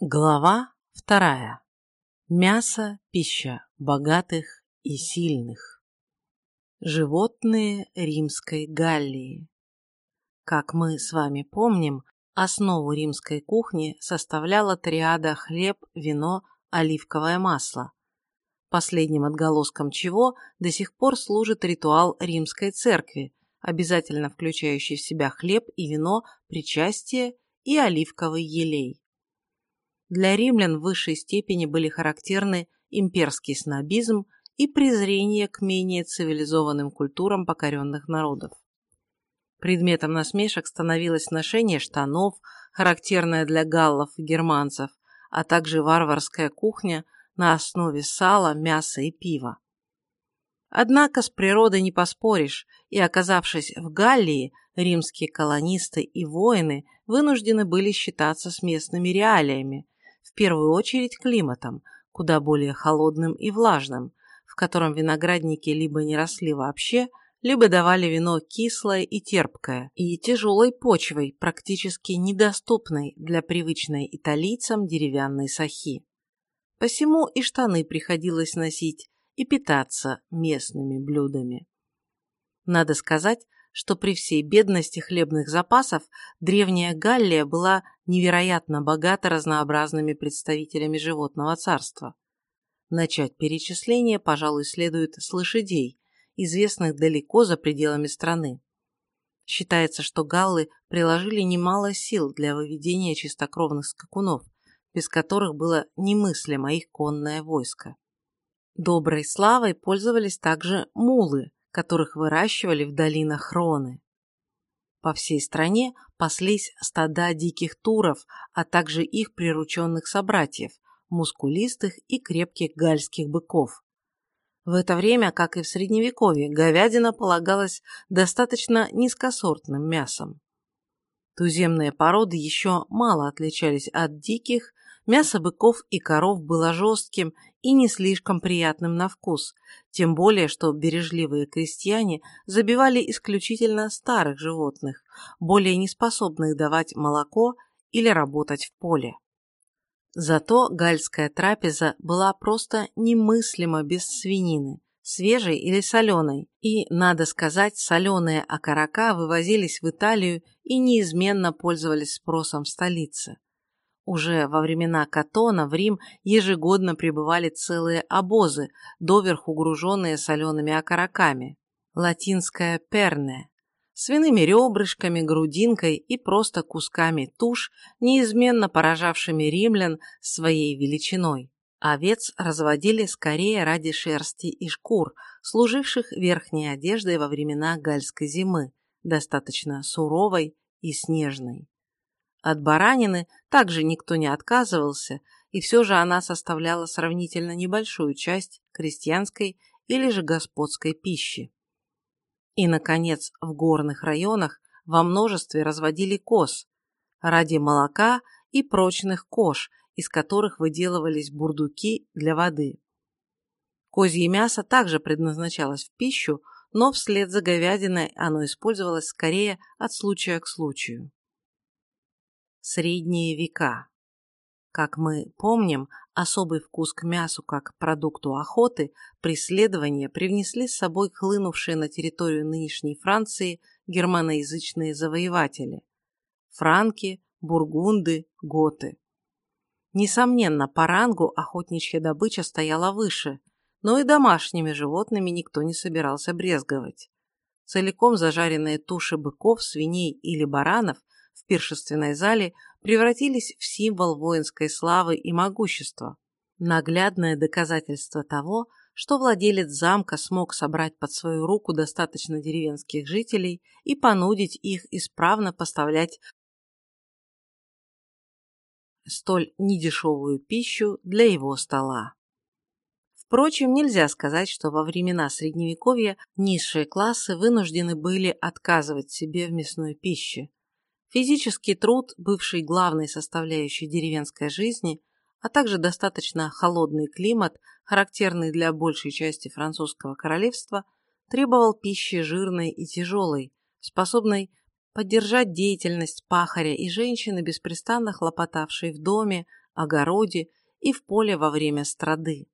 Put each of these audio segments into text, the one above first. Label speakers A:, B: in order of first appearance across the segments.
A: Глава вторая. Мясо – пища богатых и сильных. Животные римской Галлии. Как мы с вами помним, основу римской кухни составляла триада хлеб, вино, оливковое масло, последним отголоском чего до сих пор служит ритуал римской церкви, обязательно включающий в себя хлеб и вино, причастие и оливковый елей. Для римлян в высшей степени были характерны имперский снобизм и презрение к менее цивилизованным культурам покоренных народов. Предметом насмешек становилось ношение штанов, характерное для галлов и германцев, а также варварская кухня на основе сала, мяса и пива. Однако с природой не поспоришь, и оказавшись в Галлии, римские колонисты и воины вынуждены были считаться с местными реалиями, в первую очередь климатом, куда более холодным и влажным, в котором виноградники либо не росли вообще, либо давали вино кислое и терпкое, и тяжелой почвой, практически недоступной для привычной италийцам деревянной сахи. Посему и штаны приходилось носить, и питаться местными блюдами. Надо сказать, что при всей бедности хлебных запасов древняя Галлия была невероятно богата разнообразными представителями животного царства. Начать перечисление, пожалуй, следует с лошадей, известных далеко за пределами страны. Считается, что галлы приложили немало сил для выведения чистокровных скакунов, без которых было немыслимо их конное войско. Доброй славой пользовались также мулы, которых выращивали в долинах Роны. По всей стране паслись стада диких туров, а также их прирученных собратьев, мускулистых и крепких гальских быков. В это время, как и в Средневековье, говядина полагалась достаточно низкосортным мясом. Туземные породы еще мало отличались от диких, мясо быков и коров было жестким и не слишком приятным на вкус, тем более, что бережливые крестьяне забивали исключительно старых животных, более неспособных давать молоко или работать в поле. Зато гальская трапеза была просто немыслима без свинины, свежей или соленой, и, надо сказать, соленые окорока вывозились в Италию и неизменно пользовались спросом в столице. Уже во времена Катона в Рим ежегодно прибывали целые обозы, доверху груженные солеными окороками. Латинская перне. Свиными ребрышками, грудинкой и просто кусками туш, неизменно поражавшими римлян своей величиной. Овец разводили скорее ради шерсти и шкур, служивших верхней одеждой во времена гальской зимы, достаточно суровой и снежной. От баранины также никто не отказывался, и все же она составляла сравнительно небольшую часть крестьянской или же господской пищи. И, наконец, в горных районах во множестве разводили коз ради молока и прочных кож, из которых выделывались бурдуки для воды. Козье мясо также предназначалось в пищу, но вслед за говядиной оно использовалось скорее от случая к случаю. Средние века. Как мы помним, особый вкус к мясу как продукту охоты преследования привнесли с собой хлынувшие на территорию нынешней Франции германоязычные завоеватели – франки, бургунды, готы. Несомненно, по рангу охотничья добыча стояла выше, но и домашними животными никто не собирался брезговать. Целиком зажаренные туши быков, свиней или баранов в пиршественной зале превратились в символ воинской славы и могущества. Наглядное доказательство того, что владелец замка смог собрать под свою руку достаточно деревенских жителей и понудить их исправно поставлять столь недешевую пищу для его стола. Впрочем, нельзя сказать, что во времена Средневековья низшие классы вынуждены были отказывать себе в мясной пище. Физический труд, бывший главной составляющей деревенской жизни, а также достаточно холодный климат, характерный для большей части французского королевства, требовал пищи жирной и тяжелой, способной поддержать деятельность пахаря и женщины, беспрестанно хлопотавшей в доме, огороде и в поле во время страды.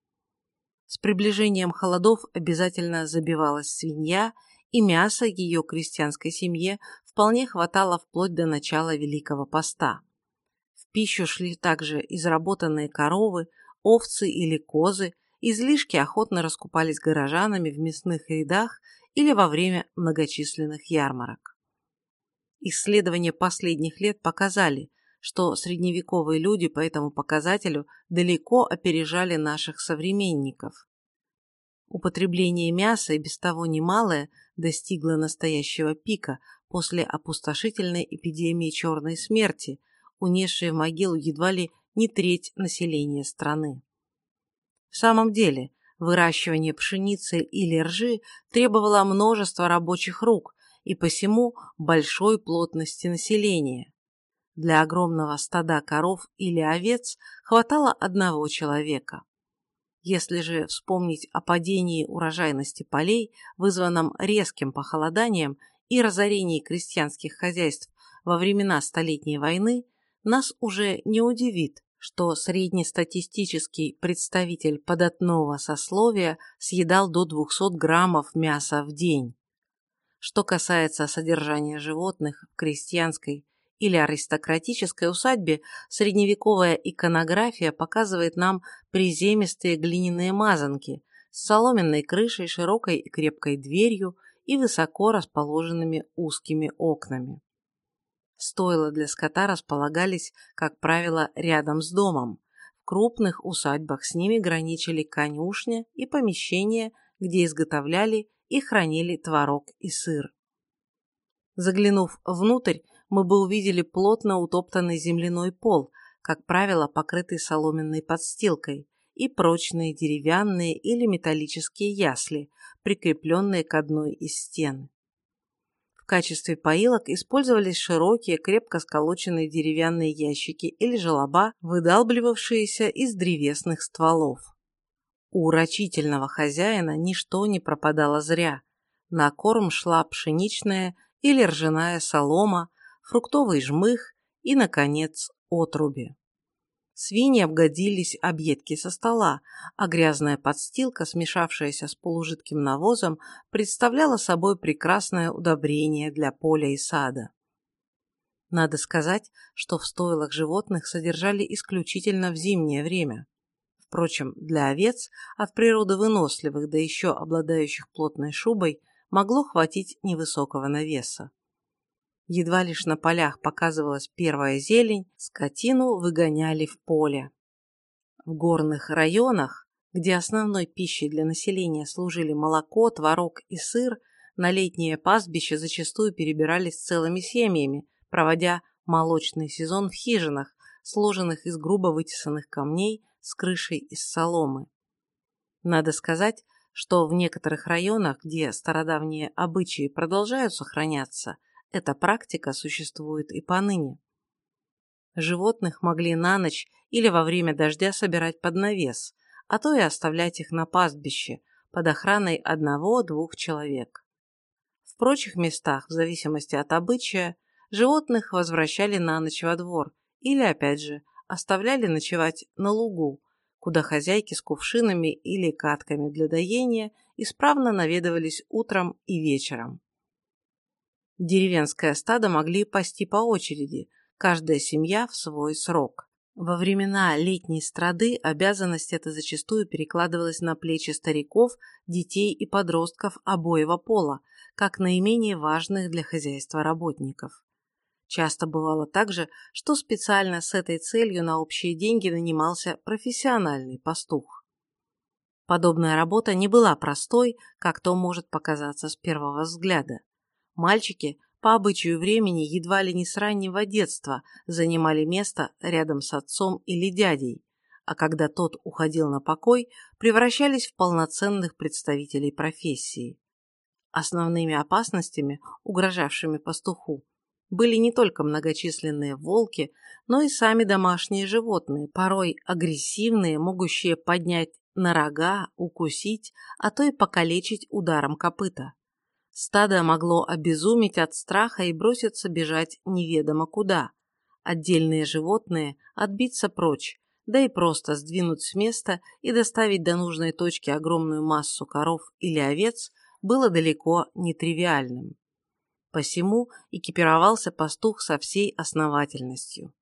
A: С приближением холодов обязательно забивалась свинья, и мяса ее крестьянской семье вполне хватало вплоть до начала Великого Поста. В пищу шли также изработанные коровы, овцы или козы, излишки охотно раскупались горожанами в мясных рядах или во время многочисленных ярмарок. Исследования последних лет показали, что средневековые люди по этому показателю далеко опережали наших современников. Употребление мяса и без того немалое достигло настоящего пика после опустошительной эпидемии черной смерти, унесшей в могилу едва ли не треть населения страны. В самом деле, выращивание пшеницы или ржи требовало множества рабочих рук и посему большой плотности населения. Для огромного стада коров или овец хватало одного человека. Если же вспомнить о падении урожайности полей, вызванном резким похолоданием и разорении крестьянских хозяйств во времена Столетней войны, нас уже не удивит, что среднестатистический представитель податного сословия съедал до 200 граммов мяса в день. Что касается содержания животных в крестьянской или аристократической усадьбе, средневековая иконография показывает нам приземистые глиняные мазанки с соломенной крышей, широкой и крепкой дверью и высоко расположенными узкими окнами. Стойла для скота располагались, как правило, рядом с домом. В крупных усадьбах с ними граничили конюшня и помещения, где изготовляли и хранили творог и сыр. Заглянув внутрь, мы бы увидели плотно утоптанный земляной пол, как правило, покрытый соломенной подстилкой, и прочные деревянные или металлические ясли, прикрепленные к одной из стен. В качестве поилок использовались широкие, крепко сколоченные деревянные ящики или желоба, выдалбливавшиеся из древесных стволов. У рачительного хозяина ничто не пропадало зря. На корм шла пшеничная или ржаная солома, фруктовый жмых и, наконец, отруби. Свиньи обгодились объедки со стола, а грязная подстилка, смешавшаяся с полужидким навозом, представляла собой прекрасное удобрение для поля и сада. Надо сказать, что в стойлах животных содержали исключительно в зимнее время. Впрочем, для овец, от природы выносливых, да еще обладающих плотной шубой, могло хватить невысокого навеса. Едва лишь на полях показывалась первая зелень, скотину выгоняли в поле. В горных районах, где основной пищей для населения служили молоко, творог и сыр, на летнее пастбище зачастую перебирались целыми семьями, проводя молочный сезон в хижинах, сложенных из грубо вытесанных камней с крышей из соломы. Надо сказать, что в некоторых районах, где стародавние обычаи продолжают сохраняться, эта практика существует и поныне. Животных могли на ночь или во время дождя собирать под навес, а то и оставлять их на пастбище под охраной одного-двух человек. В прочих местах, в зависимости от обычая, животных возвращали на ночь во двор или, опять же, оставляли ночевать на лугу, куда хозяйки с кувшинами или катками для доения исправно наведывались утром и вечером. Деревенское стадо могли пасти по очереди, каждая семья в свой срок. Во времена летней страды обязанность эта зачастую перекладывалась на плечи стариков, детей и подростков обоего пола, как наименее важных для хозяйства работников. Часто бывало также, что специально с этой целью на общие деньги нанимался профессиональный пастух. Подобная работа не была простой, как то может показаться с первого взгляда. Мальчики, по обычаю времени, едва ли не с раннего детства занимали место рядом с отцом или дядей, а когда тот уходил на покой, превращались в полноценных представителей профессии. Основными опасностями, угрожавшими пастуху, были не только многочисленные волки, но и сами домашние животные, порой агрессивные, могущие поднять на рога, укусить, а то и покалечить ударом копыта. Стадо могло обезуметь от страха и броситься бежать неведомо куда. Отдельные животные отбиться прочь, да и просто сдвинуть с места и доставить до нужной точки огромную массу коров или овец было далеко не тривиальным. Посему экипировался пастух со всей основательностью.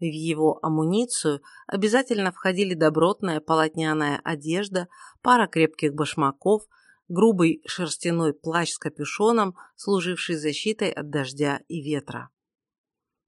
A: В его амуницию обязательно входили добротная полотняная одежда, пара крепких башмаков, грубый шерстяной плащ с капюшоном, служивший защитой от дождя и ветра.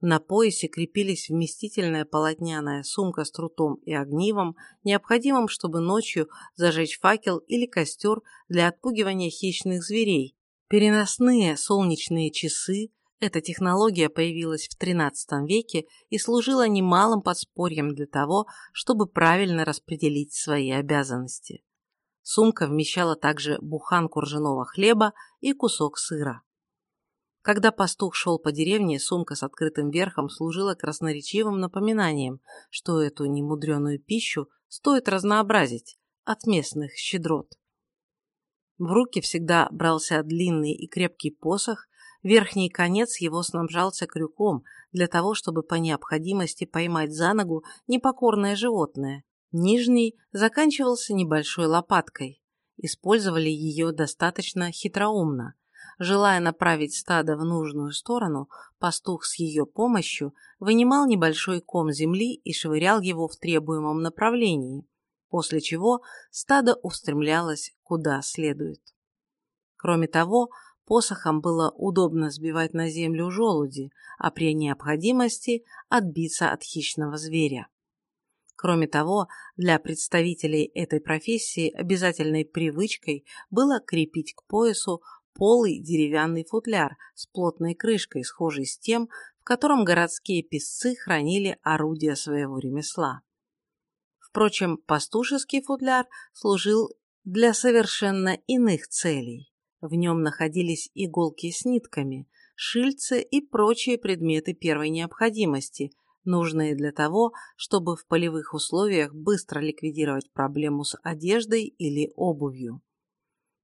A: На поясе крепились вместительная полотняная сумка с трутом и огнивом, необходимым, чтобы ночью зажечь факел или костер для отпугивания хищных зверей, переносные солнечные часы, эта технология появилась в XIII веке и служила немалым подспорьем для того, чтобы правильно распределить свои обязанности. Сумка вмещала также буханку ржаного хлеба и кусок сыра. Когда пастух шел по деревне, сумка с открытым верхом служила красноречивым напоминанием, что эту немудреную пищу стоит разнообразить от местных щедрот. В руки всегда брался длинный и крепкий посох, верхний конец его снабжался крюком для того, чтобы по необходимости поймать за ногу непокорное животное. Нижний заканчивался небольшой лопаткой. Использовали ее достаточно хитроумно. Желая направить стадо в нужную сторону, пастух с ее помощью вынимал небольшой ком земли и швырял его в требуемом направлении, после чего стадо устремлялось куда следует. Кроме того, посохом было удобно сбивать на землю желуди, а при необходимости отбиться от хищного зверя. Кроме того, для представителей этой профессии обязательной привычкой было крепить к поясу полый деревянный футляр с плотной крышкой, схожий с тем, в котором городские песцы хранили орудия своего ремесла. Впрочем, пастушеский футляр служил для совершенно иных целей. В нем находились иголки с нитками, шильцы и прочие предметы первой необходимости, нужные для того, чтобы в полевых условиях быстро ликвидировать проблему с одеждой или обувью.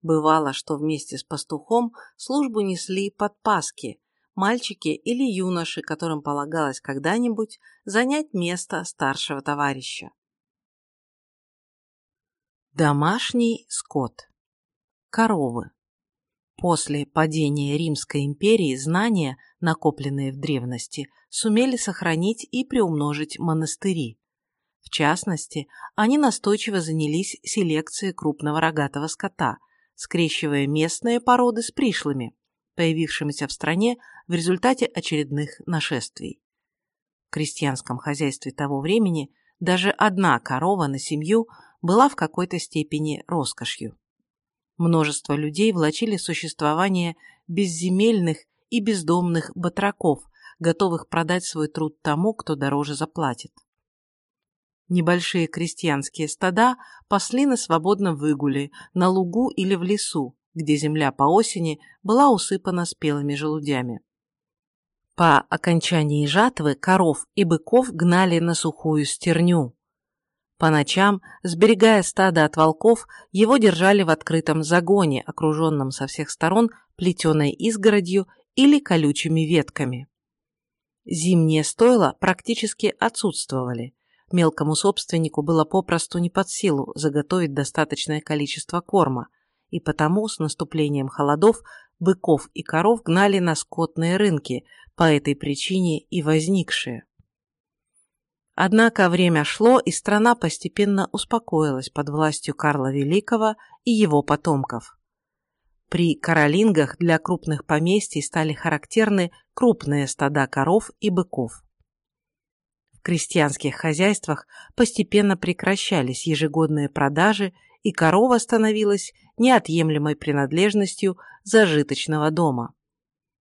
A: Бывало, что вместе с пастухом службу несли подпаски, мальчики или юноши, которым полагалось когда-нибудь занять место старшего товарища. Домашний скот. Коровы. После падения Римской империи знания, накопленные в древности, сумели сохранить и приумножить монастыри. В частности, они настойчиво занялись селекцией крупного рогатого скота, скрещивая местные породы с пришлыми, появившимися в стране в результате очередных нашествий. В крестьянском хозяйстве того времени даже одна корова на семью была в какой-то степени роскошью. Множество людей влачили существование безземельных и бездомных батраков, готовых продать свой труд тому, кто дороже заплатит. Небольшие крестьянские стада пасли на свободном выгуле, на лугу или в лесу, где земля по осени была усыпана спелыми желудями. По окончании жатвы коров и быков гнали на сухую стерню. По ночам, сберегая стадо от волков, его держали в открытом загоне, окруженном со всех сторон плетеной изгородью или колючими ветками. Зимние стойла практически отсутствовали мелкому собственнику было попросту не под силу заготовить достаточное количество корма, и потому с наступлением холодов быков и коров гнали на скотные рынки, по этой причине и возникшие. Однако время шло, и страна постепенно успокоилась под властью Карла Великого и его потомков. При каролингах для крупных поместий стали характерны крупные стада коров и быков крестьянских хозяйствах постепенно прекращались ежегодные продажи, и корова становилась неотъемлемой принадлежностью зажиточного дома.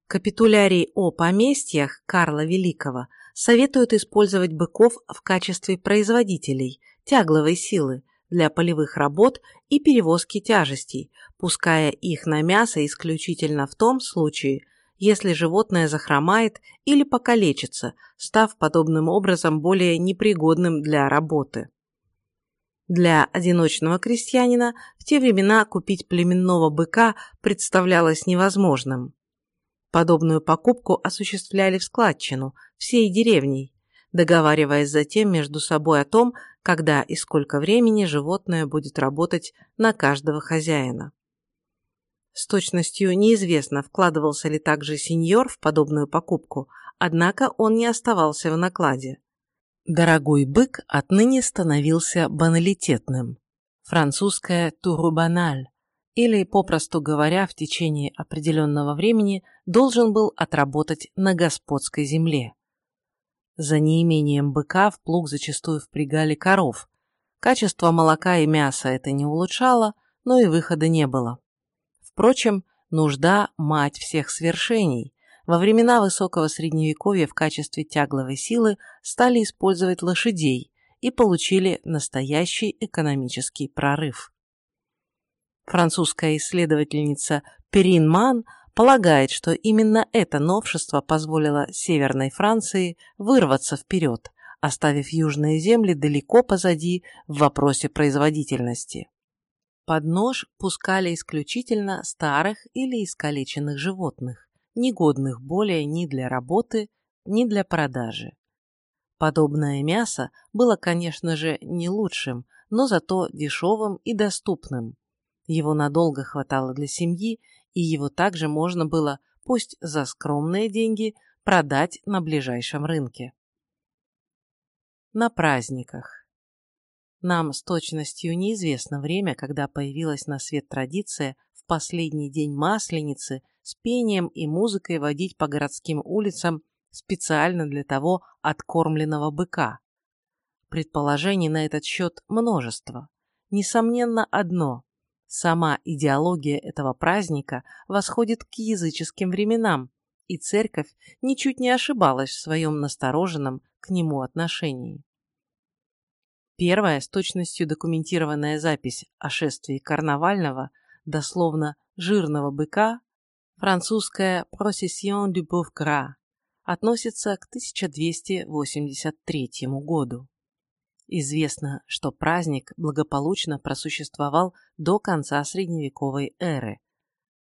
A: Капитулярий о поместьях Карла Великого советует использовать быков в качестве производителей тягловой силы для полевых работ и перевозки тяжестей, пуская их на мясо исключительно в том случае, если животное захромает или покалечится, став подобным образом более непригодным для работы. Для одиночного крестьянина в те времена купить племенного быка представлялось невозможным. Подобную покупку осуществляли в складчину, всей деревней. договариваясь затем между собой о том, когда и сколько времени животное будет работать на каждого хозяина. С точностью неизвестно, вкладывался ли также сеньор в подобную покупку, однако он не оставался в накладе. Дорогой бык отныне становился баналитетным. Французское «турубаналь» или, попросту говоря, в течение определенного времени должен был отработать на господской земле. За неимением быка в плуг зачастую впрягали коров. Качество молока и мяса это не улучшало, но и выхода не было. Впрочем, нужда – мать всех свершений. Во времена высокого средневековья в качестве тягловой силы стали использовать лошадей и получили настоящий экономический прорыв. Французская исследовательница Перин Ман полагает, что именно это новшество позволило Северной Франции вырваться вперед, оставив южные земли далеко позади в вопросе производительности. Под нож пускали исключительно старых или искалеченных животных, негодных более ни для работы, ни для продажи. Подобное мясо было, конечно же, не лучшим, но зато дешевым и доступным. Его надолго хватало для семьи, и его также можно было, пусть за скромные деньги, продать на ближайшем рынке. На праздниках. Нам с точностью неизвестно время, когда появилась на свет традиция в последний день Масленицы с пением и музыкой водить по городским улицам специально для того откормленного быка. Предположений на этот счет множество. Несомненно, одно Сама идеология этого праздника восходит к языческим временам, и церковь ничуть не ошибалась в своем настороженном к нему отношении. Первая с точностью документированная запись о шествии карнавального, дословно «жирного быка», французская «Procession du Gras», относится к 1283 году. Известно, что праздник благополучно просуществовал до конца средневековой эры.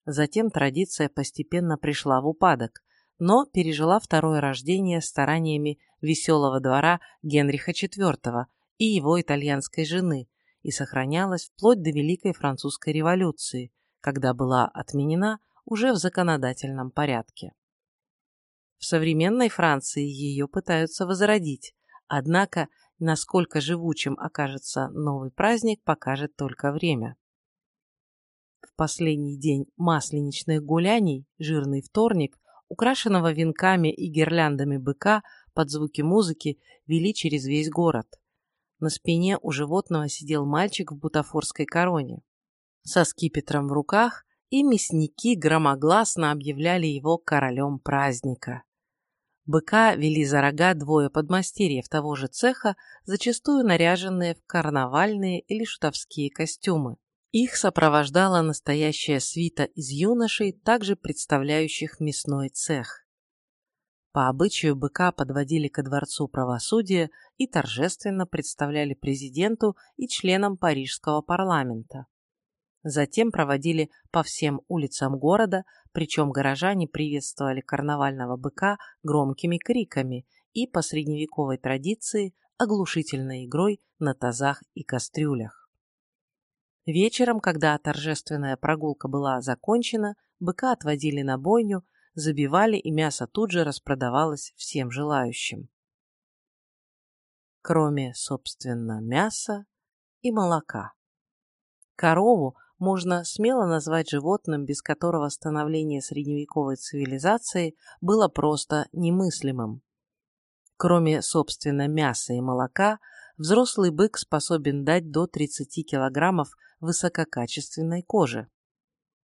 A: Затем традиция постепенно пришла в упадок, но пережила второе рождение стараниями веселого двора Генриха IV и его итальянской жены и сохранялась вплоть до Великой Французской революции, когда была отменена уже в законодательном порядке. В современной Франции ее пытаются возродить, однако Насколько живучим окажется новый праздник, покажет только время. В последний день масленичных гуляний, жирный вторник, украшенного венками и гирляндами быка под звуки музыки вели через весь город. На спине у животного сидел мальчик в бутафорской короне. Со скипетром в руках и мясники громогласно объявляли его королем праздника. Быка вели за рога двое подмастерьев того же цеха, зачастую наряженные в карнавальные или шутовские костюмы. Их сопровождала настоящая свита из юношей, также представляющих мясной цех. По обычаю быка подводили ко дворцу правосудия и торжественно представляли президенту и членам парижского парламента. Затем проводили по всем улицам города, причем горожане приветствовали карнавального быка громкими криками и, по средневековой традиции, оглушительной игрой на тазах и кастрюлях. Вечером, когда торжественная прогулка была закончена, быка отводили на бойню, забивали, и мясо тут же распродавалось всем желающим. Кроме, собственно, мяса и молока. Корову можно смело назвать животным, без которого становление средневековой цивилизации было просто немыслимым. Кроме, собственно, мяса и молока, взрослый бык способен дать до 30 килограммов высококачественной кожи.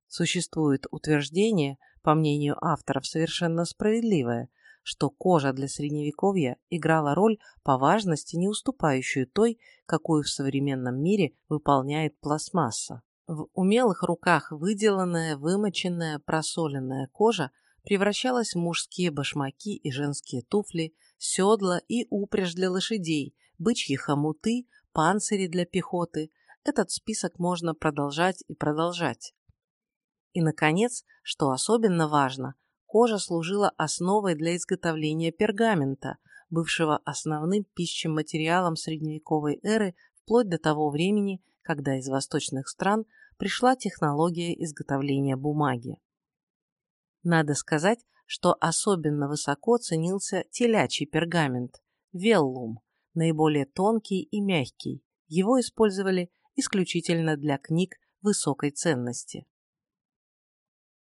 A: Существует утверждение, по мнению авторов совершенно справедливое, что кожа для средневековья играла роль по важности не уступающую той, какую в современном мире выполняет пластмасса. В умелых руках выделанная, вымоченная, просоленная кожа превращалась в мужские башмаки и женские туфли, седла и упряжь для лошадей, бычьи хомуты, панцири для пехоты. Этот список можно продолжать и продолжать. И, наконец, что особенно важно, кожа служила основой для изготовления пергамента, бывшего основным пищим материалом средневековой эры вплоть до того времени, когда из восточных стран пришла технология изготовления бумаги. Надо сказать, что особенно высоко ценился телячий пергамент – веллум, наиболее тонкий и мягкий. Его использовали исключительно для книг высокой ценности.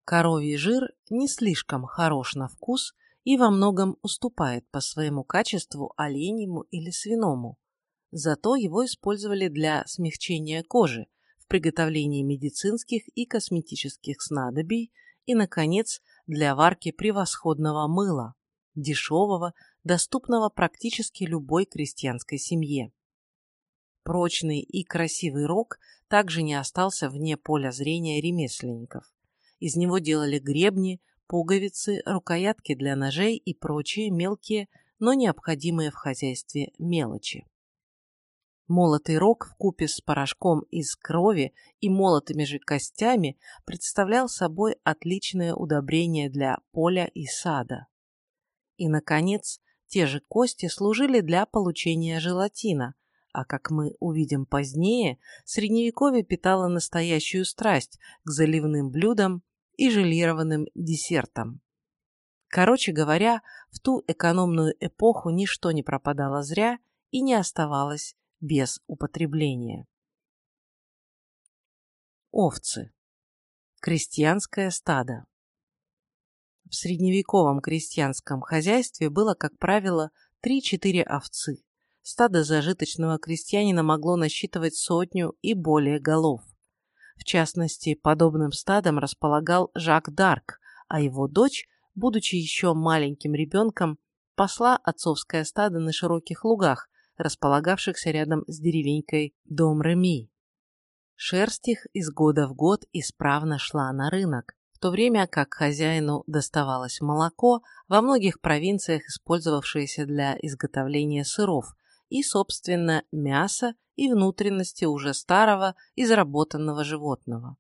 A: Коровий жир не слишком хорош на вкус и во многом уступает по своему качеству оленьему или свиному. Зато его использовали для смягчения кожи, в приготовлении медицинских и косметических снадобий и, наконец, для варки превосходного мыла, дешевого, доступного практически любой крестьянской семье. Прочный и красивый рог также не остался вне поля зрения ремесленников. Из него делали гребни, пуговицы, рукоятки для ножей и прочие мелкие, но необходимые в хозяйстве мелочи. Молотый рог в купе с порошком из крови и молотыми же костями представлял собой отличное удобрение для поля и сада. И, наконец, те же кости служили для получения желатина, а как мы увидим позднее, Средневековье питало настоящую страсть к заливным блюдам и желированным десертам. Короче говоря, в ту экономную эпоху ничто не пропадало зря и не оставалось без употребления. Овцы. Крестьянское стадо. В средневековом крестьянском хозяйстве было, как правило, 3-4 овцы, стадо зажиточного крестьянина могло насчитывать сотню и более голов. В частности, подобным стадом располагал Жак Дарк, а его дочь, будучи еще маленьким ребенком, пасла отцовское стадо на широких лугах, располагавшихся рядом с деревенькой Дом-Реми. Шерсть их из года в год исправно шла на рынок, в то время как хозяину доставалось молоко, во многих провинциях использовавшееся для изготовления сыров, и, собственно, мясо и внутренности уже старого, изработанного животного.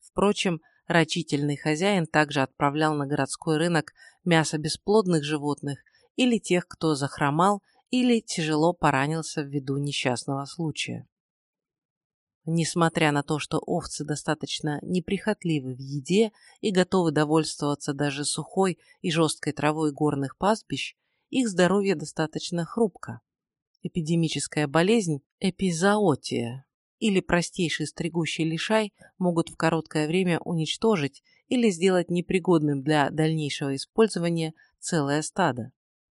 A: Впрочем, рачительный хозяин также отправлял на городской рынок мясо бесплодных животных или тех, кто захромал или тяжело поранился ввиду несчастного случая. Несмотря на то, что овцы достаточно неприхотливы в еде и готовы довольствоваться даже сухой и жесткой травой горных пастбищ, их здоровье достаточно хрупко эпидемическая болезнь эпизоотия или простейший стригущий лишай могут в короткое время уничтожить или сделать непригодным для дальнейшего использования целое стадо.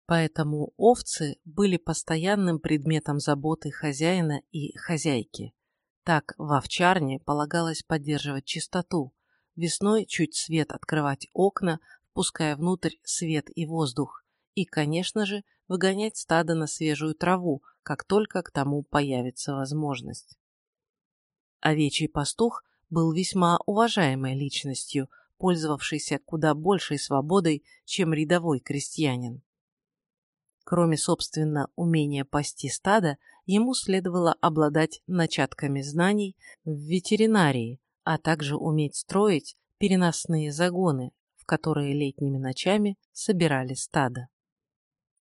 A: Поэтому овцы были постоянным предметом заботы хозяина и хозяйки. Так в овчарне полагалось поддерживать чистоту, весной чуть свет открывать окна, впуская внутрь свет и воздух, и, конечно же, выгонять стадо на свежую траву, как только к тому появится возможность. Овечий пастух был весьма уважаемой личностью, пользовавшейся куда большей свободой, чем рядовой крестьянин. Кроме, собственно, умения пасти стадо, ему следовало обладать начатками знаний в ветеринарии, а также уметь строить переносные загоны, в которые летними ночами собирали стадо.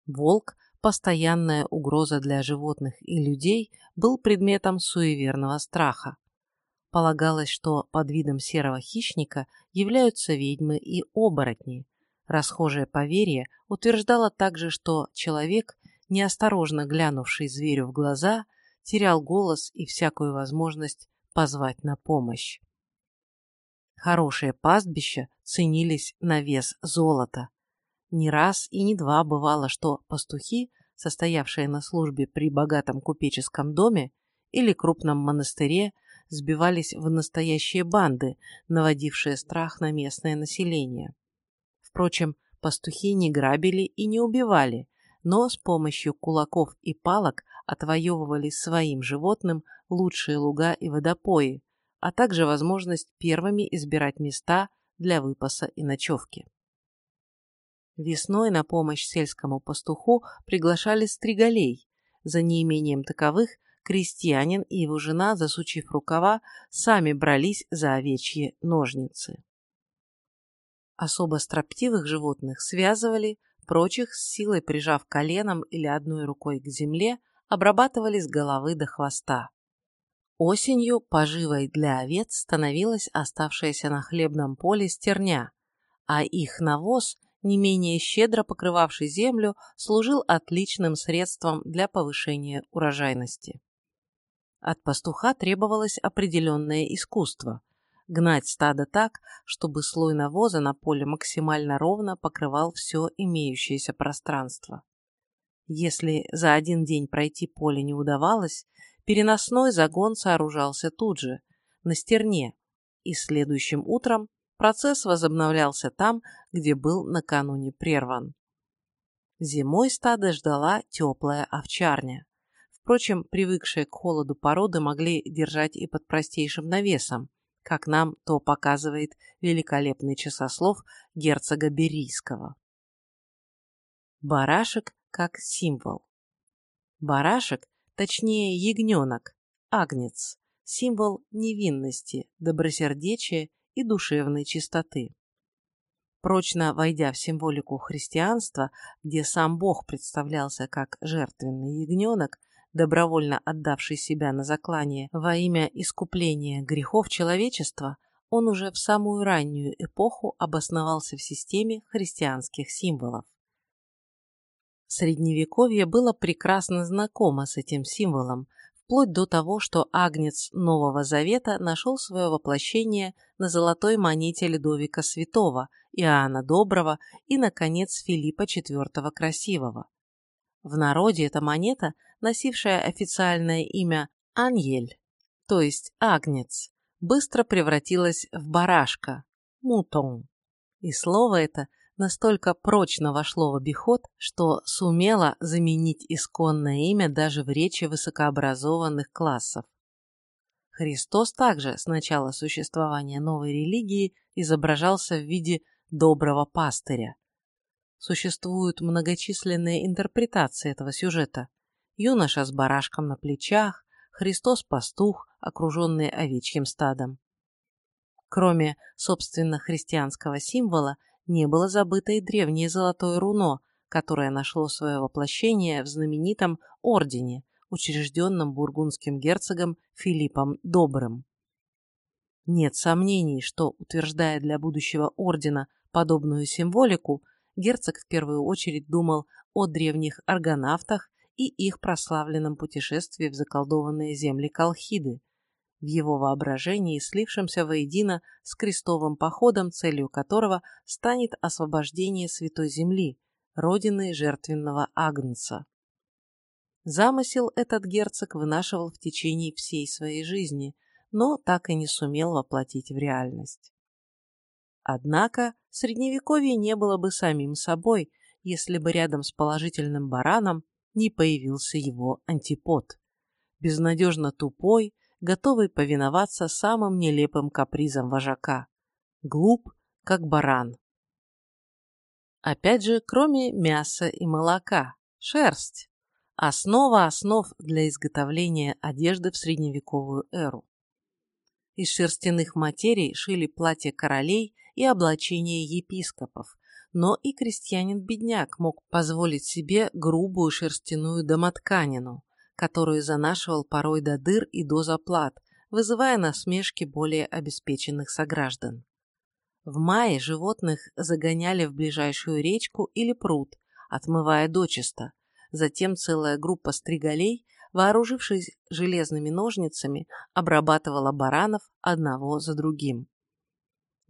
A: Волк, постоянная угроза для животных и людей, был предметом суеверного страха. Полагалось, что под видом серого хищника являются ведьмы и оборотни. Расхожее поверье утверждало также, что человек, неосторожно глянувший зверю в глаза, терял голос и всякую возможность позвать на помощь. Хорошие пастбища ценились на вес золота. Не раз и не два бывало, что пастухи, состоявшие на службе при богатом купеческом доме или крупном монастыре, сбивались в настоящие банды, наводившие страх на местное население. Впрочем, пастухи не грабили и не убивали, но с помощью кулаков и палок отвоевывали своим животным лучшие луга и водопои, а также возможность первыми избирать места для выпаса и ночевки. Весной на помощь сельскому пастуху приглашали стригалей. За неимением таковых крестьянин и его жена, засучив рукава, сами брались за овечьи ножницы. Особо строптивых животных связывали, прочих, с силой прижав коленом или одной рукой к земле, обрабатывали с головы до хвоста. Осенью поживой для овец становилась оставшаяся на хлебном поле стерня, а их навоз, не менее щедро покрывавший землю, служил отличным средством для повышения урожайности. От пастуха требовалось определенное искусство – гнать стадо так, чтобы слой навоза на поле максимально ровно покрывал все имеющееся пространство. Если за один день пройти поле не удавалось, переносной загон сооружался тут же, на стерне, и следующим утром процесс возобновлялся там, где был накануне прерван. Зимой стадо ждала теплая овчарня. Впрочем, привыкшие к холоду породы могли держать и под простейшим навесом, как нам то показывает великолепный часослов герцога Берийского. Барашек как символ. Барашек, точнее ягненок, агнец, символ невинности, добросердечия и душевной чистоты. Прочно войдя в символику христианства, где сам Бог представлялся как жертвенный ягненок, добровольно отдавший себя на заклание во имя искупления грехов человечества, он уже в самую раннюю эпоху обосновался в системе христианских символов. Средневековье было прекрасно знакомо с этим символом, вплоть до того, что агнец Нового Завета нашел свое воплощение на золотой монете Людовика Святого, Иоанна Доброго и, наконец, Филиппа IV Красивого. В народе эта монета, носившая официальное имя Аньель, то есть Агнец, быстро превратилась в барашка, мутон. И слово это настолько прочно вошло в обиход, что сумело заменить исконное имя даже в речи высокообразованных классов. Христос также с начала существования новой религии изображался в виде доброго пастыря, Существуют многочисленные интерпретации этого сюжета. Юноша с барашком на плечах, Христос-пастух, окруженный овечьим стадом. Кроме, собственно, христианского символа, не было забыто и древнее золотое руно, которое нашло свое воплощение в знаменитом ордене, учрежденном бургундским герцогом Филиппом Добрым. Нет сомнений, что, утверждая для будущего ордена подобную символику, герцог в первую очередь думал о древних аргонавтах и их прославленном путешествии в заколдованные земли Колхиды, в его воображении слившемся воедино с крестовым походом, целью которого станет освобождение Святой Земли, родины жертвенного Агнца. Замысел этот герцог вынашивал в течение всей своей жизни, но так и не сумел воплотить в реальность. Однако средневековье не было бы самим собой, если бы рядом с положительным бараном не появился его антипод. Безнадежно тупой, готовый повиноваться самым нелепым капризам вожака. Глуп, как баран. Опять же, кроме мяса и молока, шерсть. Основа основ для изготовления одежды в средневековую эру. Из шерстяных материй шили платья королей и облачение епископов, но и крестьянин-бедняк мог позволить себе грубую шерстяную домотканину, которую занашивал порой до дыр и до заплат, вызывая насмешки более обеспеченных сограждан. В мае животных загоняли в ближайшую речку или пруд, отмывая дочисто. Затем целая группа стригалей, вооружившись железными ножницами, обрабатывала баранов одного за другим.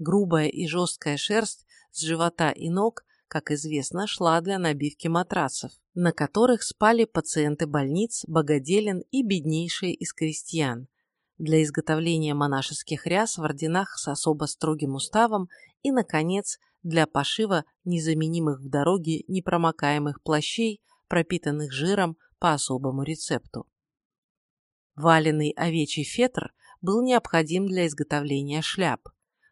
A: Грубая и жесткая шерсть с живота и ног, как известно, шла для набивки матрасов, на которых спали пациенты больниц, богоделен и беднейшие из крестьян, для изготовления монашеских ряс в орденах с особо строгим уставом и, наконец, для пошива незаменимых в дороге непромокаемых плащей, пропитанных жиром по особому рецепту. Валеный овечий фетр был необходим для изготовления шляп.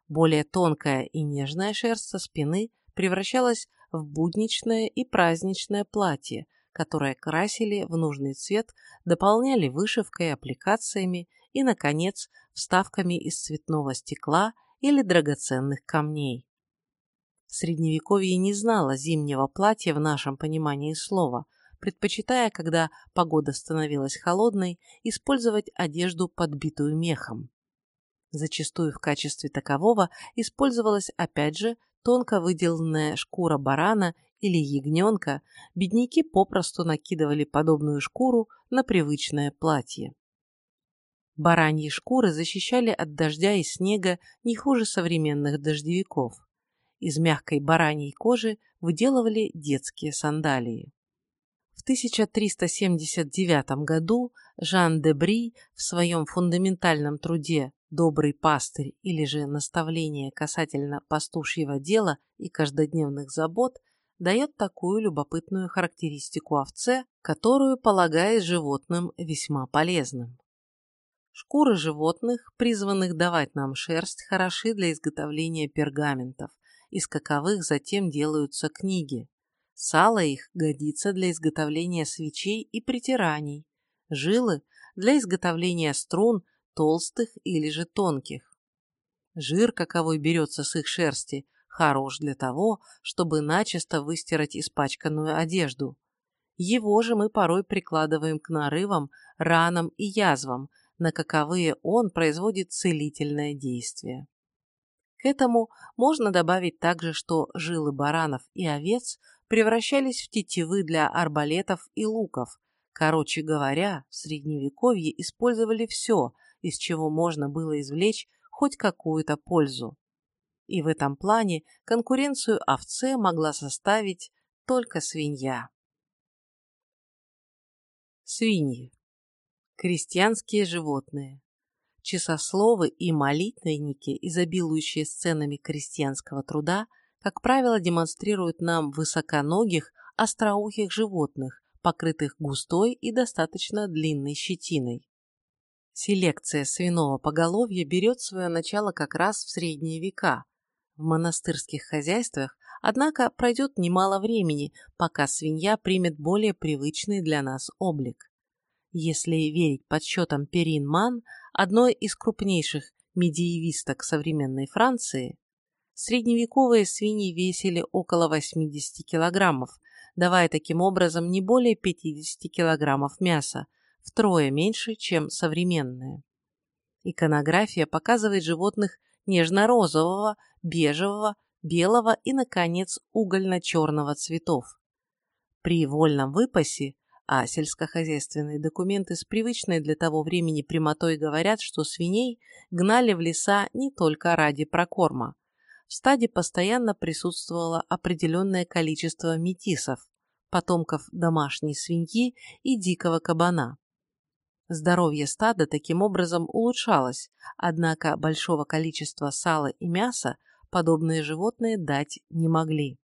A: Более тонкая и нежная шерсть со спины превращалась в будничное и праздничное платье, которое красили в нужный цвет, дополняли вышивкой, аппликациями и, наконец, вставками из цветного стекла или драгоценных камней. Средневековье не знало зимнего платья в нашем понимании слова, предпочитая, когда погода становилась холодной, использовать одежду, подбитую мехом. Зачастую в качестве такового использовалась опять же тонко выделанная шкура барана или ягненка, бедняки попросту накидывали подобную шкуру на привычное платье. Бараньи шкуры защищали от дождя и снега не хуже современных дождевиков. Из мягкой бараньей кожи выделывали детские сандалии. В 1379 году Жан де Бри в своем фундаментальном труде «Добрый пастырь» или же «Наставление касательно пастушьего дела и каждодневных забот» дает такую любопытную характеристику овце, которую полагает животным весьма полезным. Шкуры животных, призванных давать нам шерсть, хороши для изготовления пергаментов, из каковых затем делаются книги. Сало их годится для изготовления свечей и притираний, жилы – для изготовления струн толстых или же тонких. Жир, каковой берется с их шерсти, хорош для того, чтобы начисто выстирать испачканную одежду. Его же мы порой прикладываем к нарывам, ранам и язвам, на каковые он производит целительное действие. К этому можно добавить также, что жилы баранов и овец превращались в тетивы для арбалетов и луков. Короче говоря, в Средневековье использовали все, из чего можно было извлечь хоть какую-то пользу. И в этом плане конкуренцию овце могла составить только свинья. Свиньи. Крестьянские животные. Часословы и молитвенники, изобилующие сценами крестьянского труда, как правило, демонстрируют нам высоконогих, остроухих животных, покрытых густой и достаточно длинной щетиной. Селекция свиного поголовья берет свое начало как раз в средние века. В монастырских хозяйствах, однако, пройдет немало времени, пока свинья примет более привычный для нас облик. Если верить подсчетам Перин Ман, одной из крупнейших медиевисток современной Франции, средневековые свиньи весили около 80 килограммов, давая таким образом не более 50 килограммов мяса, втрое меньше, чем современные. Иконография показывает животных нежно-розового, бежевого, белого и, наконец, угольно-черного цветов. При вольном выпасе а сельскохозяйственные документы с привычной для того времени прямотой говорят, что свиней гнали в леса не только ради прокорма. В стаде постоянно присутствовало определенное количество метисов, потомков домашней свиньи и дикого кабана. Здоровье стада таким образом улучшалось, однако большого количества сала и мяса подобные животные дать не могли.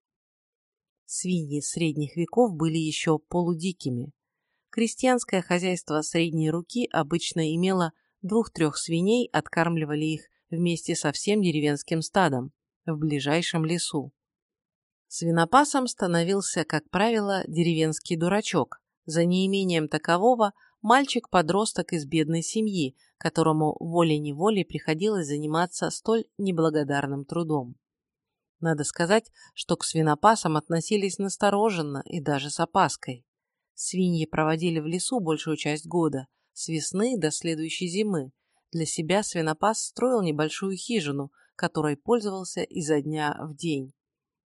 A: Свиньи средних веков были еще полудикими. Крестьянское хозяйство средней руки обычно имело двух-трех свиней, откармливали их вместе со всем деревенским стадом в ближайшем лесу. Свинопасом становился, как правило, деревенский дурачок, за неимением такового мальчик-подросток из бедной семьи, которому волей-неволей приходилось заниматься столь неблагодарным трудом. Надо сказать, что к свинопасам относились настороженно и даже с опаской. Свиньи проводили в лесу большую часть года, с весны до следующей зимы. Для себя свинопас строил небольшую хижину, которой пользовался изо дня в день.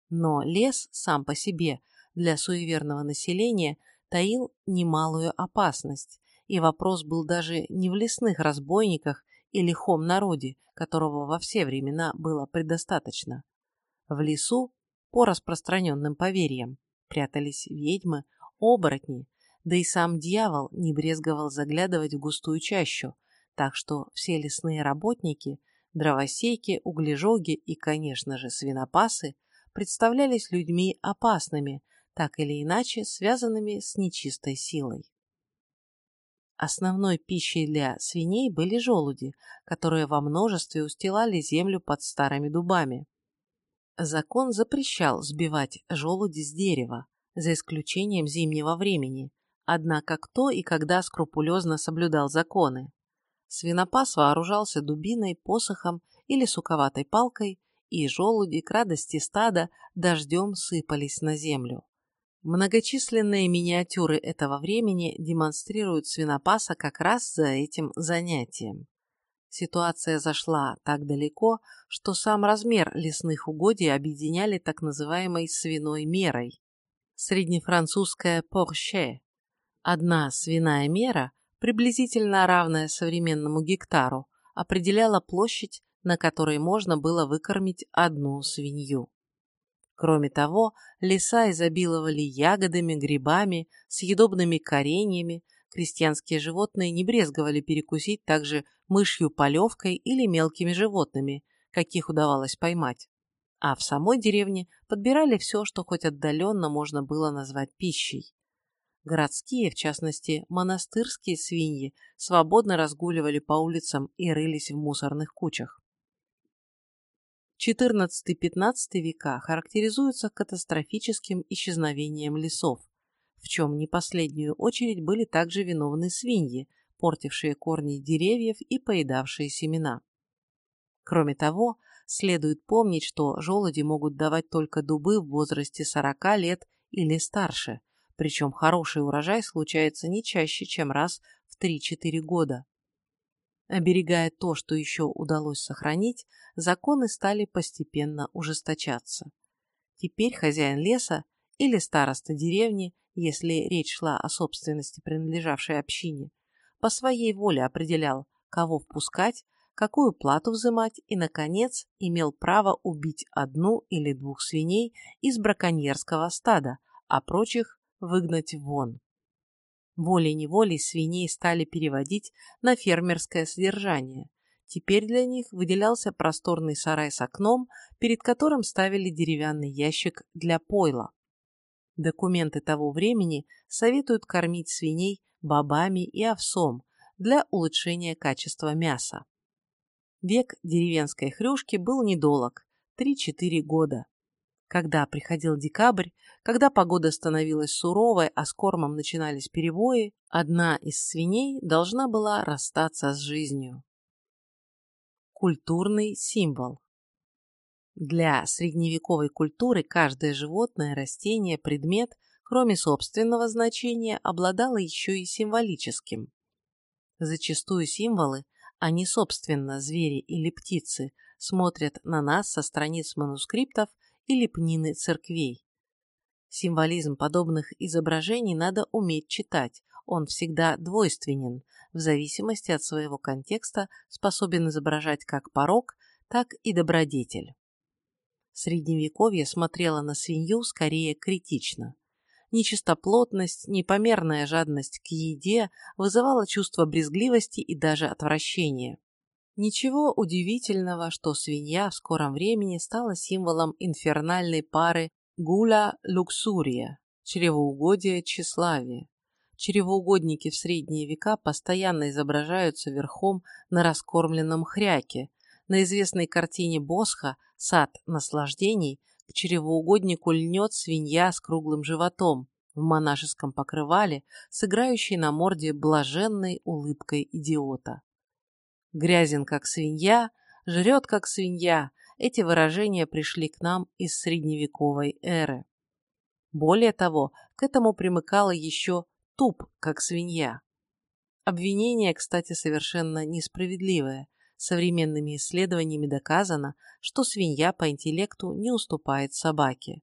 A: Но лес сам по себе для суеверного населения таил немалую опасность, и вопрос был даже не в лесных разбойниках и лихом народе, которого во все времена было предостаточно. В лесу, по распространенным поверьям, прятались ведьмы, оборотни, да и сам дьявол не брезговал заглядывать в густую чащу, так что все лесные работники, дровосеки, углежоги и, конечно же, свинопасы представлялись людьми опасными, так или иначе связанными с нечистой силой. Основной пищей для свиней были желуди, которые во множестве устилали землю под старыми дубами. Закон запрещал сбивать желуди с дерева, за исключением зимнего времени, однако кто и когда скрупулезно соблюдал законы. Свинопас вооружался дубиной, посохом или суковатой палкой и желуди к радости стада дождем сыпались на землю. Многочисленные миниатюры этого времени демонстрируют свинопаса как раз за этим занятием. Ситуация зашла так далеко, что сам размер лесных угодий объединяли так называемой свиной мерой. Среднефранцузская «порше» – одна свиная мера, приблизительно равная современному гектару, определяла площадь, на которой можно было выкормить одну свинью. Кроме того, леса изобиловали ягодами, грибами, съедобными кореньями, крестьянские животные не брезговали перекусить также мышью-полевкой или мелкими животными, каких удавалось поймать. А в самой деревне подбирали все, что хоть отдаленно можно было назвать пищей. Городские, в частности, монастырские свиньи свободно разгуливали по улицам и рылись в мусорных кучах. XIV-XV века характеризуются катастрофическим исчезновением лесов, в чем не последнюю очередь были также виновны свиньи, портившие корни деревьев и поедавшие семена. Кроме того, следует помнить, что желуди могут давать только дубы в возрасте 40 лет или старше, причем хороший урожай случается не чаще, чем раз в 3-4 года. Оберегая то, что еще удалось сохранить, законы стали постепенно ужесточаться. Теперь хозяин леса или староста деревни, если речь шла о собственности, принадлежавшей общине, по своей воле определял, кого впускать, какую плату взимать и, наконец, имел право убить одну или двух свиней из браконьерского стада, а прочих выгнать вон. Волей-неволей свиней стали переводить на фермерское содержание. Теперь для них выделялся просторный сарай с окном, перед которым ставили деревянный ящик для пойла. Документы того времени советуют кормить свиней бобами и овсом для улучшения качества мяса. Век деревенской хрюшки был недолог – 3-4 года. Когда приходил декабрь, когда погода становилась суровой, а с кормом начинались перебои, одна из свиней должна была расстаться с жизнью. Культурный символ Для средневековой культуры каждое животное, растение, предмет, кроме собственного значения, обладало еще и символическим. Зачастую символы, а не собственно звери или птицы, смотрят на нас со страниц манускриптов и лепнины церквей. Символизм подобных изображений надо уметь читать, он всегда двойственен, в зависимости от своего контекста способен изображать как порог, так и добродетель. Средневековье смотрело на свинью скорее критично. Нечистоплотность, непомерная жадность к еде вызывала чувство брезгливости и даже отвращения. Ничего удивительного, что свинья в скором времени стала символом инфернальной пары гуля-люксурия, чревоугодия тщеславия. Чревоугодники в средние века постоянно изображаются верхом на раскормленном хряке. На известной картине Босха «Сад наслаждений» к чревоугоднику льнет свинья с круглым животом в монашеском покрывале, сыграющей на морде блаженной улыбкой идиота. Грязен, как свинья, жрет, как свинья. Эти выражения пришли к нам из средневековой эры. Более того, к этому примыкало еще туп, как свинья. Обвинение, кстати, совершенно несправедливое. Современными исследованиями доказано, что свинья по интеллекту не уступает собаке.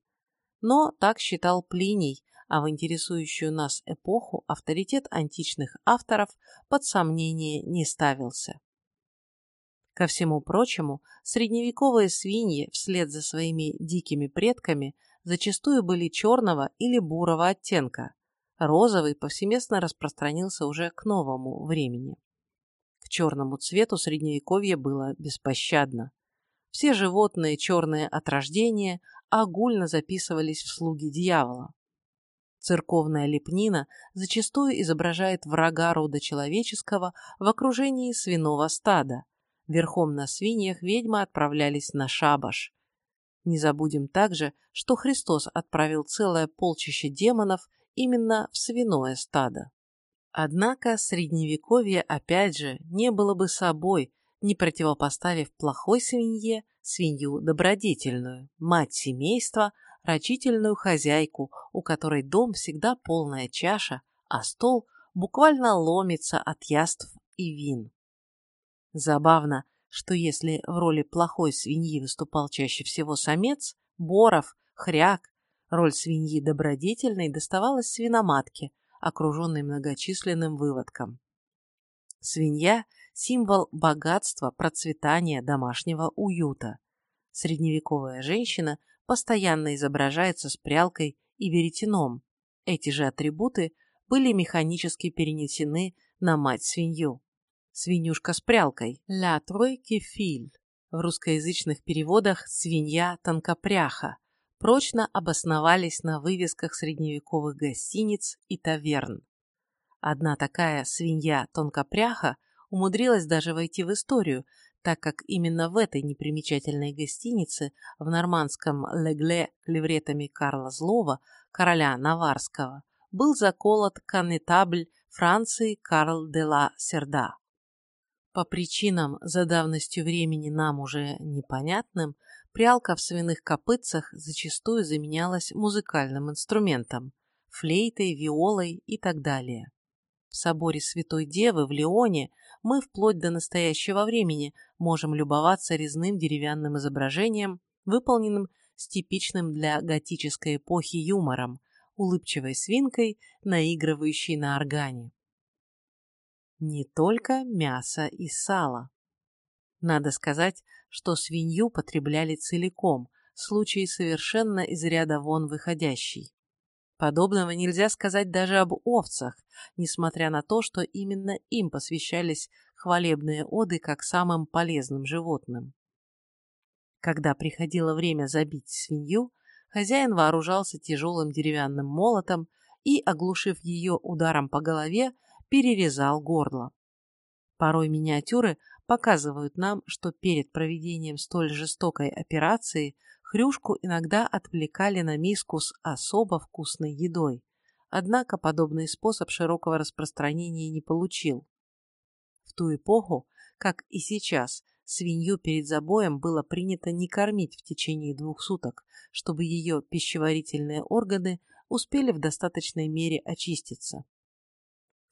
A: Но так считал Плиний, а в интересующую нас эпоху авторитет античных авторов под сомнение не ставился. Ко всему прочему, средневековые свиньи вслед за своими дикими предками зачастую были черного или бурого оттенка. Розовый повсеместно распространился уже к новому времени. К черному цвету средневековье было беспощадно. Все животные черные от рождения огульно записывались в слуги дьявола. Церковная лепнина зачастую изображает врага рода человеческого в окружении свиного стада, Верхом на свиньях ведьмы отправлялись на шабаш. Не забудем также, что Христос отправил целое полчище демонов именно в свиное стадо. Однако средневековье опять же не было бы собой, не противопоставив плохой свинье свинью добродетельную, мать семейства, рачительную хозяйку, у которой дом всегда полная чаша, а стол буквально ломится от яств и вин. Забавно, что если в роли плохой свиньи выступал чаще всего самец, Боров, Хряк, роль свиньи добродетельной доставалась свиноматке, окруженной многочисленным выводком. Свинья – символ богатства, процветания, домашнего уюта. Средневековая женщина постоянно изображается с прялкой и веретеном. Эти же атрибуты были механически перенесены на мать-свинью. Свинюшка с прялкой – «la trойки филь». В русскоязычных переводах «свинья-тонкопряха» прочно обосновались на вывесках средневековых гостиниц и таверн. Одна такая свинья-тонкопряха умудрилась даже войти в историю, так как именно в этой непримечательной гостинице в нормандском Легле клевретами Карла Злого, короля Наварского, был заколот коннетабль Франции Карл де ла Серда. По причинам, за давностью времени нам уже непонятным, прялка в свиных копытцах зачастую заменялась музыкальным инструментом – флейтой, виолой и так далее. В соборе Святой Девы в Лионе мы вплоть до настоящего времени можем любоваться резным деревянным изображением, выполненным с типичным для готической эпохи юмором, улыбчивой свинкой, наигрывающей на органе. Не только мясо и сало. Надо сказать, что свинью потребляли целиком, случай совершенно из ряда вон выходящий. Подобного нельзя сказать даже об овцах, несмотря на то, что именно им посвящались хвалебные оды как самым полезным животным. Когда приходило время забить свинью, хозяин вооружался тяжелым деревянным молотом и, оглушив ее ударом по голове, перерезал горло. Порой миниатюры показывают нам, что перед проведением столь жестокой операции Хрюшку иногда отвлекали на миску с особо вкусной едой, однако подобный способ широкого распространения не получил. В ту эпоху, как и сейчас, свинью перед забоем было принято не кормить в течение двух суток, чтобы ее пищеварительные органы успели в достаточной мере очиститься.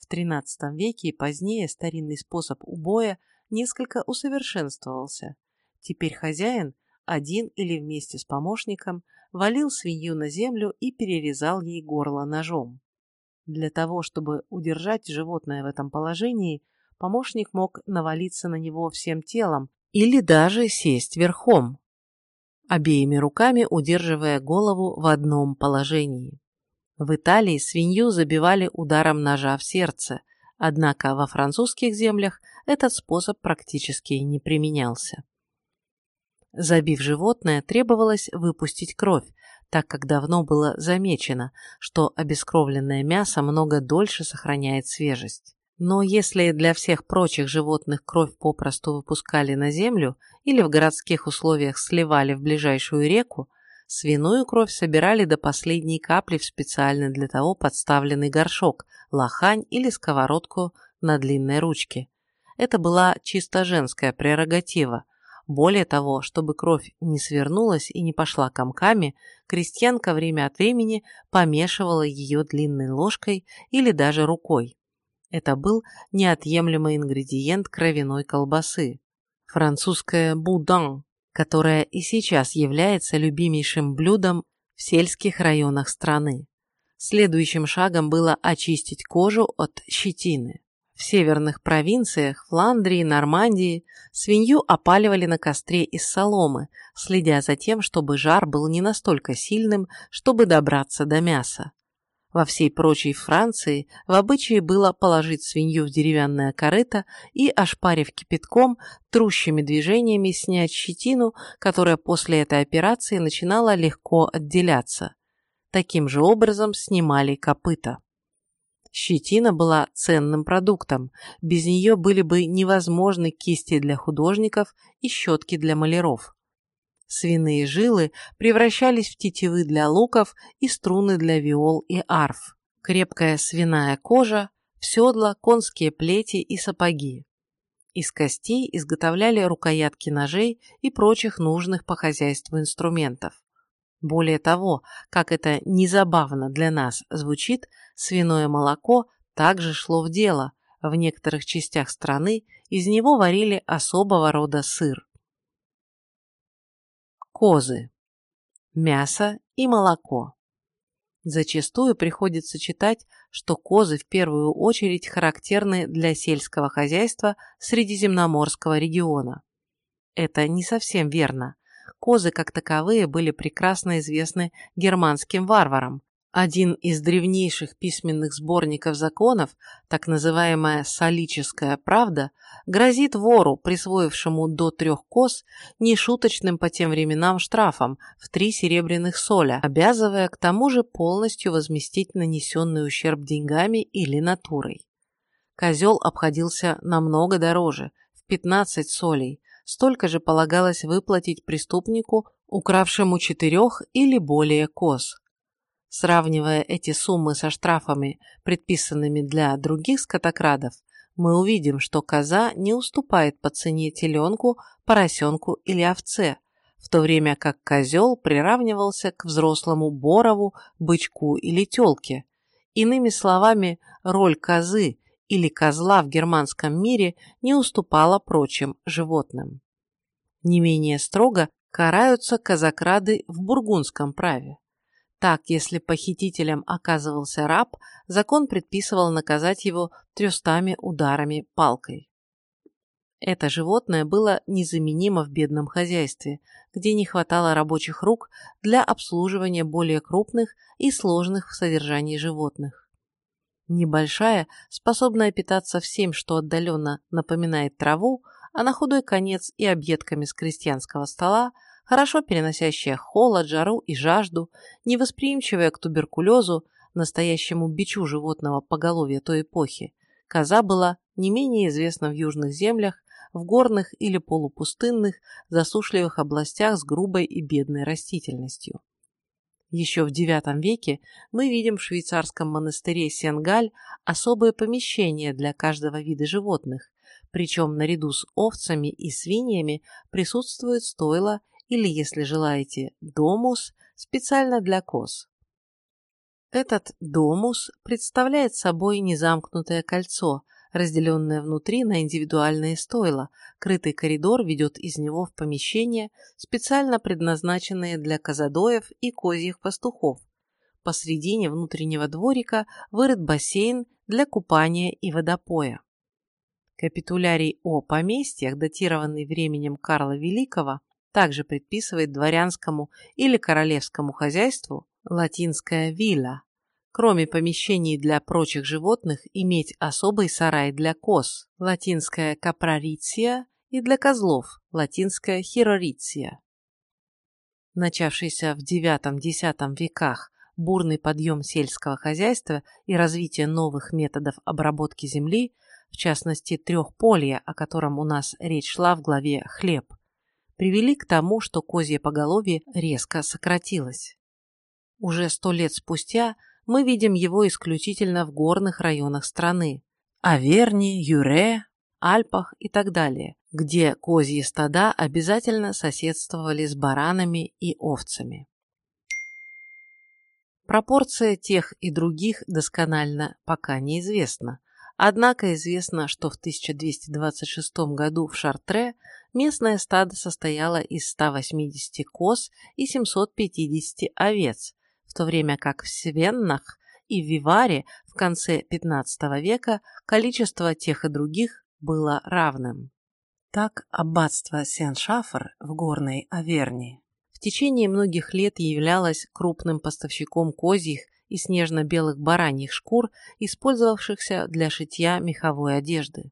A: В XIII веке и позднее старинный способ убоя несколько усовершенствовался. Теперь хозяин один или вместе с помощником, валил свинью на землю и перерезал ей горло ножом. Для того, чтобы удержать животное в этом положении, помощник мог навалиться на него всем телом или даже сесть верхом, обеими руками удерживая голову в одном положении. В Италии свинью забивали ударом ножа в сердце, однако во французских землях этот способ практически не применялся. Забив животное, требовалось выпустить кровь, так как давно было замечено, что обескровленное мясо много дольше сохраняет свежесть. Но если для всех прочих животных кровь попросту выпускали на землю или в городских условиях сливали в ближайшую реку, свиную кровь собирали до последней капли в специально для того подставленный горшок, лохань или сковородку на длинной ручке. Это была чисто женская прерогатива, более того, чтобы кровь не свернулась и не пошла комками, крестьянка время от времени помешивала ее длинной ложкой или даже рукой. Это был неотъемлемый ингредиент кровяной колбасы. Французская «будан», которая и сейчас является любимейшим блюдом в сельских районах страны. Следующим шагом было очистить кожу от щетины. В северных провинциях, Фландрии, Нормандии свинью опаливали на костре из соломы, следя за тем, чтобы жар был не настолько сильным, чтобы добраться до мяса. Во всей прочей Франции в обычае было положить свинью в деревянное корыто и, ошпарив кипятком, трущими движениями снять щетину, которая после этой операции начинала легко отделяться. Таким же образом снимали копыта. Щетина была ценным продуктом, без нее были бы невозможны кисти для художников и щетки для маляров. Свиные жилы превращались в тетивы для луков и струны для виол и арф. Крепкая свиная кожа, седла, конские плети и сапоги. Из костей изготовляли рукоятки ножей и прочих нужных по хозяйству инструментов. Более того, как это незабавно для нас звучит, свиное молоко также шло в дело. В некоторых частях страны из него варили особого рода сыр. Козы. Мясо и молоко. Зачастую приходится читать, что козы в первую очередь характерны для сельского хозяйства Средиземноморского региона. Это не совсем верно. Козы как таковые были прекрасно известны германским варварам, один из древнейших письменных сборников законов, так называемая «Солическая правда», грозит вору, присвоившему до трех коз, нешуточным по тем временам штрафом в три серебряных соля, обязывая к тому же полностью возместить нанесенный ущерб деньгами или натурой. Козел обходился намного дороже, в 15 солей, столько же полагалось выплатить преступнику, укравшему четырех или более коз. Сравнивая эти суммы со штрафами, предписанными для других скотокрадов, мы увидим, что коза не уступает по цене теленку, поросенку или овце, в то время как козел приравнивался к взрослому борову, бычку или телке. Иными словами, роль козы или козла в германском мире не уступала прочим животным. Не менее строго караются казакрады в бургундском праве. Так, если похитителем оказывался раб, закон предписывал наказать его трёстами ударами палкой. Это животное было незаменимо в бедном хозяйстве, где не хватало рабочих рук для обслуживания более крупных и сложных в содержании животных. Небольшая, способная питаться всем, что отдаленно напоминает траву, а на худой конец и объедками с крестьянского стола, хорошо переносящая холод, жару и жажду, невосприимчивая к туберкулезу, настоящему бичу животного поголовья той эпохи, коза была не менее известна в южных землях, в горных или полупустынных, засушливых областях с грубой и бедной растительностью. Еще в IX веке мы видим в швейцарском монастыре Сенгаль особое помещение для каждого вида животных, причем наряду с овцами и свиньями присутствует стойло или, если желаете, домус специально для коз. Этот домус представляет собой незамкнутое кольцо, разделенное внутри на индивидуальные стойла. Крытый коридор ведет из него в помещение, специально предназначенные для козадоев и козьих пастухов. Посредине внутреннего дворика вырыт бассейн для купания и водопоя. Капитулярий о поместьях, датированный временем Карла Великого, также предписывает дворянскому или королевскому хозяйству латинская вилла, кроме помещений для прочих животных, иметь особый сарай для коз, латинская капрариция, и для козлов, латинская хирориция. Начавшийся в IX-X веках бурный подъем сельского хозяйства и развитие новых методов обработки земли, в частности трехполья, о котором у нас речь шла в главе «Хлеб», привели к тому, что козье поголовье резко сократилось. Уже сто лет спустя мы видим его исключительно в горных районах страны – Аверни, Юре, Альпах и так далее, где козьи стада обязательно соседствовали с баранами и овцами. Пропорция тех и других досконально пока неизвестна, однако известно, что в 1226 году в Шартре местное стадо состояло из 180 коз и 750 овец, в то время как в Свеннах и Виваре в конце XV века количество тех и других было равным. Так аббатство Сен-Шафр в горной Авернии в течение многих лет являлось крупным поставщиком козьих и снежно-белых бараньих шкур, использовавшихся для шитья меховой одежды.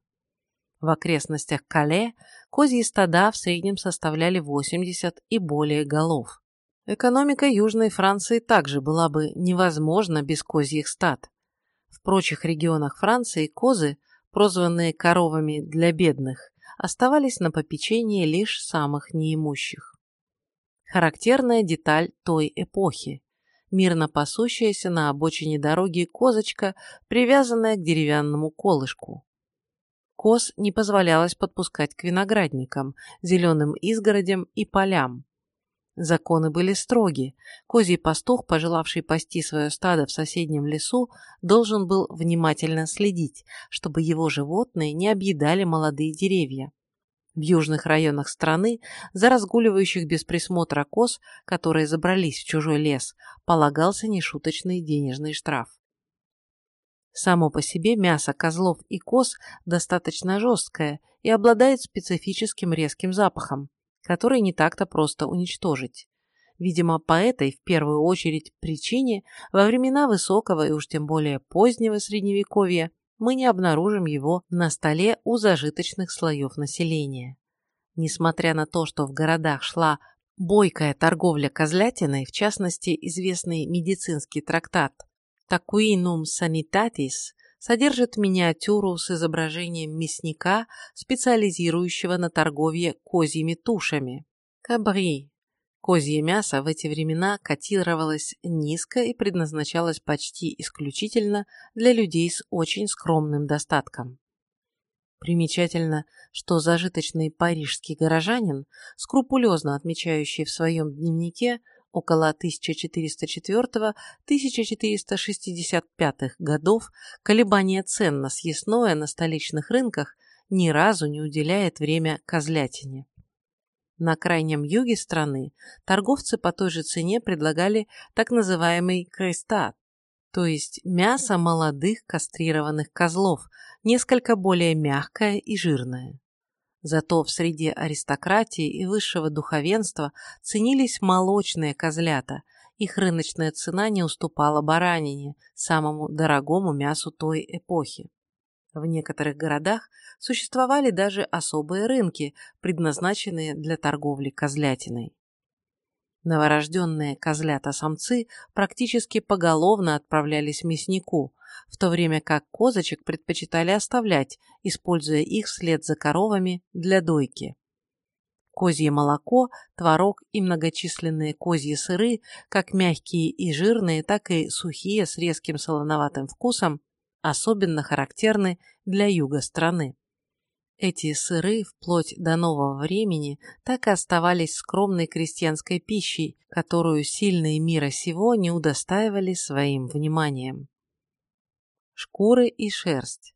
A: В окрестностях Кале козьи стада в среднем составляли 80 и более голов. Экономика Южной Франции также была бы невозможна без козьих стад. В прочих регионах Франции козы, прозванные коровами для бедных, оставались на попечении лишь самых неимущих. Характерная деталь той эпохи – мирно пасущаяся на обочине дороги козочка, привязанная к деревянному колышку. Коз не позволялось подпускать к виноградникам, зеленым изгородям и полям. Законы были строги. Козий пастух, пожелавший пасти свое стадо в соседнем лесу, должен был внимательно следить, чтобы его животные не объедали молодые деревья. В южных районах страны за разгуливающих без присмотра коз, которые забрались в чужой лес, полагался нешуточный денежный штраф. Само по себе мясо козлов и коз достаточно жесткое и обладает специфическим резким запахом, который не так-то просто уничтожить. Видимо, по этой, в первую очередь, причине во времена высокого и уж тем более позднего средневековья мы не обнаружим его на столе у зажиточных слоев населения. Несмотря на то, что в городах шла бойкая торговля козлятиной, в частности, известный медицинский трактат Taquinum Sanitatis содержит миниатюру с изображением мясника, специализирующего на торговле козьими тушами. Кабри. Козье мясо в эти времена котировалось низко и предназначалось почти исключительно для людей с очень скромным достатком. Примечательно, что зажиточный парижский горожанин, скрупулезно отмечающий в своем дневнике около 1464-1465 годов колебания цен на съестное на столичных рынках ни разу не уделяет время козлятине. На крайнем юге страны торговцы по той же цене предлагали так называемый крестат, то есть мясо молодых кастрированных козлов, несколько более мягкое и жирное. Зато в среде аристократии и высшего духовенства ценились молочные козлята, их рыночная цена не уступала баранине, самому дорогому мясу той эпохи. В некоторых городах существовали даже особые рынки, предназначенные для торговли козлятиной. Новорожденные козлята-самцы практически поголовно отправлялись мяснику, в то время как козочек предпочитали оставлять, используя их вслед за коровами для дойки. Козье молоко, творог и многочисленные козьи сыры, как мягкие и жирные, так и сухие с резким солоноватым вкусом, особенно характерны для юга страны. Эти сыры вплоть до нового времени так и оставались скромной крестьянской пищей, которую сильные мира сего не удостаивали своим вниманием. Шкуры и шерсть.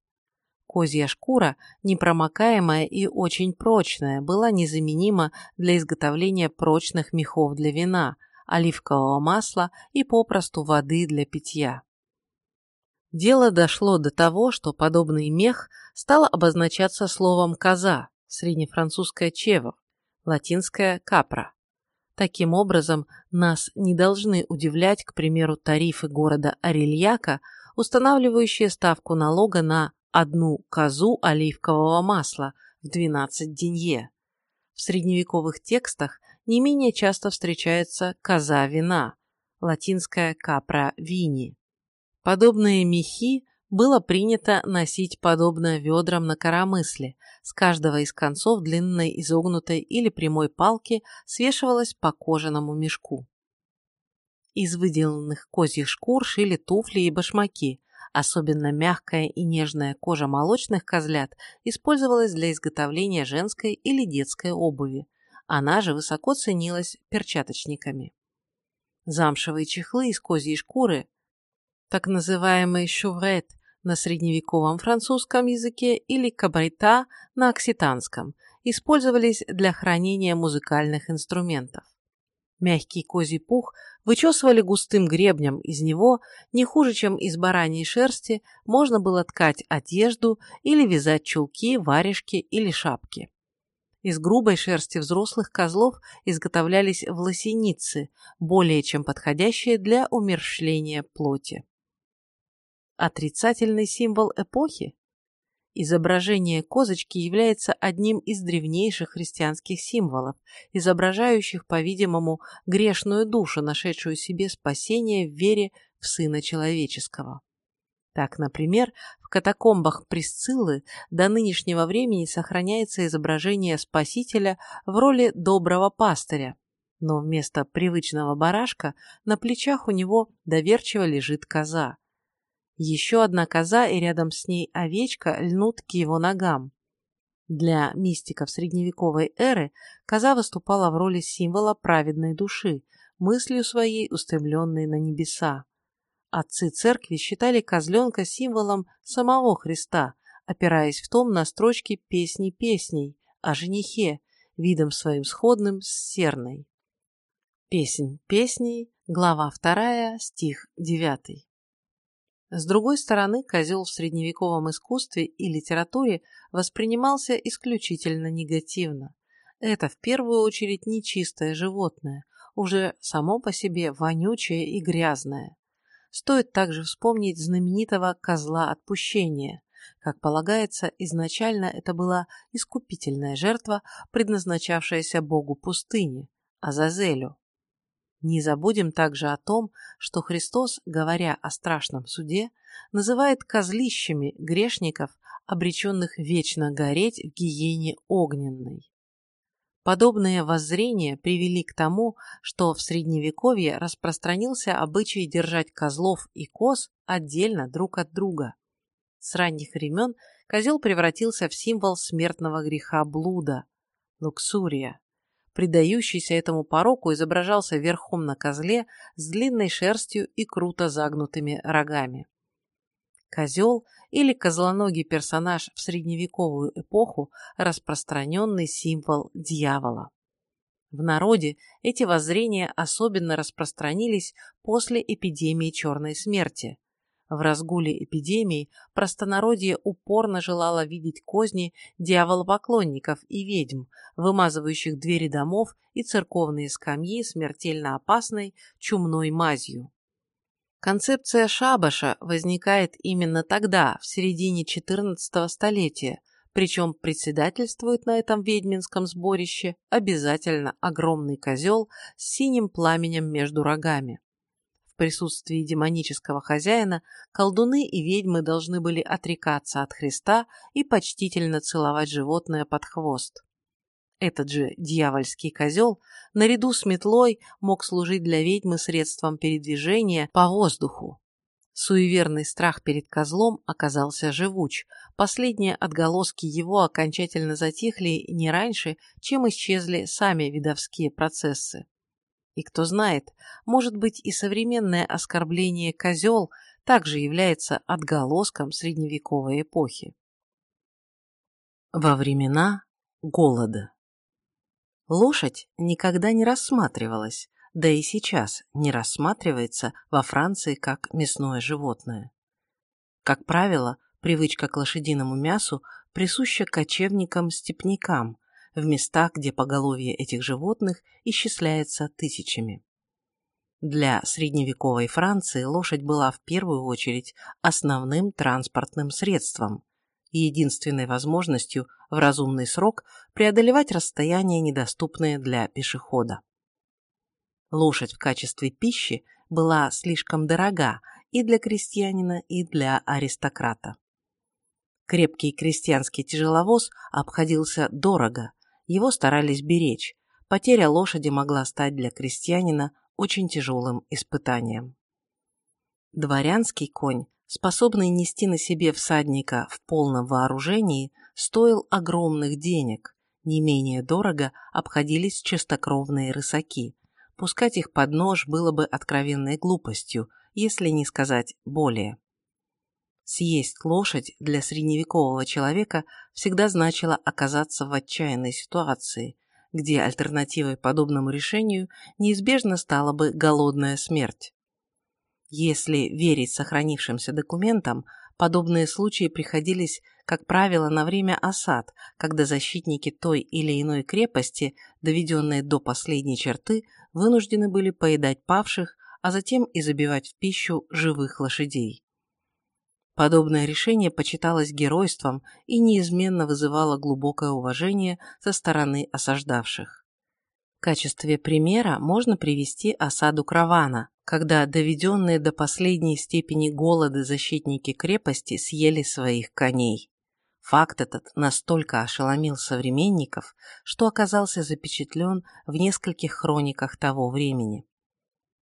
A: Козья шкура, непромокаемая и очень прочная, была незаменима для изготовления прочных мехов для вина, оливкового масла и попросту воды для питья. Дело дошло до того, что подобный мех стал обозначаться словом «коза», среднефранцузское «чево», латинское «капра». Таким образом, нас не должны удивлять, к примеру, тарифы города Арельяка, устанавливающие ставку налога на одну козу оливкового масла в 12 денье. В средневековых текстах не менее часто встречается коза вина, латинское «капра вини». Подобные мехи было принято носить подобно ведрам на коромысле. С каждого из концов длинной изогнутой или прямой палки свешивалась по кожаному мешку. Из выделанных козьих шкур шили туфли и башмаки. Особенно мягкая и нежная кожа молочных козлят использовалась для изготовления женской или детской обуви. Она же высоко ценилась перчаточниками. Замшевые чехлы из козьей шкуры так называемый шуврет на средневековом французском языке или кабрита на окситанском, использовались для хранения музыкальных инструментов. Мягкий козий пух вычесывали густым гребнем, из него, не хуже, чем из бараньей шерсти, можно было ткать одежду или вязать чулки, варежки или шапки. Из грубой шерсти взрослых козлов изготовлялись власеницы, более чем подходящие для умерщвления плоти. Отрицательный символ эпохи? Изображение козочки является одним из древнейших христианских символов, изображающих, по-видимому, грешную душу, нашедшую себе спасение в вере в Сына Человеческого. Так, например, в катакомбах Присциллы до нынешнего времени сохраняется изображение Спасителя в роли доброго пастыря, но вместо привычного барашка на плечах у него доверчиво лежит коза. Еще одна коза и рядом с ней овечка льнут к его ногам. Для мистиков средневековой эры коза выступала в роли символа праведной души, мыслью своей устремленной на небеса. Отцы церкви считали козленка символом самого Христа, опираясь в том на строчки «Песни песней» о женихе, видом своим сходным с серной. Песнь песней, глава 2, стих 9. С другой стороны, козел в средневековом искусстве и литературе воспринимался исключительно негативно. Это в первую очередь нечистое животное, уже само по себе вонючее и грязное. Стоит также вспомнить знаменитого козла отпущения. Как полагается, изначально это была искупительная жертва, предназначавшаяся богу пустыни, Азазелю. Не забудем также о том, что Христос, говоря о страшном суде, называет козлищами грешников, обреченных вечно гореть в гиене огненной. Подобные воззрения привели к тому, что в Средневековье распространился обычай держать козлов и коз отдельно друг от друга. С ранних времен козел превратился в символ смертного греха блуда – луксурия предающийся этому пороку, изображался верхом на козле с длинной шерстью и круто загнутыми рогами. Козел или козлоногий персонаж в средневековую эпоху – распространенный символ дьявола. В народе эти воззрения особенно распространились после эпидемии черной смерти, в разгуле эпидемии простонародье упорно желало видеть козни дьяволопоклонников и ведьм, вымазывающих двери домов и церковные скамьи смертельно опасной чумной мазью. Концепция шабаша возникает именно тогда, в середине XIV столетия, причем председательствует на этом ведьминском сборище обязательно огромный козел с синим пламенем между рогами. В присутствии демонического хозяина колдуны и ведьмы должны были отрекаться от Христа и почтительно целовать животное под хвост. Этот же дьявольский козел, наряду с метлой, мог служить для ведьмы средством передвижения по воздуху. Суеверный страх перед козлом оказался живуч. Последние отголоски его окончательно затихли не раньше, чем исчезли сами видовские процессы. И кто знает, может быть и современное оскорбление «козел» также является отголоском средневековой эпохи. Во времена голода Лошадь никогда не рассматривалась, да и сейчас не рассматривается во Франции как мясное животное. Как правило, привычка к лошадиному мясу присуща кочевникам-степнякам, в местах, где поголовье этих животных исчисляется тысячами. Для средневековой Франции лошадь была в первую очередь основным транспортным средством и единственной возможностью в разумный срок преодолевать расстояния, недоступные для пешехода. Лошадь в качестве пищи была слишком дорога и для крестьянина, и для аристократа. Крепкий крестьянский тяжеловоз обходился дорого, его старались беречь. Потеря лошади могла стать для крестьянина очень тяжелым испытанием. Дворянский конь, способный нести на себе всадника в полном вооружении, стоил огромных денег. Не менее дорого обходились чистокровные рысаки. Пускать их под нож было бы откровенной глупостью, если не сказать более. Съесть лошадь для средневекового человека всегда значило оказаться в отчаянной ситуации, где альтернативой подобному решению неизбежно стала бы голодная смерть. Если верить сохранившимся документам, подобные случаи приходились, как правило, на время осад, когда защитники той или иной крепости, доведенные до последней черты, вынуждены были поедать павших, а затем и забивать в пищу живых лошадей. Подобное решение почиталось геройством и неизменно вызывало глубокое уважение со стороны осаждавших. В качестве примера можно привести осаду Кравана, когда доведенные до последней степени голода защитники крепости съели своих коней. Факт этот настолько ошеломил современников, что оказался запечатлен в нескольких хрониках того времени.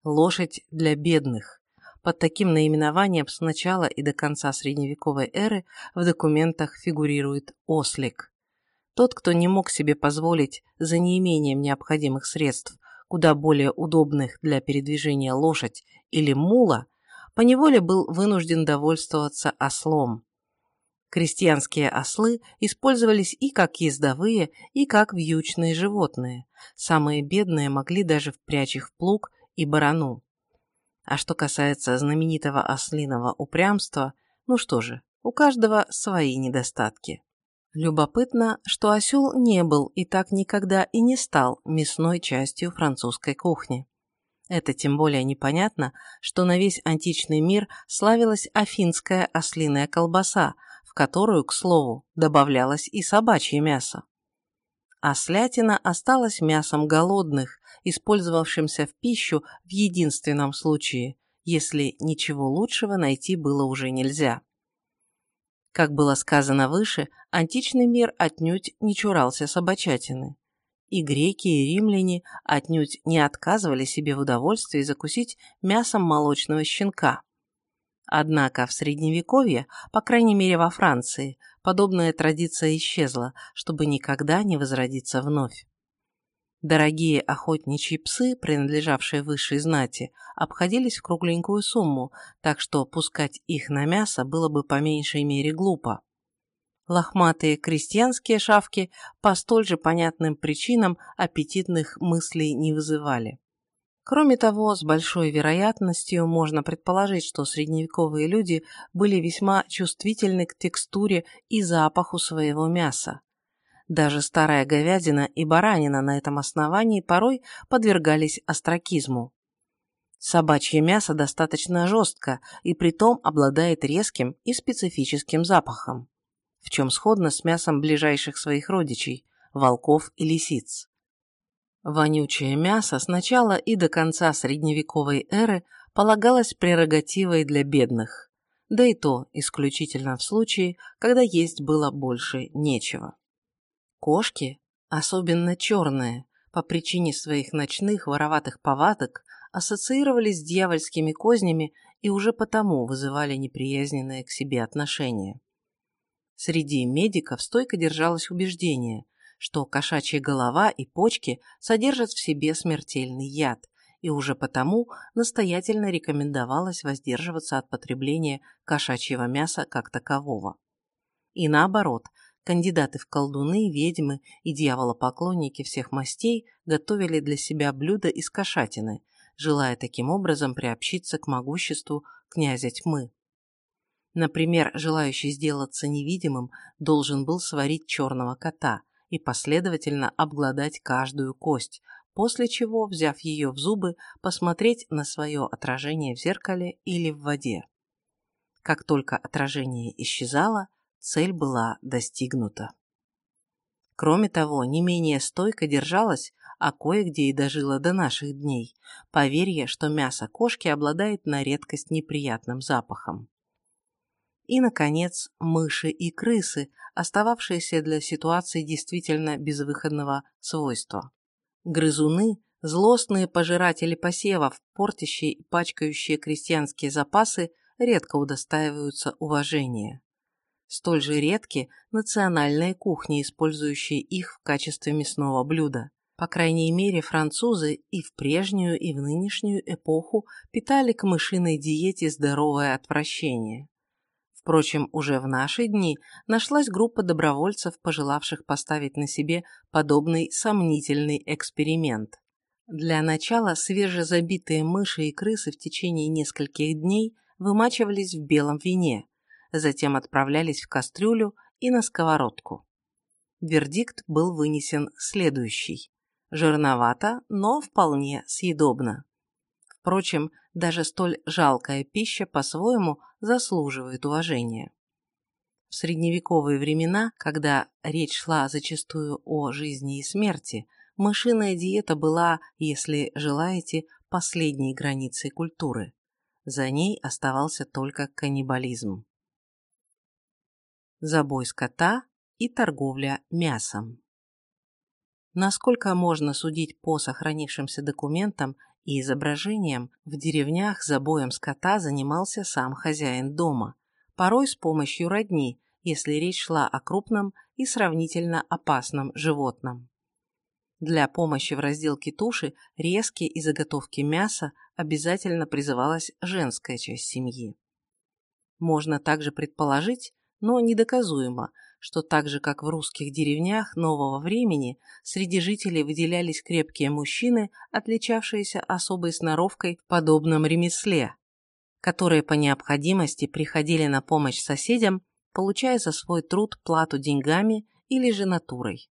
A: Лошадь для бедных, под таким наименованием с начала и до конца средневековой эры в документах фигурирует ослик. Тот, кто не мог себе позволить за неимением необходимых средств куда более удобных для передвижения лошадь или мула, поневоле был вынужден довольствоваться ослом. Крестьянские ослы использовались и как ездовые, и как вьючные животные. Самые бедные могли даже впрячь их в плуг и барану. А что касается знаменитого ослиного упрямства, ну что же, у каждого свои недостатки. Любопытно, что осел не был и так никогда и не стал мясной частью французской кухни. Это тем более непонятно, что на весь античный мир славилась афинская ослиная колбаса, в которую, к слову, добавлялось и собачье мясо. Ослятина осталась мясом голодных, использовавшимся в пищу в единственном случае, если ничего лучшего найти было уже нельзя. Как было сказано выше, античный мир отнюдь не чурался собачатины. И греки, и римляне отнюдь не отказывали себе в удовольствии закусить мясом молочного щенка. Однако в Средневековье, по крайней мере во Франции, подобная традиция исчезла, чтобы никогда не возродиться вновь. Дорогие охотничьи псы, принадлежавшие высшей знати, обходились в кругленькую сумму, так что пускать их на мясо было бы по меньшей мере глупо. Лохматые крестьянские шавки по столь же понятным причинам аппетитных мыслей не вызывали. Кроме того, с большой вероятностью можно предположить, что средневековые люди были весьма чувствительны к текстуре и запаху своего мяса. Даже старая говядина и баранина на этом основании порой подвергались остракизму. Собачье мясо достаточно жестко и притом обладает резким и специфическим запахом, в чем сходно с мясом ближайших своих родичей – волков и лисиц. Вонючее мясо с начала и до конца средневековой эры полагалось прерогативой для бедных, да и то исключительно в случае, когда есть было больше нечего. Кошки, особенно черные, по причине своих ночных вороватых повадок, ассоциировались с дьявольскими кознями и уже потому вызывали неприязненное к себе отношение. Среди медиков стойко держалось убеждение, что кошачья голова и почки содержат в себе смертельный яд, и уже потому настоятельно рекомендовалось воздерживаться от потребления кошачьего мяса как такового. И наоборот, Кандидаты в колдуны, ведьмы и дьяволопоклонники всех мастей готовили для себя блюда из кошатины, желая таким образом приобщиться к могуществу князя тьмы. Например, желающий сделаться невидимым должен был сварить черного кота и последовательно обглодать каждую кость, после чего, взяв ее в зубы, посмотреть на свое отражение в зеркале или в воде. Как только отражение исчезало, цель была достигнута. Кроме того, не менее стойко держалась, а кое-где и дожила до наших дней, поверье, что мясо кошки обладает на редкость неприятным запахом. И, наконец, мыши и крысы, остававшиеся для ситуации действительно безвыходного свойства. Грызуны, злостные пожиратели посевов, портящие и пачкающие крестьянские запасы, редко удостаиваются уважения. Столь же редки национальные кухни, использующие их в качестве мясного блюда. По крайней мере, французы и в прежнюю, и в нынешнюю эпоху питали к мышиной диете здоровое отвращение. Впрочем, уже в наши дни нашлась группа добровольцев, пожелавших поставить на себе подобный сомнительный эксперимент. Для начала свежезабитые мыши и крысы в течение нескольких дней вымачивались в белом вине, затем отправлялись в кастрюлю и на сковородку. Вердикт был вынесен следующий. Жирновато, но вполне съедобно. Впрочем, даже столь жалкая пища по-своему заслуживает уважения. В средневековые времена, когда речь шла зачастую о жизни и смерти, мышиная диета была, если желаете, последней границей культуры. За ней оставался только каннибализм забой скота и торговля мясом. Насколько можно судить по сохранившимся документам и изображениям, в деревнях забоем скота занимался сам хозяин дома, порой с помощью родни, если речь шла о крупном и сравнительно опасном животном. Для помощи в разделке туши, резке и заготовке мяса обязательно призывалась женская часть семьи. Можно также предположить, но недоказуемо, что так же, как в русских деревнях нового времени, среди жителей выделялись крепкие мужчины, отличавшиеся особой сноровкой в подобном ремесле, которые по необходимости приходили на помощь соседям, получая за свой труд плату деньгами или же натурой.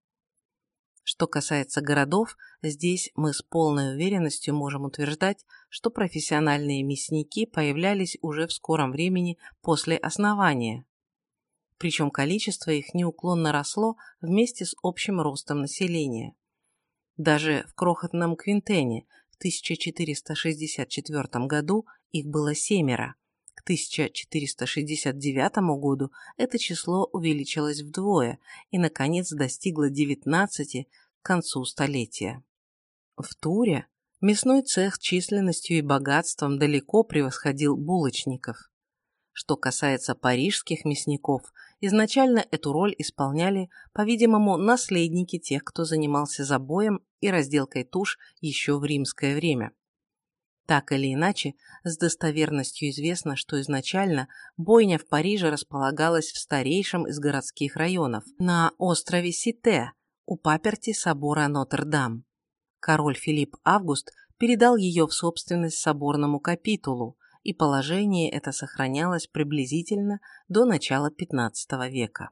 A: Что касается городов, здесь мы с полной уверенностью можем утверждать, что профессиональные мясники появлялись уже в скором времени после основания. Причем количество их неуклонно росло вместе с общим ростом населения. Даже в крохотном Квинтене в 1464 году их было семеро. К 1469 году это число увеличилось вдвое и, наконец, достигло 19 к концу столетия. В Туре мясной цех численностью и богатством далеко превосходил булочников. Что касается парижских мясников, изначально эту роль исполняли, по-видимому, наследники тех, кто занимался забоем и разделкой туш еще в римское время. Так или иначе, с достоверностью известно, что изначально бойня в Париже располагалась в старейшем из городских районов, на острове Сите, у паперти собора Нотр-Дам. Король Филипп Август передал ее в собственность соборному капитулу, и положение это сохранялось приблизительно до начала XV века.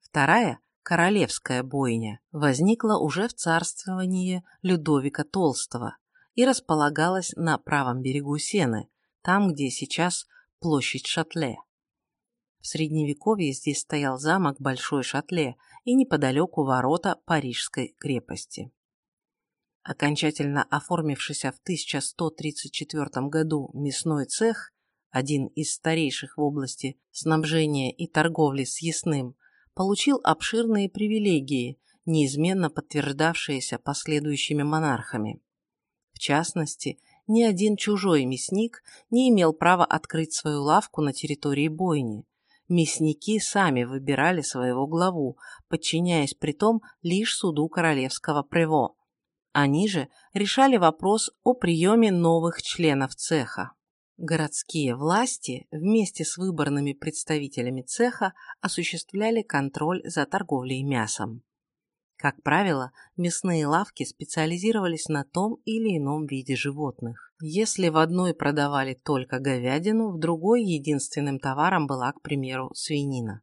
A: Вторая, королевская бойня, возникла уже в царствовании Людовика Толстого, и располагалась на правом берегу Сены, там, где сейчас площадь Шатле. В Средневековье здесь стоял замок Большой Шатле и неподалеку ворота Парижской крепости. Окончательно оформившийся в 1134 году мясной цех, один из старейших в области снабжения и торговли с ясным, получил обширные привилегии, неизменно подтверждавшиеся последующими монархами. В частности, ни один чужой мясник не имел права открыть свою лавку на территории бойни. Мясники сами выбирали своего главу, подчиняясь при том лишь суду королевского прево. Они же решали вопрос о приеме новых членов цеха. Городские власти вместе с выборными представителями цеха осуществляли контроль за торговлей мясом. Как правило, мясные лавки специализировались на том или ином виде животных. Если в одной продавали только говядину, в другой единственным товаром была, к примеру, свинина.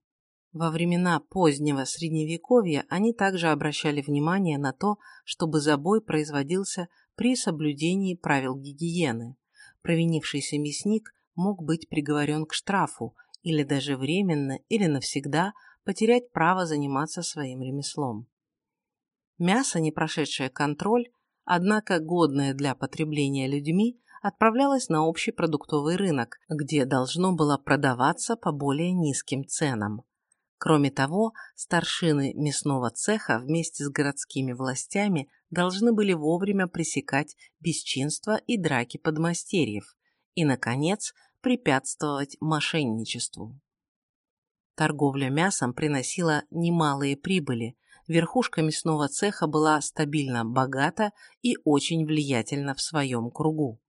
A: Во времена позднего Средневековья они также обращали внимание на то, чтобы забой производился при соблюдении правил гигиены. Провинившийся мясник мог быть приговорен к штрафу или даже временно или навсегда потерять право заниматься своим ремеслом. Мясо, не прошедшее контроль, однако годное для потребления людьми, отправлялось на общий продуктовый рынок, где должно было продаваться по более низким ценам. Кроме того, старшины мясного цеха вместе с городскими властями должны были вовремя пресекать бесчинства и драки подмастерьев и, наконец, препятствовать мошенничеству. Торговля мясом приносила немалые прибыли, верхушка мясного цеха была стабильно богата и очень влиятельна в своем кругу.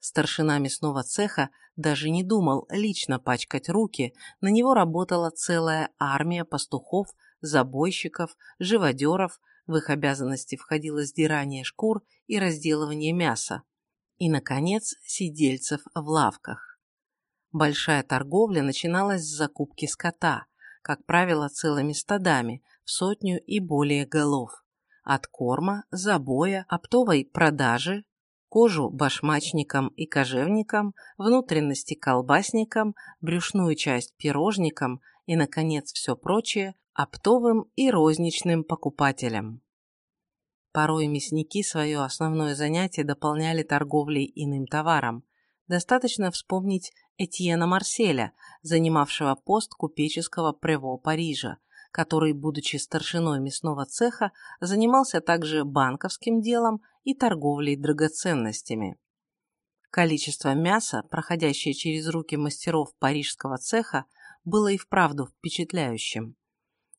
A: Старшина мясного цеха даже не думал лично пачкать руки, на него работала целая армия пастухов, забойщиков, живодеров, в их обязанности входило сдирание шкур и разделывание мяса, и, наконец, сидельцев в лавках. Большая торговля начиналась с закупки скота, как правило, целыми стадами, в сотню и более голов. От корма, забоя, оптовой продажи, кожу башмачникам и кожевникам, внутренности колбасникам, брюшную часть пирожникам и, наконец, все прочее оптовым и розничным покупателям. Порой мясники свое основное занятие дополняли торговлей иным товаром. Достаточно вспомнить Этьена Марселя, занимавшего пост купеческого прево Парижа, который, будучи старшиной мясного цеха, занимался также банковским делом и торговлей драгоценностями. Количество мяса, проходящее через руки мастеров парижского цеха, было и вправду впечатляющим.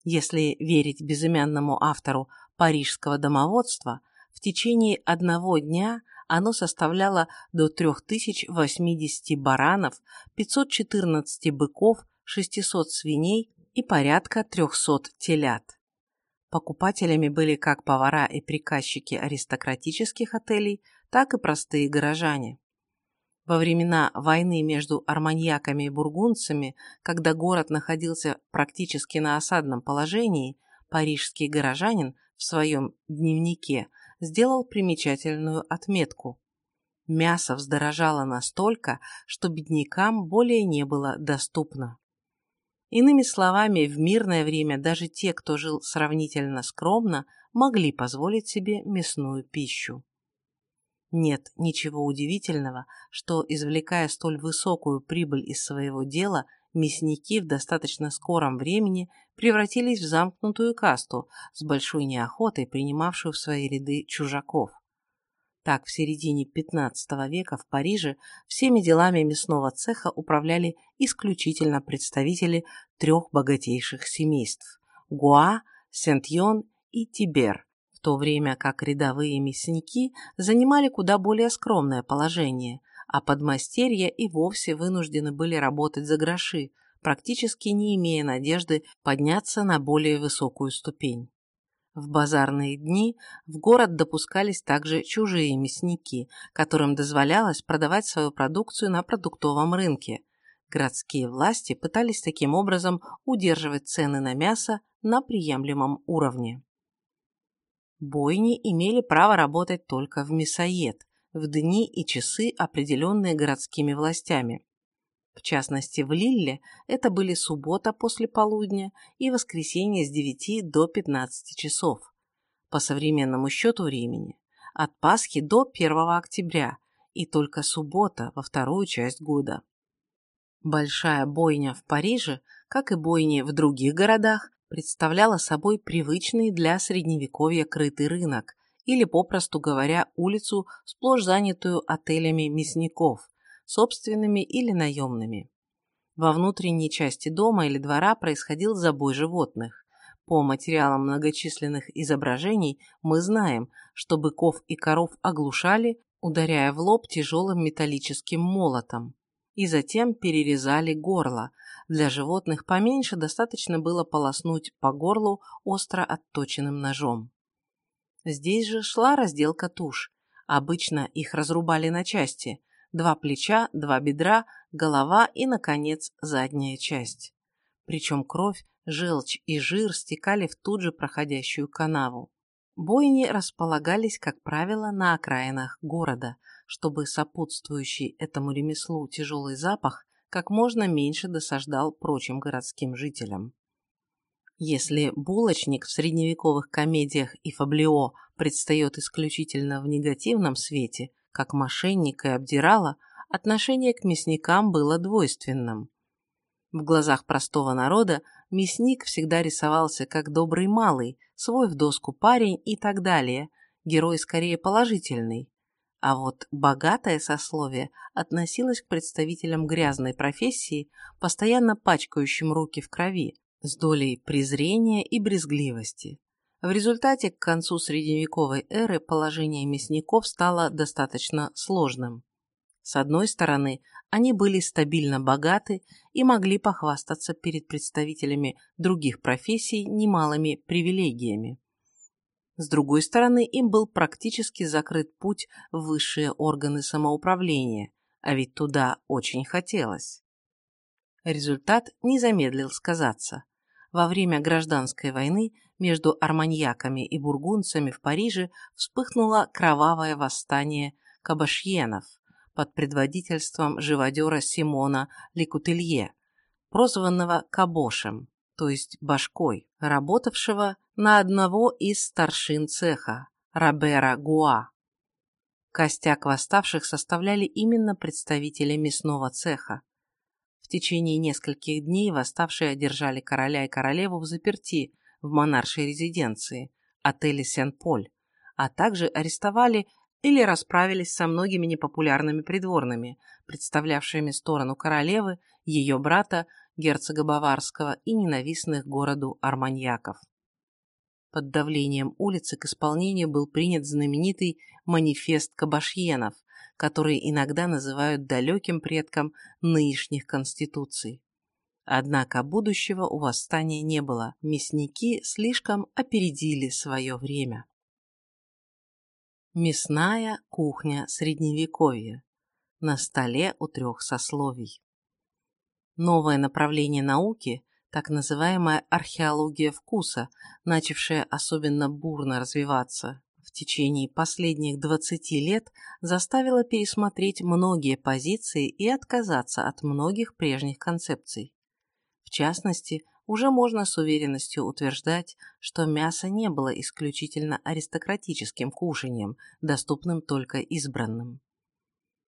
A: Если верить безымянному автору парижского домоводства, в течение одного дня оно составляло до 3080 баранов, 514 быков, 600 свиней и порядка 300 телят. Покупателями были как повара и приказчики аристократических отелей, так и простые горожане. Во времена войны между арманьяками и бургундцами, когда город находился практически на осадном положении, парижский горожанин в своем дневнике сделал примечательную отметку. Мясо вздорожало настолько, что беднякам более не было доступно. Иными словами, в мирное время даже те, кто жил сравнительно скромно, могли позволить себе мясную пищу. Нет ничего удивительного, что, извлекая столь высокую прибыль из своего дела, мясники в достаточно скором времени превратились в замкнутую касту, с большой неохотой принимавшую в свои ряды чужаков. Так, в середине XV века в Париже всеми делами мясного цеха управляли исключительно представители трех богатейших семейств – Гуа, Сент-Йон и Тибер, в то время как рядовые мясники занимали куда более скромное положение, а подмастерья и вовсе вынуждены были работать за гроши, практически не имея надежды подняться на более высокую ступень. В базарные дни в город допускались также чужие мясники, которым дозволялось продавать свою продукцию на продуктовом рынке. Городские власти пытались таким образом удерживать цены на мясо на приемлемом уровне. Бойни имели право работать только в мясоед, в дни и часы, определенные городскими властями. В частности, в Лилле это были суббота после полудня и воскресенье с 9 до 15 часов. По современному счету времени. От Пасхи до 1 октября и только суббота во вторую часть года. Большая бойня в Париже, как и бойни в других городах, представляла собой привычный для средневековья крытый рынок, или, попросту говоря, улицу, сплошь занятую отелями мясников, собственными или наемными. Во внутренней части дома или двора происходил забой животных. По материалам многочисленных изображений мы знаем, что быков и коров оглушали, ударяя в лоб тяжелым металлическим молотом, и затем перерезали горло, для животных поменьше достаточно было полоснуть по горлу остро отточенным ножом. Здесь же шла разделка туш. Обычно их разрубали на части. Два плеча, два бедра, голова и, наконец, задняя часть. Причем кровь, желчь и жир стекали в тут же проходящую канаву. Бойни располагались, как правило, на окраинах города, чтобы сопутствующий этому ремеслу тяжелый запах как можно меньше досаждал прочим городским жителям. Если булочник в средневековых комедиях и фаблио предстает исключительно в негативном свете, как мошенник и обдирала, отношение к мясникам было двойственным. В глазах простого народа мясник всегда рисовался как добрый малый, свой в доску парень и так далее, герой скорее положительный, а вот богатое сословие относилось к представителям грязной профессии, постоянно пачкающим руки в крови, с долей презрения и брезгливости. В результате к концу средневековой эры положение мясников стало достаточно сложным. С одной стороны, они были стабильно богаты и могли похвастаться перед представителями других профессий немалыми привилегиями. С другой стороны, им был практически закрыт путь в высшие органы самоуправления, а ведь туда очень хотелось. Результат не замедлил сказаться. Во время гражданской войны между арманьяками и бургунцами в Париже вспыхнуло кровавое восстание кабашьенов под предводительством живодера Симона Лекутелье, прозванного Кабошем, то есть башкой, работавшего на одного из старшин цеха, Робера Гуа. Костяк восставших составляли именно представители мясного цеха. Течение нескольких дней восставшие одержали короля и королеву в заперти в монаршей резиденции, отеле Сен-Поль, а также арестовали или расправились со многими непопулярными придворными, представлявшими сторону королевы, ее брата герцога Баварского, и ненавистных городу арманьяков. Под давлением улицы к исполнению был принят знаменитый манифест кабашьенов, который иногда называют далеким предком нынешних конституций. Однако будущего у восстания не было, мясники слишком опередили свое время. Мясная кухня Средневековья. На столе у трех сословий. Новое направление науки, так называемая археология вкуса, начавшая особенно бурно развиваться течение последних 20 лет, заставила пересмотреть многие позиции и отказаться от многих прежних концепций. В частности, уже можно с уверенностью утверждать, что мясо не было исключительно аристократическим кушанием, доступным только избранным.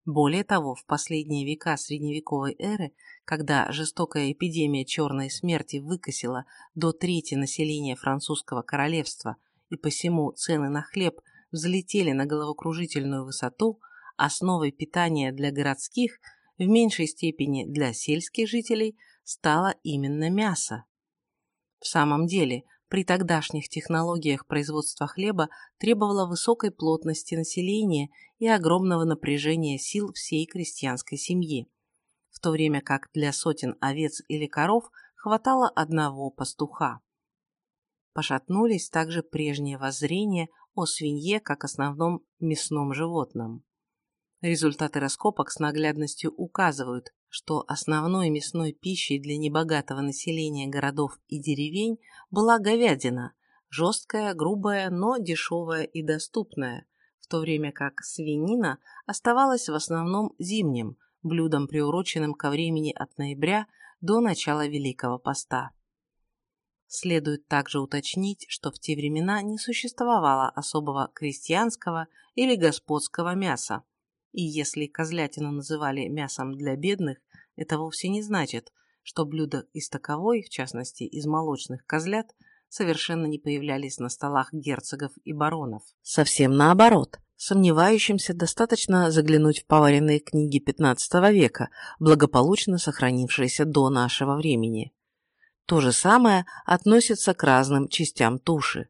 A: Более того, в последние века средневековой эры, когда жестокая эпидемия черной смерти выкосила до трети населения французского королевства и посему цены на хлеб взлетели на головокружительную высоту, основой питания для городских, в меньшей степени для сельских жителей – стало именно мясо. В самом деле, при тогдашних технологиях производства хлеба требовало высокой плотности населения и огромного напряжения сил всей крестьянской семьи, в то время как для сотен овец или коров хватало одного пастуха. Пошатнулись также прежние воззрения о свинье как основном мясном животном. Результаты раскопок с наглядностью указывают, что основной мясной пищей для небогатого населения городов и деревень была говядина, жесткая, грубая, но дешевая и доступная, в то время как свинина оставалась в основном зимним, блюдом, приуроченным ко времени от ноября до начала Великого Поста. Следует также уточнить, что в те времена не существовало особого крестьянского или господского мяса, и если козлятину называли мясом для бедных, это вовсе не значит, что блюда из таковой, в частности из молочных козлят, совершенно не появлялись на столах герцогов и баронов. Совсем наоборот. Сомневающимся достаточно заглянуть в поваренные книги XV века, благополучно сохранившиеся до нашего времени. То же самое относится к разным частям туши.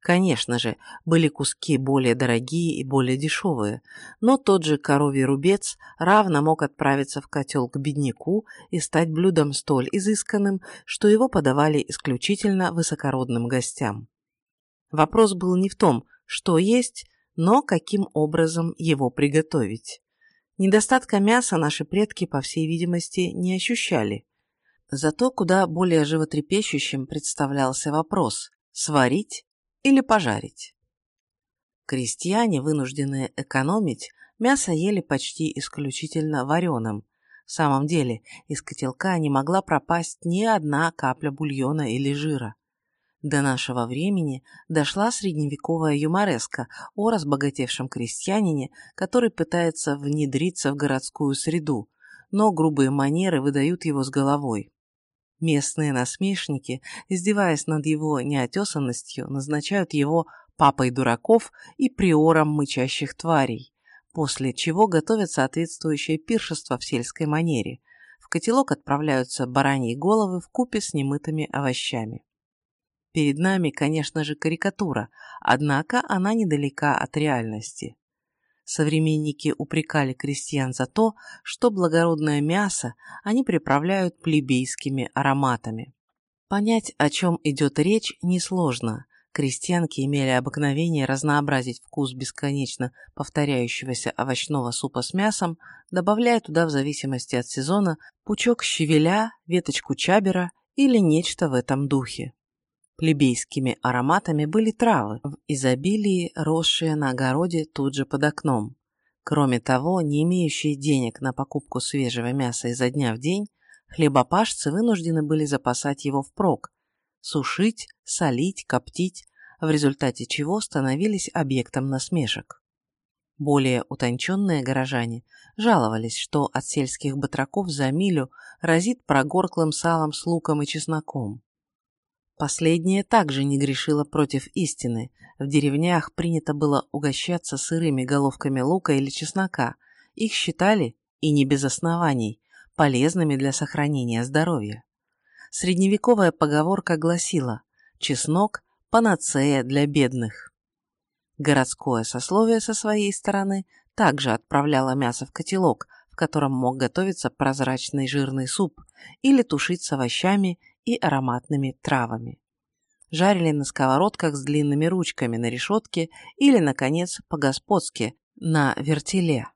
A: Конечно же, были куски более дорогие и более дешевые, но тот же коровий рубец равно мог отправиться в котел к бедняку и стать блюдом столь изысканным, что его подавали исключительно высокородным гостям. Вопрос был не в том, что есть, но каким образом его приготовить. Недостатка мяса наши предки, по всей видимости, не ощущали. Зато куда более животрепещущим представлялся вопрос – сварить или пожарить. Крестьяне, вынужденные экономить, мясо ели почти исключительно вареным. В самом деле, из котелка не могла пропасть ни одна капля бульона или жира. До нашего времени дошла средневековая юмореска о разбогатевшем крестьянине, который пытается внедриться в городскую среду, но грубые манеры выдают его с головой. Местные насмешники, издеваясь над его неотесанностью, назначают его папой дураков и приором мычащих тварей, после чего готовят соответствующее пиршество в сельской манере. В котелок отправляются бараньи головы в купе с немытыми овощами. Перед нами, конечно же, карикатура, однако она недалека от реальности. Современники упрекали крестьян за то, что благородное мясо они приправляют плебейскими ароматами. Понять, о чем идет речь, несложно. Крестьянки имели обыкновение разнообразить вкус бесконечно повторяющегося овощного супа с мясом, добавляя туда в зависимости от сезона пучок щавеля, веточку чабера или нечто в этом духе. Плебейскими ароматами были травы, в изобилии росшие на огороде тут же под окном. Кроме того, не имеющие денег на покупку свежего мяса изо дня в день, хлебопашцы вынуждены были запасать его впрок, сушить, солить, коптить, в результате чего становились объектом насмешек. Более утонченные горожане жаловались, что от сельских батраков за милю разит прогорклым салом с луком и чесноком. Последнее также не грешило против истины. В деревнях принято было угощаться сырыми головками лука или чеснока. Их считали, и не без оснований, полезными для сохранения здоровья. Средневековая поговорка гласила «чеснок – панацея для бедных». Городское сословие со своей стороны также отправляло мясо в котелок, в котором мог готовиться прозрачный жирный суп или тушить с овощами и ароматными травами. Жарили на сковородках с длинными ручками на решетке или, наконец, по-господски, на вертеле.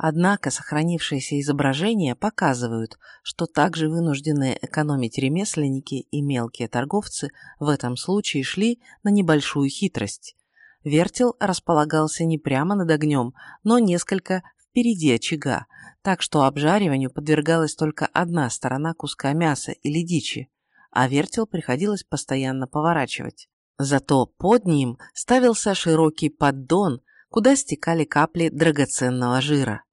A: Однако сохранившиеся изображения показывают, что также вынужденные экономить ремесленники и мелкие торговцы в этом случае шли на небольшую хитрость. Вертел располагался не прямо над огнем, но несколько впереди очага, так что обжариванию подвергалась только одна сторона куска мяса или дичи, а вертел приходилось постоянно поворачивать. Зато под ним ставился широкий поддон, куда стекали капли драгоценного жира.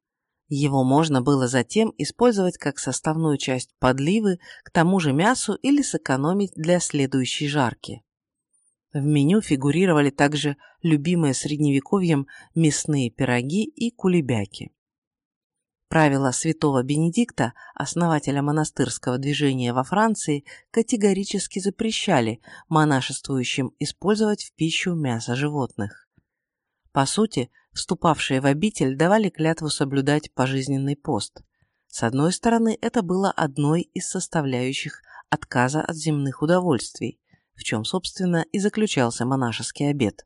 A: Его можно было затем использовать как составную часть подливы к тому же мясу или сэкономить для следующей жарки. В меню фигурировали также любимые средневековьем мясные пироги и кулебяки. Правила святого Бенедикта, основателя монастырского движения во Франции, категорически запрещали монашествующим использовать в пищу мясо животных. По сути, вступавшие в обитель давали клятву соблюдать пожизненный пост. С одной стороны, это было одной из составляющих отказа от земных удовольствий, в чем, собственно, и заключался монашеский обет.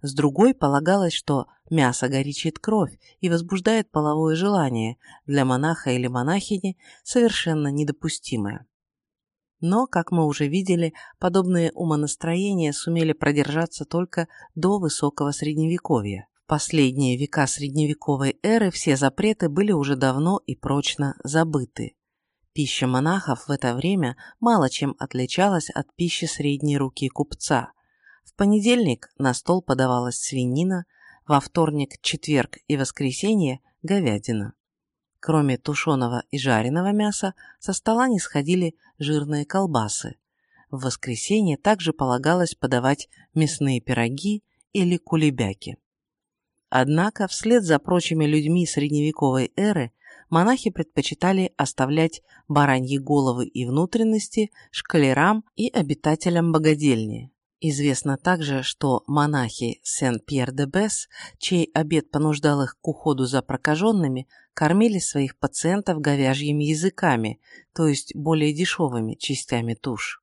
A: С другой полагалось, что мясо горячит кровь и возбуждает половое желание, для монаха или монахини совершенно недопустимое. Но, как мы уже видели, подобные умонастроения сумели продержаться только до высокого средневековья. В последние века средневековой эры все запреты были уже давно и прочно забыты. Пища монахов в это время мало чем отличалась от пищи средней руки купца, в понедельник на стол подавалась свинина, во вторник, четверг и воскресенье – говядина. Кроме тушеного и жареного мяса, со стола не сходили жирные колбасы. В воскресенье также полагалось подавать мясные пироги или кулебяки. Однако, вслед за прочими людьми средневековой эры, монахи предпочитали оставлять бараньи головы и внутренности шкалерам и обитателям богадельни. Известно также, что монахи Сен-Пьер-де-Бес, чей обед понуждал их к уходу за прокаженными, кормили своих пациентов говяжьими языками, то есть более дешевыми частями туш.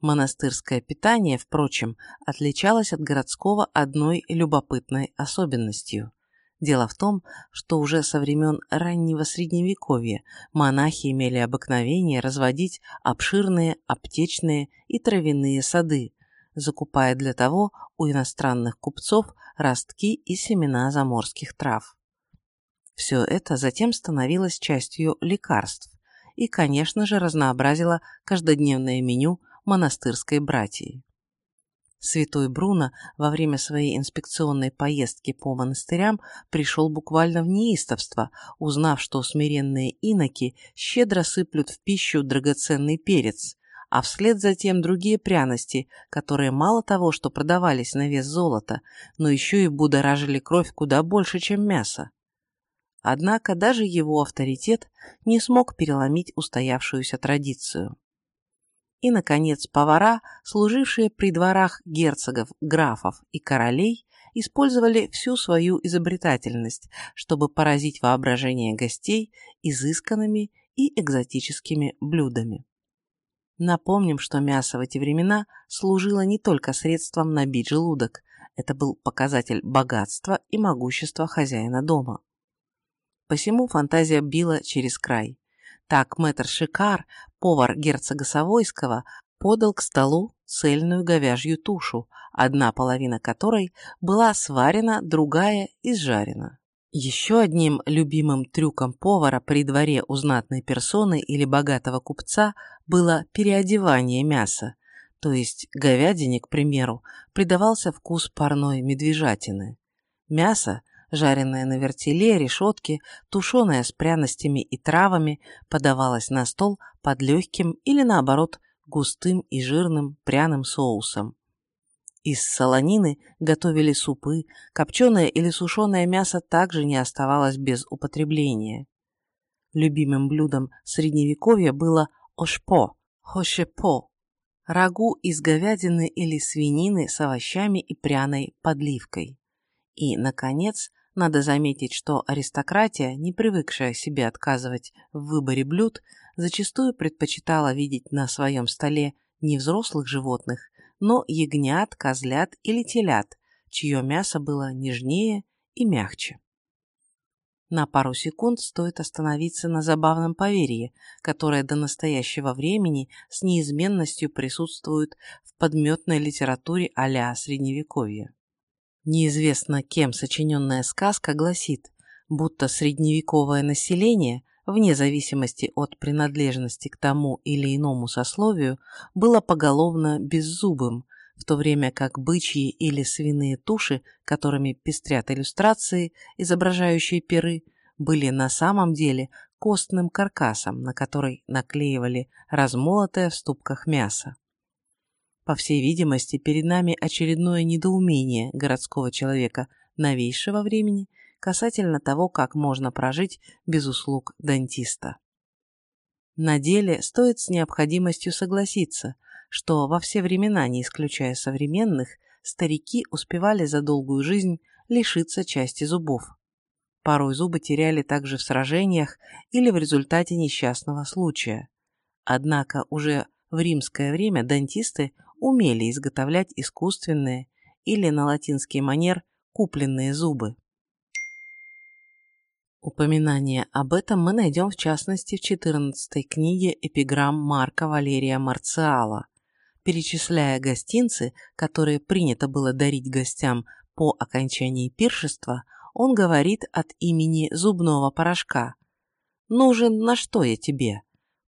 A: Монастырское питание, впрочем, отличалось от городского одной любопытной особенностью. Дело в том, что уже со времен раннего Средневековья монахи имели обыкновение разводить обширные аптечные и травяные сады, закупая для того у иностранных купцов ростки и семена заморских трав. Все это затем становилось частью лекарств и, конечно же, разнообразило каждодневное меню монастырской братьи. Святой Бруно во время своей инспекционной поездки по монастырям пришел буквально в неистовство, узнав, что смиренные иноки щедро сыплют в пищу драгоценный перец, а вслед за тем другие пряности, которые мало того, что продавались на вес золота, но еще и будоражили кровь куда больше, чем мясо. Однако даже его авторитет не смог переломить устоявшуюся традицию. И, наконец, повара, служившие при дворах герцогов, графов и королей, использовали всю свою изобретательность, чтобы поразить воображение гостей изысканными и экзотическими блюдами. Напомним, что мясо в эти времена служило не только средством набить желудок, это был показатель богатства и могущества хозяина дома. Посему фантазия била через край. Так мэтр Шикар, повар герцога Савойского, подал к столу цельную говяжью тушу, одна половина которой была сварена, другая изжарена. Еще одним любимым трюком повара при дворе у знатной персоны или богатого купца было переодевание мяса, то есть говядине, к примеру, придавался вкус парной медвежатины. Мясо, жареное на вертеле, решетке, тушеное с пряностями и травами, подавалось на стол под легким или, наоборот, густым и жирным пряным соусом. Из солонины готовили супы, копченое или сушеное мясо также не оставалось без употребления. Любимым блюдом средневековья было ошпо, хошепо, рагу из говядины или свинины с овощами и пряной подливкой. И, наконец, надо заметить, что аристократия, не привыкшая себе отказывать в выборе блюд, зачастую предпочитала видеть на своем столе не взрослых животных, но ягнят, козлят или телят, чье мясо было нежнее и мягче. На пару секунд стоит остановиться на забавном поверье, которое до настоящего времени с неизменностью присутствует в подметной литературе а-ля Средневековья. Неизвестно кем сочиненная сказка гласит, будто средневековое население, вне зависимости от принадлежности к тому или иному сословию, было поголовно беззубым, в то время как бычьи или свиные туши, которыми пестрят иллюстрации, изображающие перы, были на самом деле костным каркасом, на который наклеивали размолотое в ступках мясо. По всей видимости, перед нами очередное недоумение городского человека новейшего времени касательно того, как можно прожить без услуг дантиста. На деле стоит с необходимостью согласиться, что во все времена, не исключая современных, старики успевали за долгую жизнь лишиться части зубов. Порой зубы теряли также в сражениях или в результате несчастного случая. Однако уже в римское время дантисты умели изготовлять искусственные или на латинский манер купленные зубы. Упоминание об этом мы найдем в частности в 14 книге «Эпиграмм Марка Валерия Марциала», перечисляя гостинцы, которые принято было дарить гостям по окончании пиршества, он говорит от имени зубного порошка. «Нужен на что я тебе?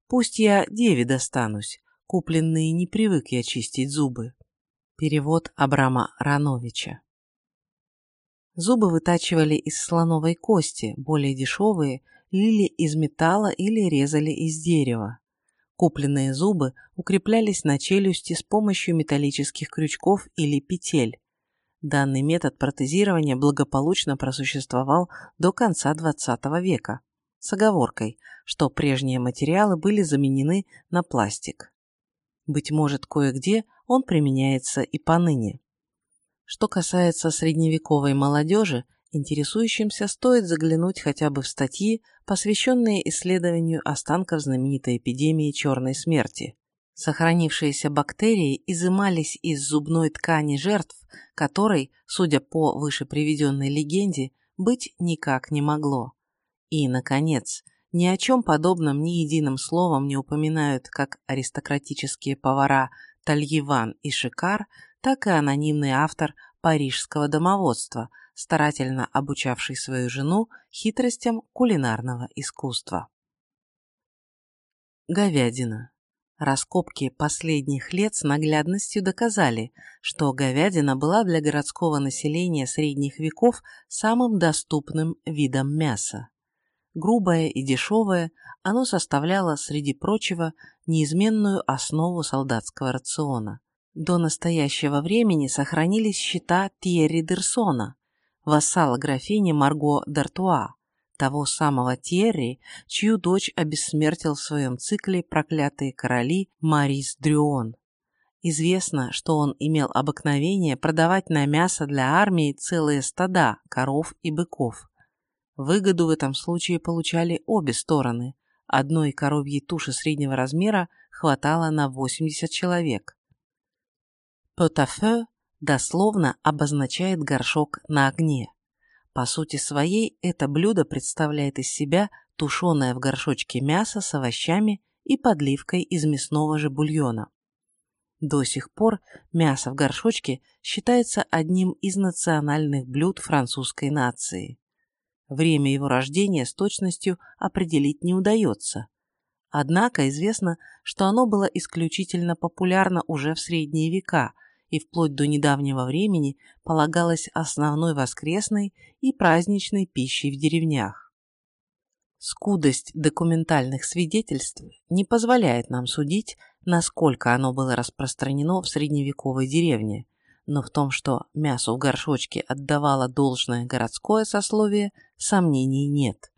A: Пусть я деве достанусь, купленные не привык я чистить зубы». Перевод Абрама Рановича. Зубы вытачивали из слоновой кости, более дешевые, лили из металла или резали из дерева. Купленные зубы укреплялись на челюсти с помощью металлических крючков или петель. Данный метод протезирования благополучно просуществовал до конца XX века, с оговоркой, что прежние материалы были заменены на пластик. Быть может, кое-где он применяется и поныне. Что касается средневековой молодежи, Интересующимся стоит заглянуть хотя бы в статьи, посвященные исследованию останков знаменитой эпидемии черной смерти. Сохранившиеся бактерии изымались из зубной ткани жертв, которой, судя по выше приведенной легенде, быть никак не могло. И, наконец, ни о чем подобном ни единым словом не упоминают как аристократические повара Тальеван и Шикар, так и анонимный автор парижского домоводства – старательно обучавший свою жену хитростям кулинарного искусства. Говядина. Раскопки последних лет с наглядностью доказали, что говядина была для городского населения средних веков самым доступным видом мяса. Грубое и дешевое, оно составляло, среди прочего, неизменную основу солдатского рациона. До настоящего времени сохранились счета Тьерри Дерсона, вассала графини Марго Д'Артуа, того самого Тьерри, чью дочь обессмертил в своем цикле проклятые короли Марис Дрюон. Известно, что он имел обыкновение продавать на мясо для армии целые стада коров и быков. Выгоду в этом случае получали обе стороны. Одной коровьей туши среднего размера хватало на 80 человек. Потафе дословно обозначает горшок на огне. По сути своей, это блюдо представляет из себя тушеное в горшочке мясо с овощами и подливкой из мясного же бульона. До сих пор мясо в горшочке считается одним из национальных блюд французской нации. Время его рождения с точностью определить не удается. Однако известно, что оно было исключительно популярно уже в средние века – и вплоть до недавнего времени полагалась основной воскресной и праздничной пищей в деревнях. Скудость документальных свидетельств не позволяет нам судить, насколько оно было распространено в средневековой деревне, но в том, что мясо в горшочке отдавало должное городское сословие, сомнений нет.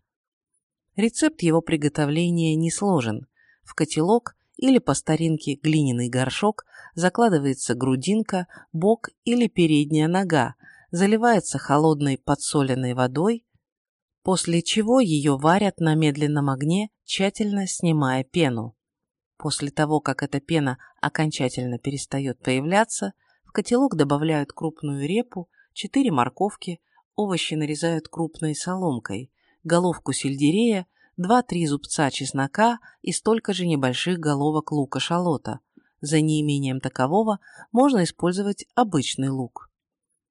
A: Рецепт его приготовления не сложен. В котелок или по старинке глиняный горшок закладывается грудинка, бок или передняя нога, заливается холодной подсоленной водой, после чего ее варят на медленном огне, тщательно снимая пену. После того, как эта пена окончательно перестает появляться, в котелок добавляют крупную репу, 4 морковки, овощи нарезают крупной соломкой, головку сельдерея, 2-3 зубца чеснока и столько же небольших головок лука-шалота. За неимением такового можно использовать обычный лук.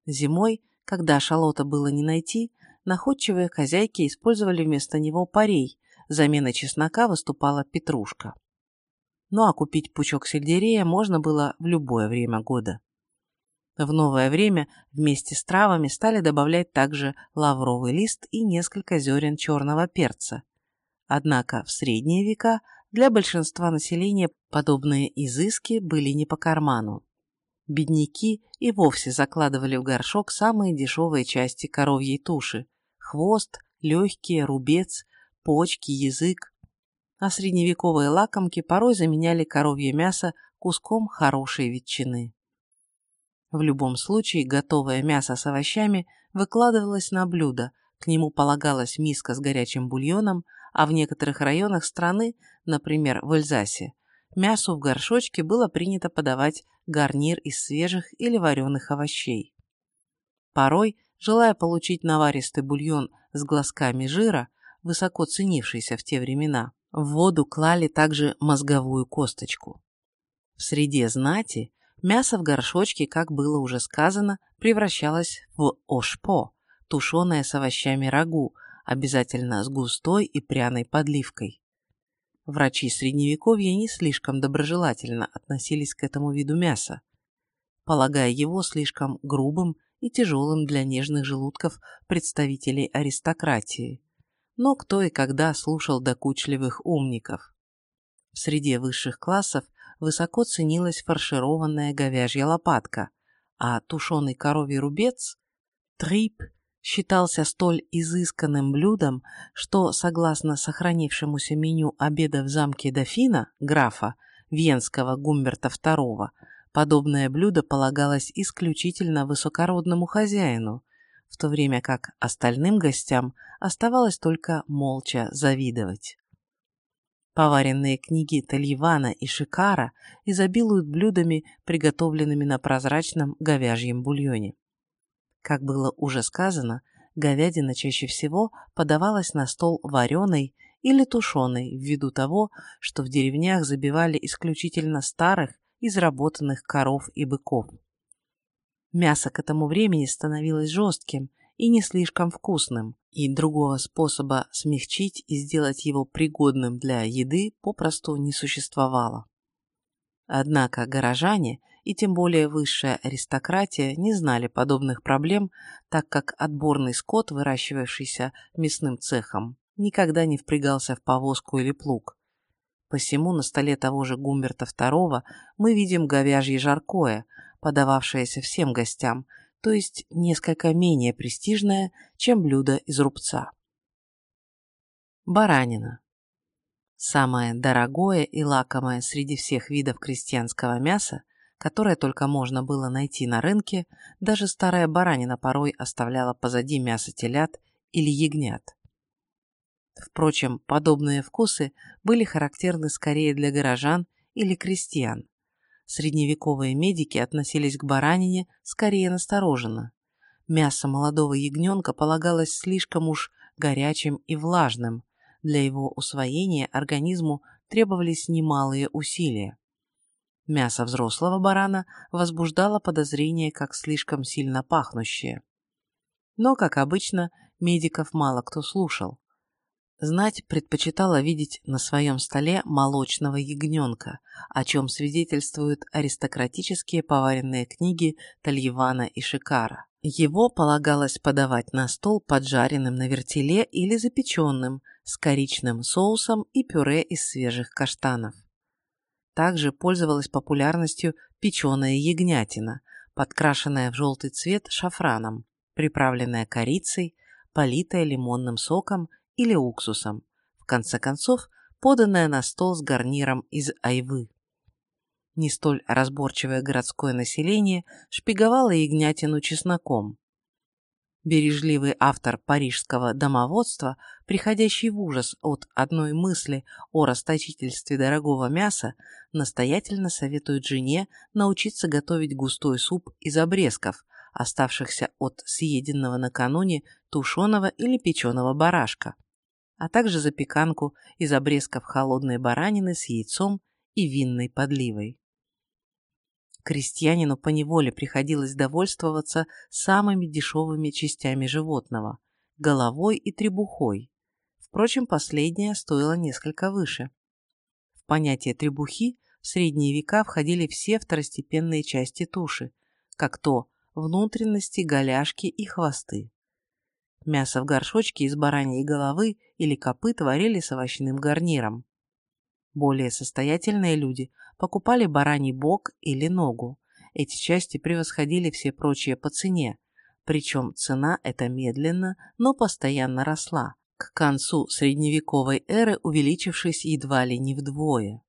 A: Зимой, когда шалота было не найти, находчивые хозяйки использовали вместо него парей, заменой чеснока выступала петрушка. Ну а купить пучок сельдерея можно было в любое время года. В новое время вместе с травами стали добавлять также лавровый лист и несколько зерен черного перца. Однако в средние века для большинства населения подобные изыски были не по карману. Бедняки и вовсе закладывали в горшок самые дешевые части коровьей туши – хвост, легкие, рубец, почки, язык. А средневековые лакомки порой заменяли коровье мясо куском хорошей ветчины. В любом случае, готовое мясо с овощами выкладывалось на блюдо, к нему полагалась миска с горячим бульоном, а в некоторых районах страны, например, в Эльзасе, мясу в горшочке было принято подавать гарнир из свежих или вареных овощей. Порой, желая получить наваристый бульон с глазками жира, высоко ценившийся в те времена, в воду клали также мозговую косточку. В среде знати мясо в горшочке, как было уже сказано, превращалось в ошпо, тушеное с овощами рагу, обязательно с густой и пряной подливкой. Врачи Средневековья не слишком доброжелательно относились к этому виду мяса, полагая его слишком грубым и тяжелым для нежных желудков представителей аристократии. Но кто и когда слушал докучливых умников? В среде высших классов высоко ценилась фаршированная говяжья лопатка, а тушеный коровий рубец, трип, считался столь изысканным блюдом, что, согласно сохранившемуся меню обеда в замке дофина, графа, венского Гумберта II, подобное блюдо полагалось исключительно высокородному хозяину, в то время как остальным гостям оставалось только молча завидовать. Поваренные книги Тальевана и Шикара изобилуют блюдами, приготовленными на прозрачном говяжьем бульоне. Как было уже сказано, говядина чаще всего подавалась на стол вареной или тушеной ввиду того, что в деревнях забивали исключительно старых, изработанных коров и быков. Мясо к этому времени становилось жестким и не слишком вкусным, и другого способа смягчить и сделать его пригодным для еды попросту не существовало. Однако горожане и тем более высшая аристократия не знали подобных проблем, так как отборный скот, выращивавшийся мясным цехом, никогда не впрягался в повозку или плуг. Посему на столе того же Гумберта II мы видим говяжье жаркое, подававшееся всем гостям, то есть несколько менее престижное, чем блюдо из рубца. Баранина. Самое дорогое и лакомое среди всех видов крестьянского мяса, которое только можно было найти на рынке, даже старая баранина порой оставляла позади мясо телят или ягнят. Впрочем, подобные вкусы были характерны скорее для горожан или крестьян. Средневековые медики относились к баранине скорее настороженно. Мясо молодого ягненка полагалось слишком уж горячим и влажным. Для его усвоения организму требовались немалые усилия. Мясо взрослого барана возбуждало подозрение как слишком сильно пахнущее. Но, как обычно, медиков мало кто слушал. Знать предпочитала видеть на своем столе молочного ягненка, о чем свидетельствуют аристократические поваренные книги Тальевана и Шикара. Его полагалось подавать на стол поджаренным на вертеле или запеченным, с коричным соусом и пюре из свежих каштанов. Также пользовалась популярностью печеная ягнятина, подкрашенная в желтый цвет шафраном, приправленная корицей, политая лимонным соком или уксусом, конце концов, поданное на стол с гарниром из айвы. Не столь разборчивое городское население шпиговало ягнятину чесноком. Бережливый автор парижского домоводства, приходящий в ужас от одной мысли о расточительстве дорогого мяса, настоятельно советует жене научиться готовить густой суп из обрезков, оставшихся от съеденного накануне тушеного или печеного барашка, а также запеканку из обрезков холодной баранины с яйцом и винной подливой. Крестьянину поневоле приходилось довольствоваться самыми дешевыми частями животного – головой и требухой. Впрочем, последняя стоила несколько выше. В понятие требухи в средние века входили все второстепенные части туши, как то внутренности, голяшки и хвосты. Мясо в горшочке из бараньей головы или копыт варили с овощным гарниром. Более состоятельные люди покупали бараний бок или ногу. Эти части превосходили все прочие по цене, причем цена эта медленно, но постоянно росла, к концу средневековой эры увеличившись едва ли не вдвое.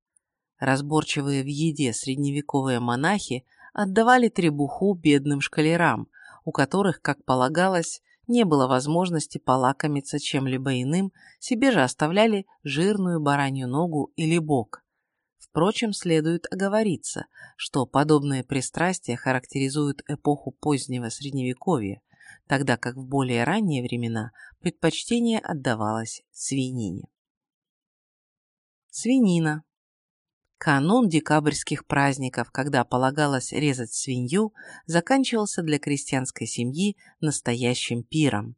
A: Разборчивые в еде средневековые монахи отдавали требуху бедным шкалерам, у которых, как полагалось, не было возможности полакомиться чем-либо иным, себе же оставляли жирную баранью ногу или бок. Впрочем, следует оговориться, что подобные пристрастия характеризуют эпоху позднего Средневековья, тогда как в более ранние времена предпочтение отдавалось свинине. Свинина Канун декабрьских праздников, когда полагалось резать свинью, заканчивался для крестьянской семьи настоящим пиром.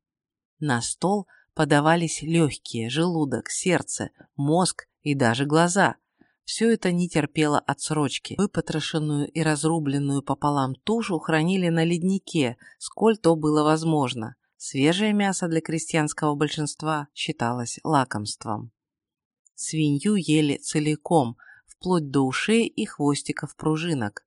A: На стол подавались легкие, желудок, сердце, мозг и даже глаза. Все это не терпело отсрочки. Выпотрошенную и разрубленную пополам тушу хранили на леднике, сколь то было возможно. Свежее мясо для крестьянского большинства считалось лакомством. Свинью ели целиком, вплоть до ушей и хвостиков пружинок.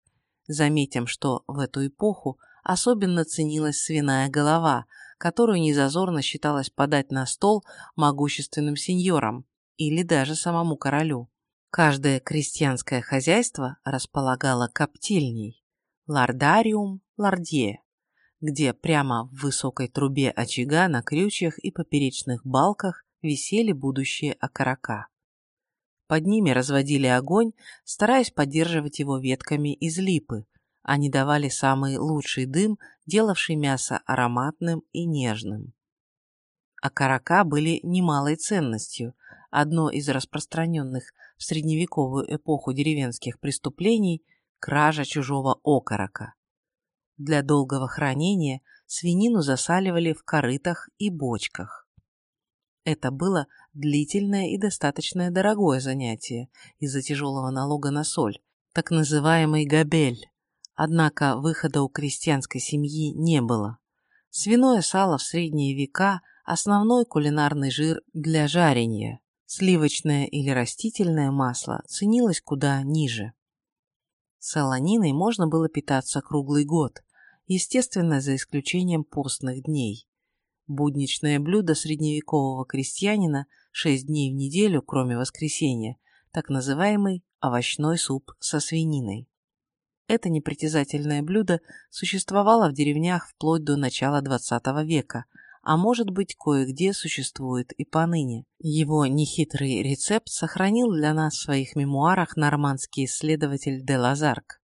A: Заметим, что в эту эпоху особенно ценилась свиная голова, которую незазорно считалось подать на стол могущественным сеньорам или даже самому королю. Каждое крестьянское хозяйство располагало коптильней – лардариум, лардье, где прямо в высокой трубе очага на крючьях и поперечных балках висели будущие окорока. Под ними разводили огонь, стараясь поддерживать его ветками из липы. Они давали самый лучший дым, делавший мясо ароматным и нежным. Окорока были немалой ценностью. Одно из распространенных в средневековую эпоху деревенских преступлений – кража чужого окорока. Для долгого хранения свинину засаливали в корытах и бочках. Это было длительное и достаточно дорогое занятие из-за тяжелого налога на соль, так называемый габель. Однако выхода у крестьянской семьи не было. Свиное сало в средние века – основной кулинарный жир для жарения. Сливочное или растительное масло ценилось куда ниже. Солониной можно было питаться круглый год, естественно, за исключением постных дней. Будничное блюдо средневекового крестьянина шесть дней в неделю, кроме воскресенья, так называемый овощной суп со свининой. Это непритязательное блюдо существовало в деревнях вплоть до начала XX века, а может быть кое-где существует и поныне. Его нехитрый рецепт сохранил для нас в своих мемуарах нормандский исследователь де Лазарк.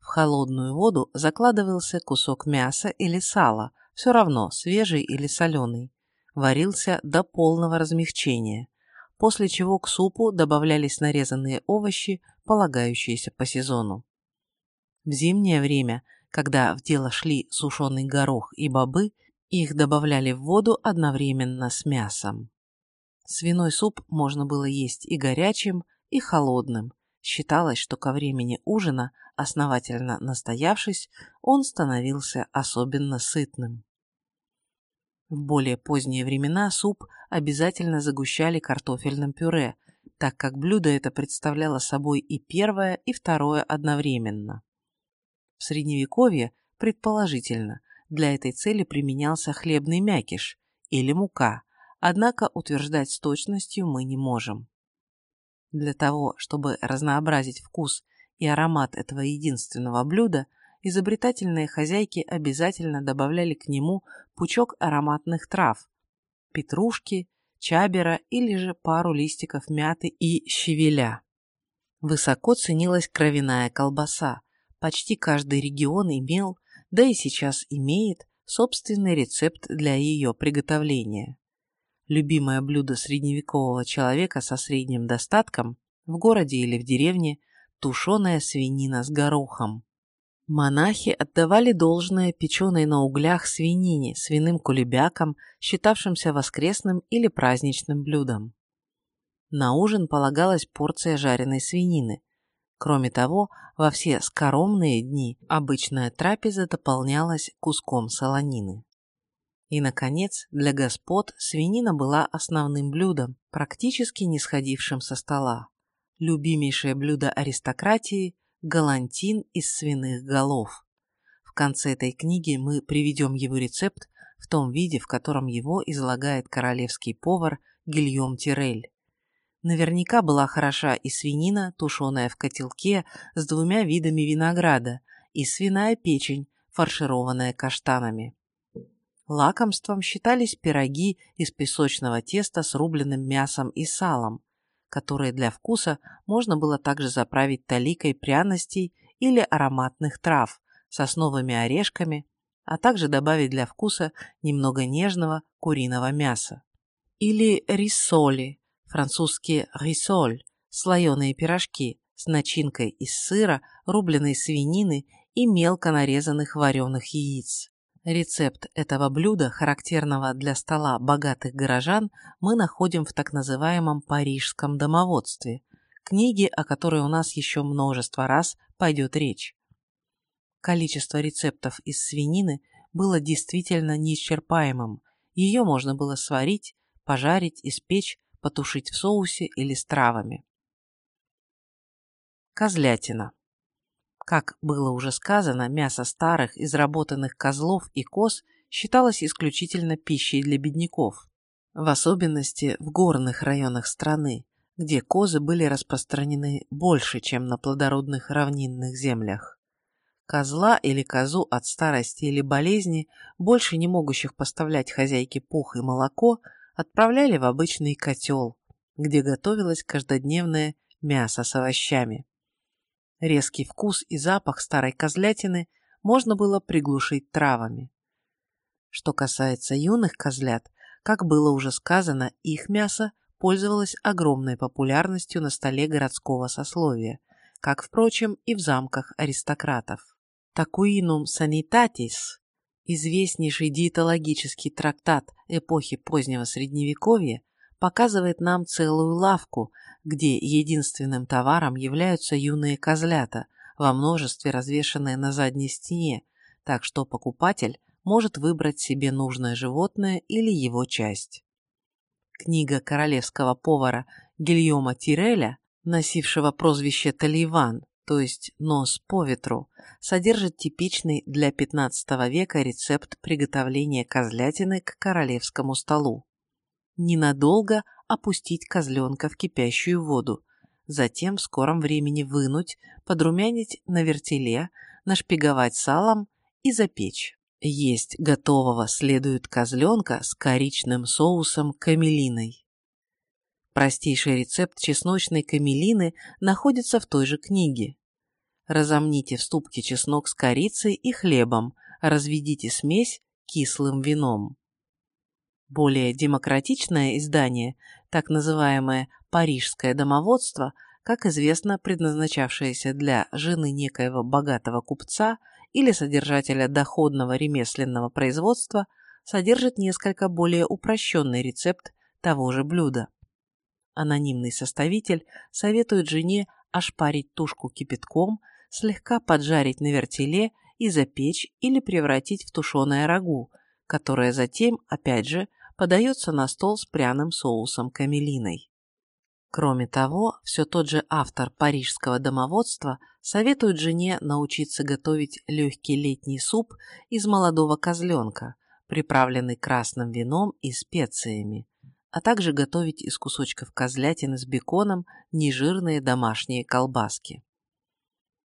A: В холодную воду закладывался кусок мяса или сала – все равно, свежий или соленый, варился до полного размягчения, после чего к супу добавлялись нарезанные овощи, полагающиеся по сезону. В зимнее время, когда в дело шли сушеный горох и бобы, их добавляли в воду одновременно с мясом. Свиной суп можно было есть и горячим, и холодным. Считалось, что ко времени ужина, основательно настоявшись, он становился особенно сытным. В более поздние времена суп обязательно загущали картофельным пюре, так как блюдо это представляло собой и первое, и второе одновременно. В Средневековье, предположительно, для этой цели применялся хлебный мякиш или мука, однако утверждать с точностью мы не можем. Для того, чтобы разнообразить вкус и аромат этого единственного блюда, изобретательные хозяйки обязательно добавляли к нему пучок ароматных трав, петрушки, чабера или же пару листиков мяты и щавеля. Высоко ценилась кровяная колбаса. Почти каждый регион имел, да и сейчас имеет, собственный рецепт для ее приготовления. Любимое блюдо средневекового человека со средним достатком в городе или в деревне – тушеная свинина с горохом. Монахи отдавали должное печеной на углях свинине, свиным кулебякам, считавшимся воскресным или праздничным блюдом. На ужин полагалась порция жареной свинины. Кроме того, во все скоромные дни обычная трапеза дополнялась куском солонины. И, наконец, для господ свинина была основным блюдом, практически не сходившим со стола. Любимейшее блюдо аристократии галантин из свиных голов. В конце этой книги мы приведем его рецепт в том виде, в котором его излагает королевский повар Гильем Тирель. Наверняка была хороша и свинина, тушеная в котелке с двумя видами винограда, и свиная печень, фаршированная каштанами. Лакомством считались пироги из песочного теста с рубленным мясом и салом, которые для вкуса можно было также заправить таликой пряностей или ароматных трав, сосновыми орешками, а также добавить для вкуса немного нежного куриного мяса. Или рисоли, французские рисоль, слоеные пирожки с начинкой из сыра, рубленой свинины и мелко нарезанных вареных яиц. Рецепт этого блюда, характерного для стола богатых горожан, мы находим в так называемом парижском домоводстве, книге, о которой у нас еще множество раз пойдет речь. Количество рецептов из свинины было действительно неисчерпаемым. Ее можно было сварить, пожарить, испечь, потушить в соусе или с травами. Козлятина. Как было уже сказано, мясо старых, изработанных козлов и коз считалось исключительно пищей для бедняков, в особенности в горных районах страны, где козы были распространены больше, чем на плодородных равнинных землях. Козла или козу от старости или болезни, больше не могущих поставлять хозяйке пух и молоко, отправляли в обычный котел, где готовилось каждодневное мясо с овощами. Резкий вкус и запах старой козлятины можно было приглушить травами. Что касается юных козлят, как было уже сказано, их мясо пользовалось огромной популярностью на столе городского сословия, как, впрочем, и в замках аристократов. Такуинум санитатис, известнейший диетологический трактат эпохи позднего Средневековья, показывает нам целую лавку, где единственным товаром являются юные козлята, во множестве развешанные на задней стене, так что покупатель может выбрать себе нужное животное или его часть. Книга королевского повара Гильома Тиреля, носившего прозвище Таливан, то есть нос по ветру, содержит типичный для XV века рецепт приготовления козлятины к королевскому столу ненадолго опустить козленка в кипящую воду, затем в скором времени вынуть, подрумянить на вертеле, нашпиговать салом и запечь. Есть готового следует козленка с коричным соусом камелиной. Простейший рецепт чесночной камелины находится в той же книге. Разомните в ступке чеснок с корицей и хлебом, разведите смесь кислым вином. Более демократичное издание, так называемое «Парижское домоводство», как известно, предназначавшееся для жены некоего богатого купца или содержателя доходного ремесленного производства, содержит несколько более упрощенный рецепт того же блюда. Анонимный составитель советует жене ошпарить тушку кипятком, слегка поджарить на вертеле и запечь или превратить в тушеное рагу, которое затем, опять же, подается на стол с пряным соусом камелиной. Кроме того, все тот же автор парижского домоводства советует жене научиться готовить легкий летний суп из молодого козленка, приправленный красным вином и специями, а также готовить из кусочков козлятины с беконом нежирные домашние колбаски.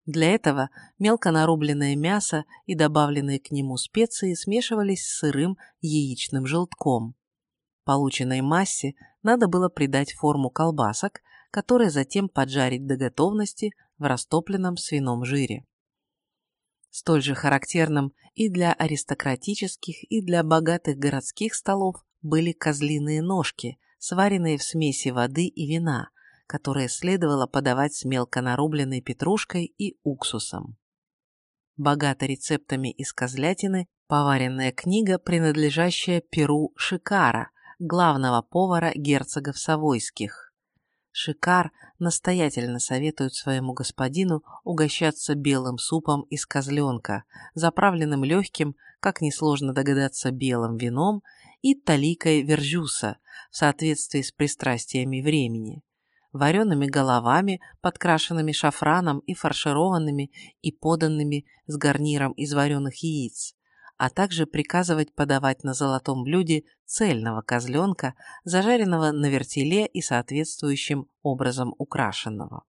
A: Для этого мелко нарубленное мясо и добавленные к нему специи смешивались с сырым яичным желтком. Полученной массе надо было придать форму колбасок, которые затем поджарить до готовности в растопленном свином жире. Столь же характерным и для аристократических, и для богатых городских столов были козлиные ножки, сваренные в смеси воды и вина, которые следовало подавать с мелко нарубленной петрушкой и уксусом. Богата рецептами из козлятины поваренная книга, принадлежащая Перу Шикара, главного повара герцогов Савойских. Шикар настоятельно советует своему господину угощаться белым супом из козленка, заправленным легким, как несложно догадаться, белым вином и таликой вержуса в соответствии с пристрастиями времени, вареными головами, подкрашенными шафраном и фаршированными и поданными с гарниром из вареных яиц, а также приказывать подавать на золотом блюде цельного козленка, зажаренного на вертеле и соответствующим образом украшенного.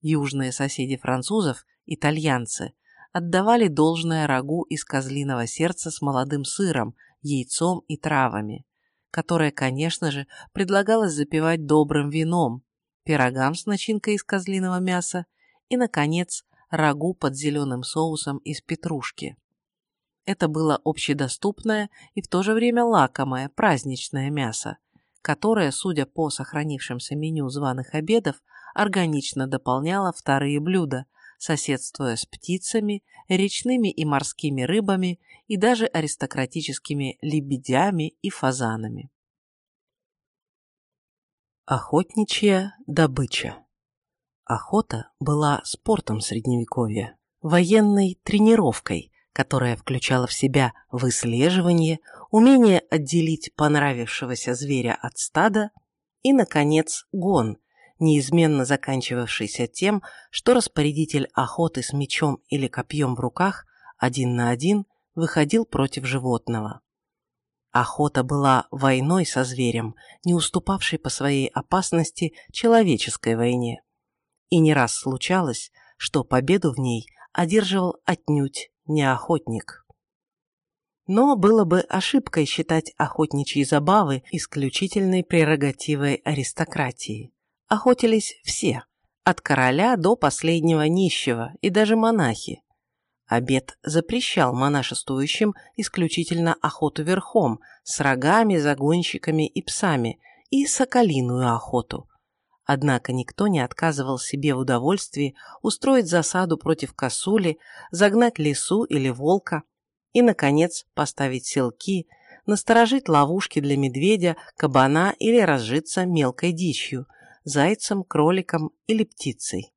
A: Южные соседи французов, итальянцы, отдавали должное рагу из козлиного сердца с молодым сыром, яйцом и травами, которое, конечно же, предлагалось запивать добрым вином, пирогам с начинкой из козлиного мяса и, наконец, рагу под зеленым соусом из петрушки. Это было общедоступное и в то же время лакомое, праздничное мясо, которое, судя по сохранившимся меню званых обедов, органично дополняло вторые блюда, соседствуя с птицами, речными и морскими рыбами и даже аристократическими лебедями и фазанами. Охотничья добыча Охота была спортом Средневековья, военной тренировкой, которая включала в себя выслеживание, умение отделить понравившегося зверя от стада и, наконец, гон, неизменно заканчивавшийся тем, что распорядитель охоты с мечом или копьем в руках один на один выходил против животного. Охота была войной со зверем, не уступавшей по своей опасности человеческой войне. И не раз случалось, что победу в ней одерживал отнюдь не охотник. Но было бы ошибкой считать охотничьи забавы исключительной прерогативой аристократии. Охотились все, от короля до последнего нищего и даже монахи. Обед запрещал монашествующим исключительно охоту верхом, с рогами, загонщиками и псами, и соколиную охоту. Однако никто не отказывал себе в удовольствии устроить засаду против косули, загнать лису или волка и, наконец, поставить селки, насторожить ловушки для медведя, кабана или разжиться мелкой дичью, зайцем, кроликом или птицей.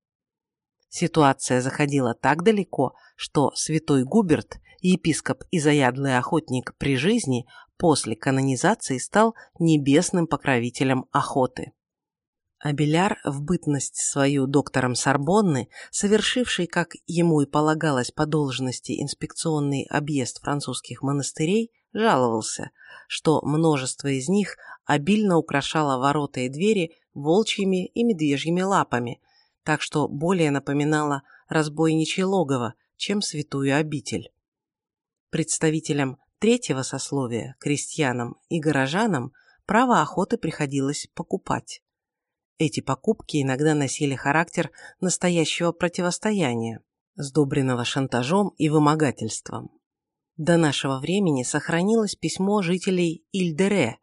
A: Ситуация заходила так далеко, что святой Губерт, епископ и заядлый охотник при жизни, после канонизации стал небесным покровителем охоты. Абеляр в бытность свою доктором Сорбонны, совершивший, как ему и полагалось по должности, инспекционный объезд французских монастырей, жаловался, что множество из них обильно украшало ворота и двери волчьими и медвежьими лапами, так что более напоминало разбойничье логово, чем святую обитель. Представителям третьего сословия, крестьянам и горожанам, право охоты приходилось покупать. Эти покупки иногда носили характер настоящего противостояния, сдобренного шантажом и вымогательством. До нашего времени сохранилось письмо жителей Ильдере,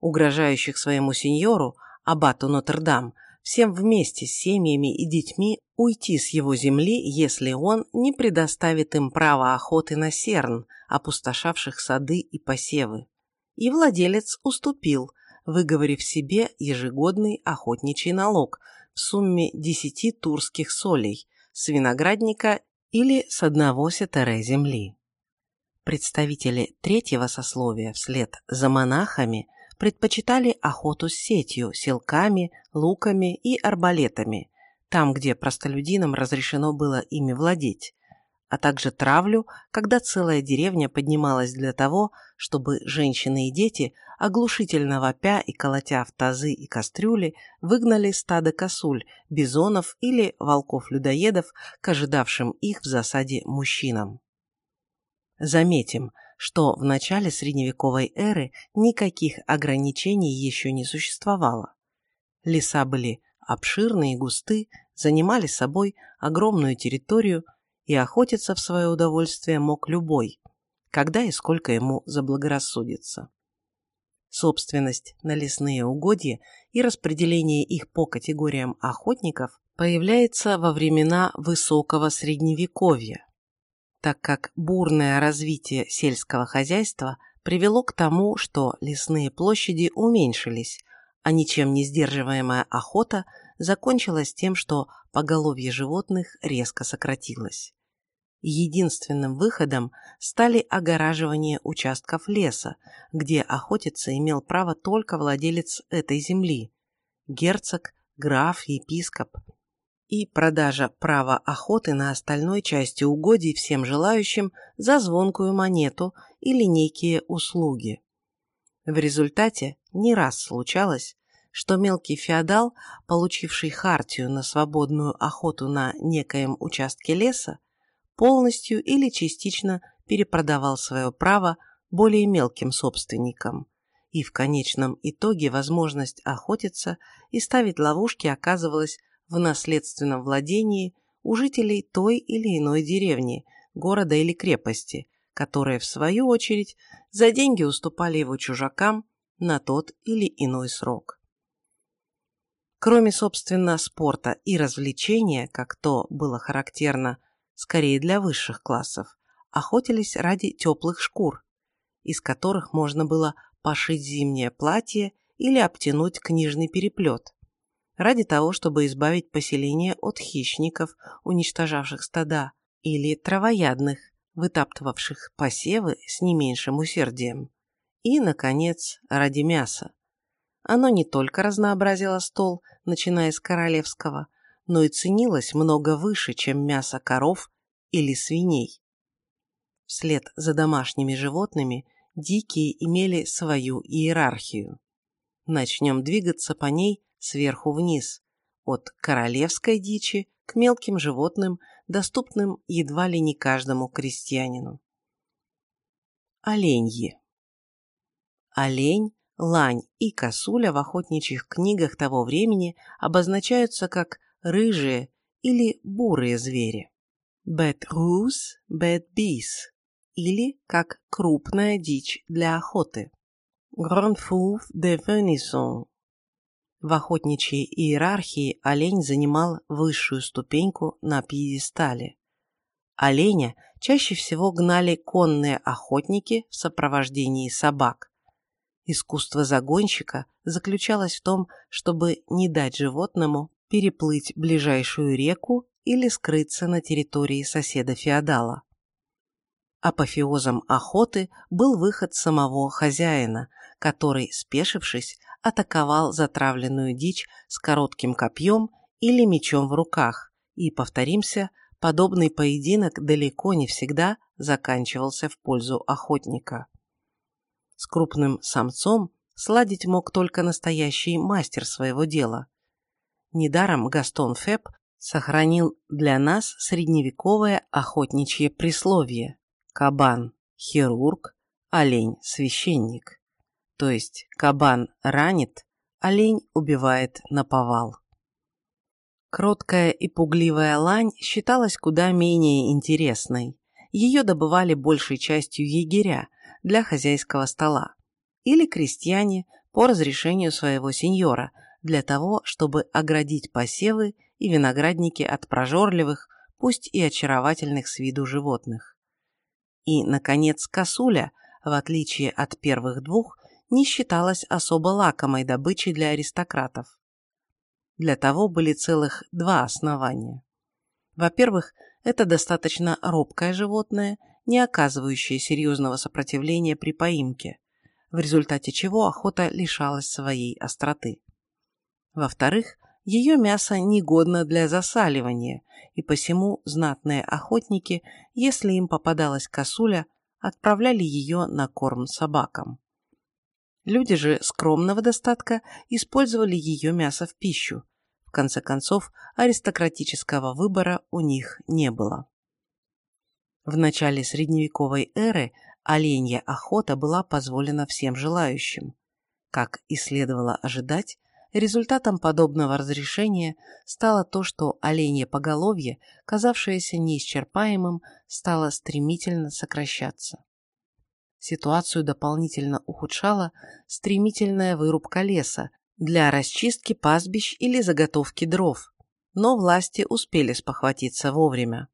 A: угрожающих своему сеньору, аббату Нотр-Дам, всем вместе с семьями и детьми уйти с его земли, если он не предоставит им право охоты на серн, опустошавших сады и посевы. И владелец уступил – выговорив себе ежегодный охотничий налог в сумме 10 турских солей с виноградника или с одного сетере земли. Представители третьего сословия вслед за монахами предпочитали охоту с сетью, селками, луками и арбалетами, там, где простолюдинам разрешено было ими владеть, а также травлю, когда целая деревня поднималась для того, чтобы женщины и дети, оглушительно вопя и колотя в тазы и кастрюли, выгнали стадо косуль, бизонов или волков-людоедов к ожидавшим их в засаде мужчинам. Заметим, что в начале средневековой эры никаких ограничений еще не существовало. Леса были обширные и густы, занимали собой огромную территорию, и охотиться в свое удовольствие мог любой, когда и сколько ему заблагорассудится. Собственность на лесные угодья и распределение их по категориям охотников появляется во времена высокого средневековья, так как бурное развитие сельского хозяйства привело к тому, что лесные площади уменьшились, а ничем не сдерживаемая охота закончилась тем, что поголовье животных резко сократилось. Единственным выходом стали огораживание участков леса, где охотиться имел право только владелец этой земли – герцог, граф, епископ – и продажа права охоты на остальной части угодий всем желающим за звонкую монету или некие услуги. В результате не раз случалось, что мелкий феодал, получивший хартию на свободную охоту на некоем участке леса, полностью или частично перепродавал свое право более мелким собственникам, и в конечном итоге возможность охотиться и ставить ловушки оказывалась в наследственном владении у жителей той или иной деревни, города или крепости, которые, в свою очередь, за деньги уступали его чужакам на тот или иной срок. Кроме, собственно, спорта и развлечения, как то было характерно скорее для высших классов, охотились ради теплых шкур, из которых можно было пошить зимнее платье или обтянуть книжный переплет, ради того, чтобы избавить поселение от хищников, уничтожавших стада, или травоядных, вытаптывавших посевы с не меньшим усердием. И, наконец, ради мяса. Оно не только разнообразило стол, начиная с королевского, но и ценилось много выше, чем мясо коров или свиней. Вслед за домашними животными дикие имели свою иерархию. Начнем двигаться по ней сверху вниз, от королевской дичи к мелким животным, доступным едва ли не каждому крестьянину. Оленьи. Олень, лань и косуля в охотничьих книгах того времени обозначаются как рыжие или бурые звери. Bad Bees или как крупная дичь для охоты. Grand Fou de Venison. В охотничьей иерархии олень занимал высшую ступеньку на пьедестале. Оленя чаще всего гнали конные охотники в сопровождении собак. Искусство загонщика заключалось в том, чтобы не дать животному переплыть ближайшую реку или скрыться на территории соседа-феодала. Апофеозом охоты был выход самого хозяина, который, спешившись, атаковал затравленную дичь с коротким копьем или мечом в руках, и, повторимся, подобный поединок далеко не всегда заканчивался в пользу охотника. С крупным самцом сладить мог только настоящий мастер своего дела, Недаром Гастон Феб сохранил для нас средневековое охотничье присловие «Кабан – хирург, олень – священник». То есть кабан ранит, олень убивает на повал. Кроткая и пугливая лань считалась куда менее интересной. Ее добывали большей частью егеря для хозяйского стола или крестьяне по разрешению своего сеньора – для того, чтобы оградить посевы и виноградники от прожорливых, пусть и очаровательных с виду животных. И, наконец, косуля, в отличие от первых двух, не считалась особо лакомой добычей для аристократов. Для того были целых два основания. Во-первых, это достаточно робкое животное, не оказывающее серьезного сопротивления при поимке, в результате чего охота лишалась своей остроты. Во-вторых, ее мясо негодно для засаливания, и посему знатные охотники, если им попадалась косуля, отправляли ее на корм собакам. Люди же скромного достатка использовали ее мясо в пищу. В конце концов, аристократического выбора у них не было. В начале средневековой эры оленья охота была позволена всем желающим. Как и следовало ожидать, результатом подобного разрешения стало то, что оленье поголовье, казавшееся неисчерпаемым, стало стремительно сокращаться. Ситуацию дополнительно ухудшала стремительная вырубка леса для расчистки пастбищ или заготовки дров, но власти успели спохватиться вовремя.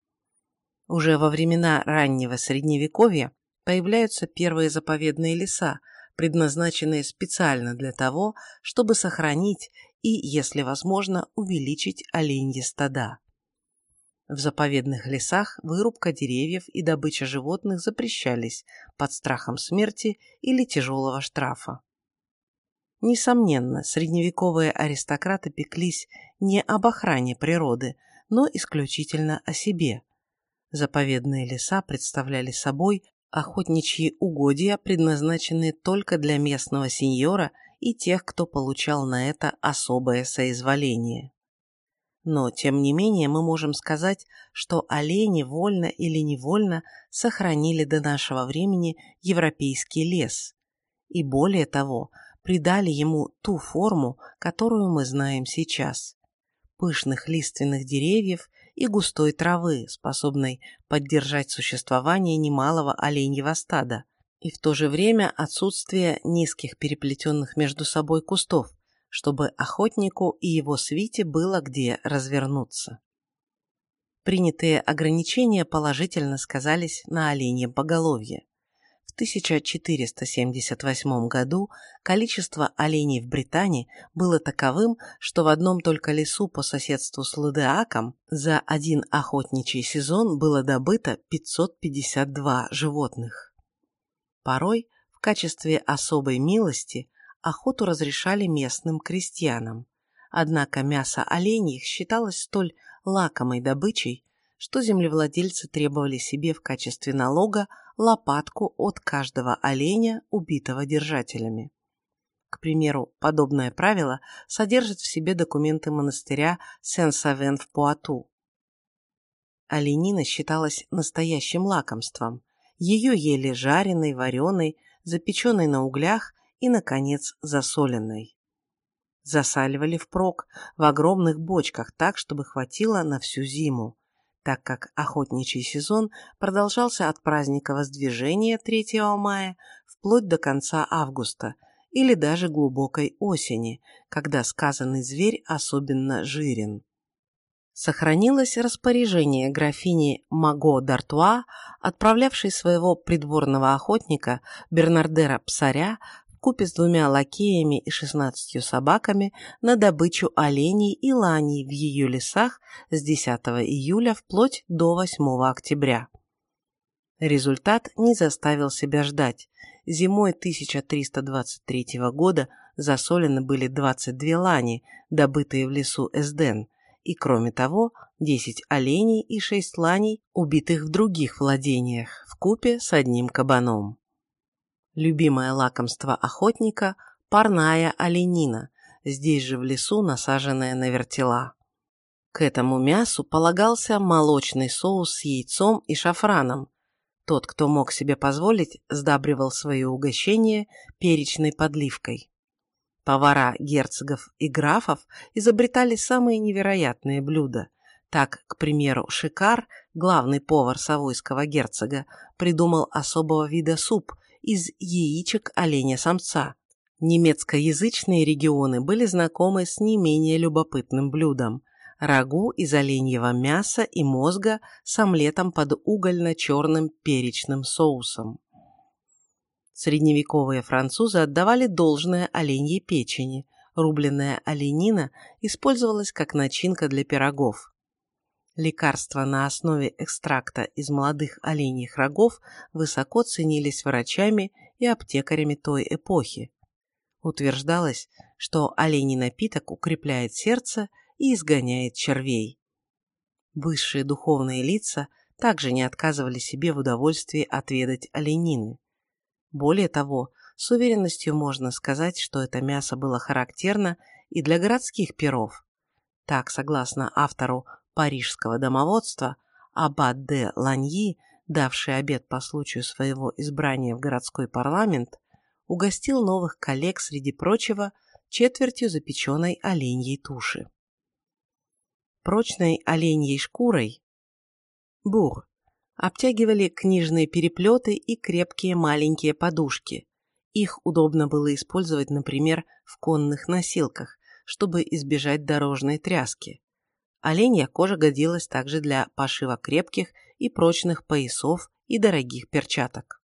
A: Уже во времена раннего Средневековья появляются первые заповедные леса, предназначенные специально для того, чтобы сохранить и, если возможно, увеличить оленьи стада. В заповедных лесах вырубка деревьев и добыча животных запрещались под страхом смерти или тяжелого штрафа. Несомненно, средневековые аристократы пеклись не об охране природы, но исключительно о себе. Заповедные леса представляли собой охотничьи угодья, предназначенные только для местного сеньора и тех, кто получал на это особое соизволение. Но, тем не менее, мы можем сказать, что олени вольно или невольно сохранили до нашего времени европейский лес. И более того, придали ему ту форму, которую мы знаем сейчас. Пышных лиственных деревьев и густой травы, способной поддержать существование немалого оленьего стада, и в то же время отсутствие низких переплетенных между собой кустов, чтобы охотнику и его свите было где развернуться. Принятые ограничения положительно сказались на оленьем поголовье. В 1478 году количество оленей в Британии было таковым, что в одном только лесу по соседству с Ладеаком за один охотничий сезон было добыто 552 животных. Порой в качестве особой милости охоту разрешали местным крестьянам. Однако мясо оленей считалось столь лакомой добычей, что землевладельцы требовали себе в качестве налога лопатку от каждого оленя, убитого держателями. К примеру, подобное правило содержит в себе документы монастыря Сен-Савен в Пуату. Оленина считалась настоящим лакомством. Ее ели жареной, вареной, запеченной на углях и, наконец, засоленной. Засаливали впрок в огромных бочках так, чтобы хватило на всю зиму, так как охотничий сезон продолжался от праздника Воздвижения 3 мая вплоть до конца августа или даже глубокой осени, когда сказанный зверь особенно жирен сохранилось распоряжение графини Маго d'Артуа, отправлявшей своего придворного охотника Бернардера Псаря купе с двумя лакеями и шестнадцатью собаками на добычу оленей и ланей в ее лесах с 10 июля вплоть до 8 октября. Результат не заставил себя ждать. Зимой 1323 года засолены были 22 лани, добытые в лесу Эсден, и, кроме того, 10 оленей и 6 ланей, убитых в других владениях, в купе с одним кабаном. Любимое лакомство охотника – парная оленина, здесь же в лесу насаженная на вертела. К этому мясу полагался молочный соус с яйцом и шафраном. Тот, кто мог себе позволить, сдабривал свое угощение перечной подливкой. Повара герцогов и графов изобретали самые невероятные блюда. Так, к примеру, Шикар, главный повар Савойского герцога, придумал особого вида суп из яичек оленя-самца. Немецкоязычные регионы были знакомы с не менее любопытным блюдом – рагу из оленьего мяса и мозга с омлетом под угольно-черным перечным соусом. Средневековые французы отдавали должное оленьей печени. Рубленная оленина использовалась как начинка для пирогов. Лекарства на основе экстракта из молодых оленьих рогов высоко ценились врачами и аптекарями той эпохи. Утверждалось, что оленей напиток укрепляет сердце и изгоняет червей. Высшие духовные лица также не отказывали себе в удовольствии отведать оленины. Более того, с уверенностью можно сказать, что это мясо было характерно и для городских перов. Так, согласно автору парижского домоводства, Аббат де Ланьи, давший обед по случаю своего избрания в городской парламент, угостил новых коллег, среди прочего, четвертью запеченной оленьей туши. Прочной оленьей шкурой бур обтягивали книжные переплеты и крепкие маленькие подушки. Их удобно было использовать, например, в конных носилках, чтобы избежать дорожной тряски. Оленья кожа годилась также для пошива крепких и прочных поясов и дорогих перчаток.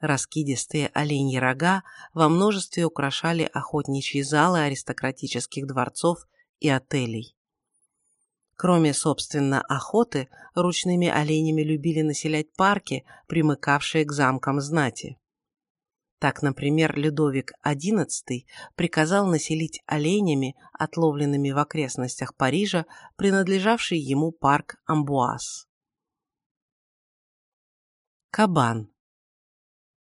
A: Раскидистые оленьи рога во множестве украшали охотничьи залы аристократических дворцов и отелей. Кроме, собственно, охоты, ручными оленями любили населять парки, примыкавшие к замкам знати. Так, например, Людовик XI приказал населить оленями, отловленными в окрестностях Парижа, принадлежавший ему парк Амбуаз. Кабан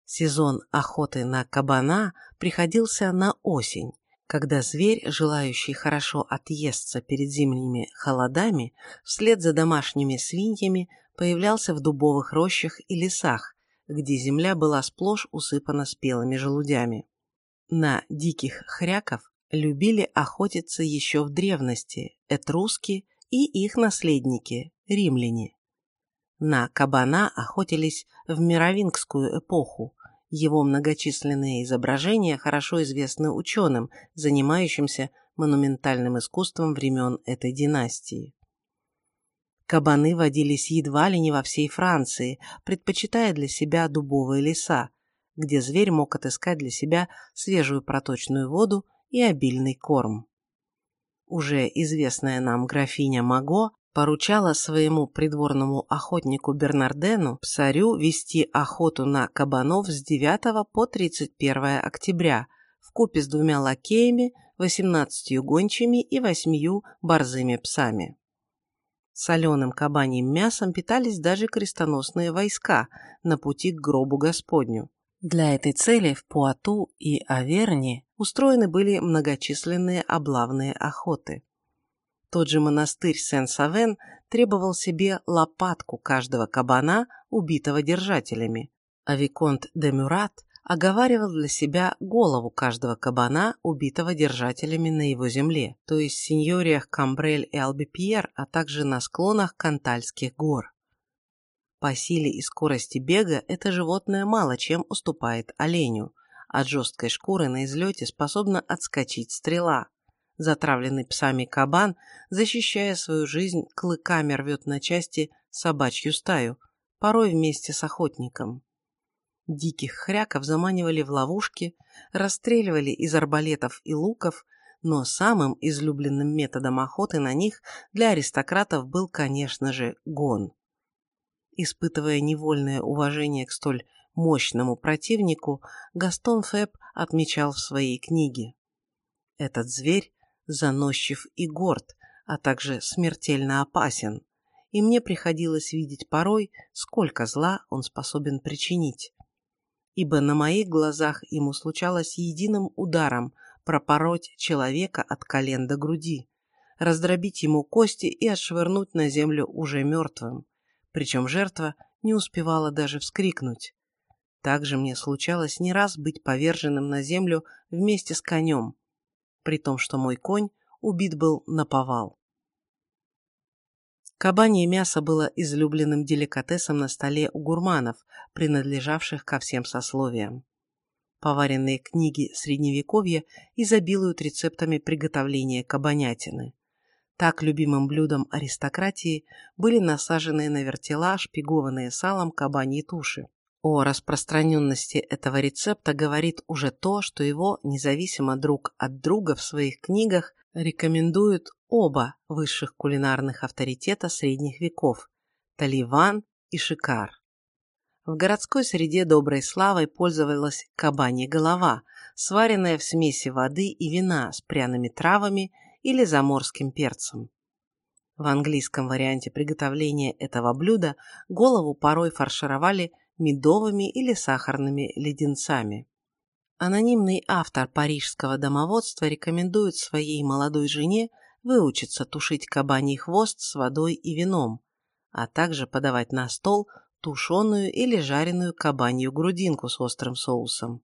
A: Сезон охоты на кабана приходился на осень, когда зверь, желающий хорошо отъесться перед зимними холодами, вслед за домашними свиньями появлялся в дубовых рощах и лесах, где земля была сплошь усыпана спелыми желудями. На диких хряков любили охотиться еще в древности этруски и их наследники, римляне. На кабана охотились в мировингскую эпоху, его многочисленные изображения хорошо известны ученым, занимающимся монументальным искусством времен этой династии. Кабаны водились едва ли не во всей Франции, предпочитая для себя дубовые леса, где зверь мог отыскать для себя свежую проточную воду и обильный корм. Уже известная нам графиня Маго поручала своему придворному охотнику Бернардену Псарю вести охоту на кабанов с 9 по 31 октября в купе с двумя лакеями, 18 гончими и 8 борзыми псами. Соленым кабаньим мясом питались даже крестоносные войска на пути к гробу Господню. Для этой цели в Пуату и Аверне устроены были многочисленные облавные охоты. Тот же монастырь Сен-Савен требовал себе лопатку каждого кабана, убитого держателями, а Виконт де Мюрат оговаривал для себя голову каждого кабана, убитого держателями на его земле, то есть сеньориях Камбрель и Албипьер, а также на склонах Кантальских гор. По силе и скорости бега это животное мало чем уступает оленю. От жесткой шкуры на излете способна отскочить стрела. Затравленный псами кабан, защищая свою жизнь, клыками рвет на части собачью стаю, порой вместе с охотником. Диких хряков заманивали в ловушки, расстреливали из арбалетов и луков, но самым излюбленным методом охоты на них для аристократов был, конечно же, гон. Испытывая невольное уважение к столь мощному противнику, Гастон Феб отмечал в своей книге. Этот зверь заносчив и горд, а также смертельно опасен, и мне приходилось видеть порой, сколько зла он способен причинить. Ибо на моих глазах ему случалось единым ударом пропороть человека от колен до груди, раздробить ему кости и отшвырнуть на землю уже мертвым, причем жертва не успевала даже вскрикнуть. Также мне случалось не раз быть поверженным на землю вместе с конем, при том, что мой конь убит был на повал. Кабанье мясо было излюбленным деликатесом на столе у гурманов, принадлежавших ко всем сословиям. Поваренные книги Средневековья изобилуют рецептами приготовления кабанятины. Так любимым блюдом аристократии были насаженные на вертела шпигованные салом кабаньи туши. О распространенности этого рецепта говорит уже то, что его, независимо друг от друга в своих книгах, рекомендуют оба высших кулинарных авторитета средних веков – Таливан и Шикар. В городской среде доброй славой пользовалась кабанья голова, сваренная в смеси воды и вина с пряными травами или заморским перцем. В английском варианте приготовления этого блюда голову порой фаршировали медовыми или сахарными леденцами. Анонимный автор парижского домоводства рекомендует своей молодой жене выучиться тушить кабаний хвост с водой и вином, а также подавать на стол тушеную или жареную кабанью грудинку с острым соусом.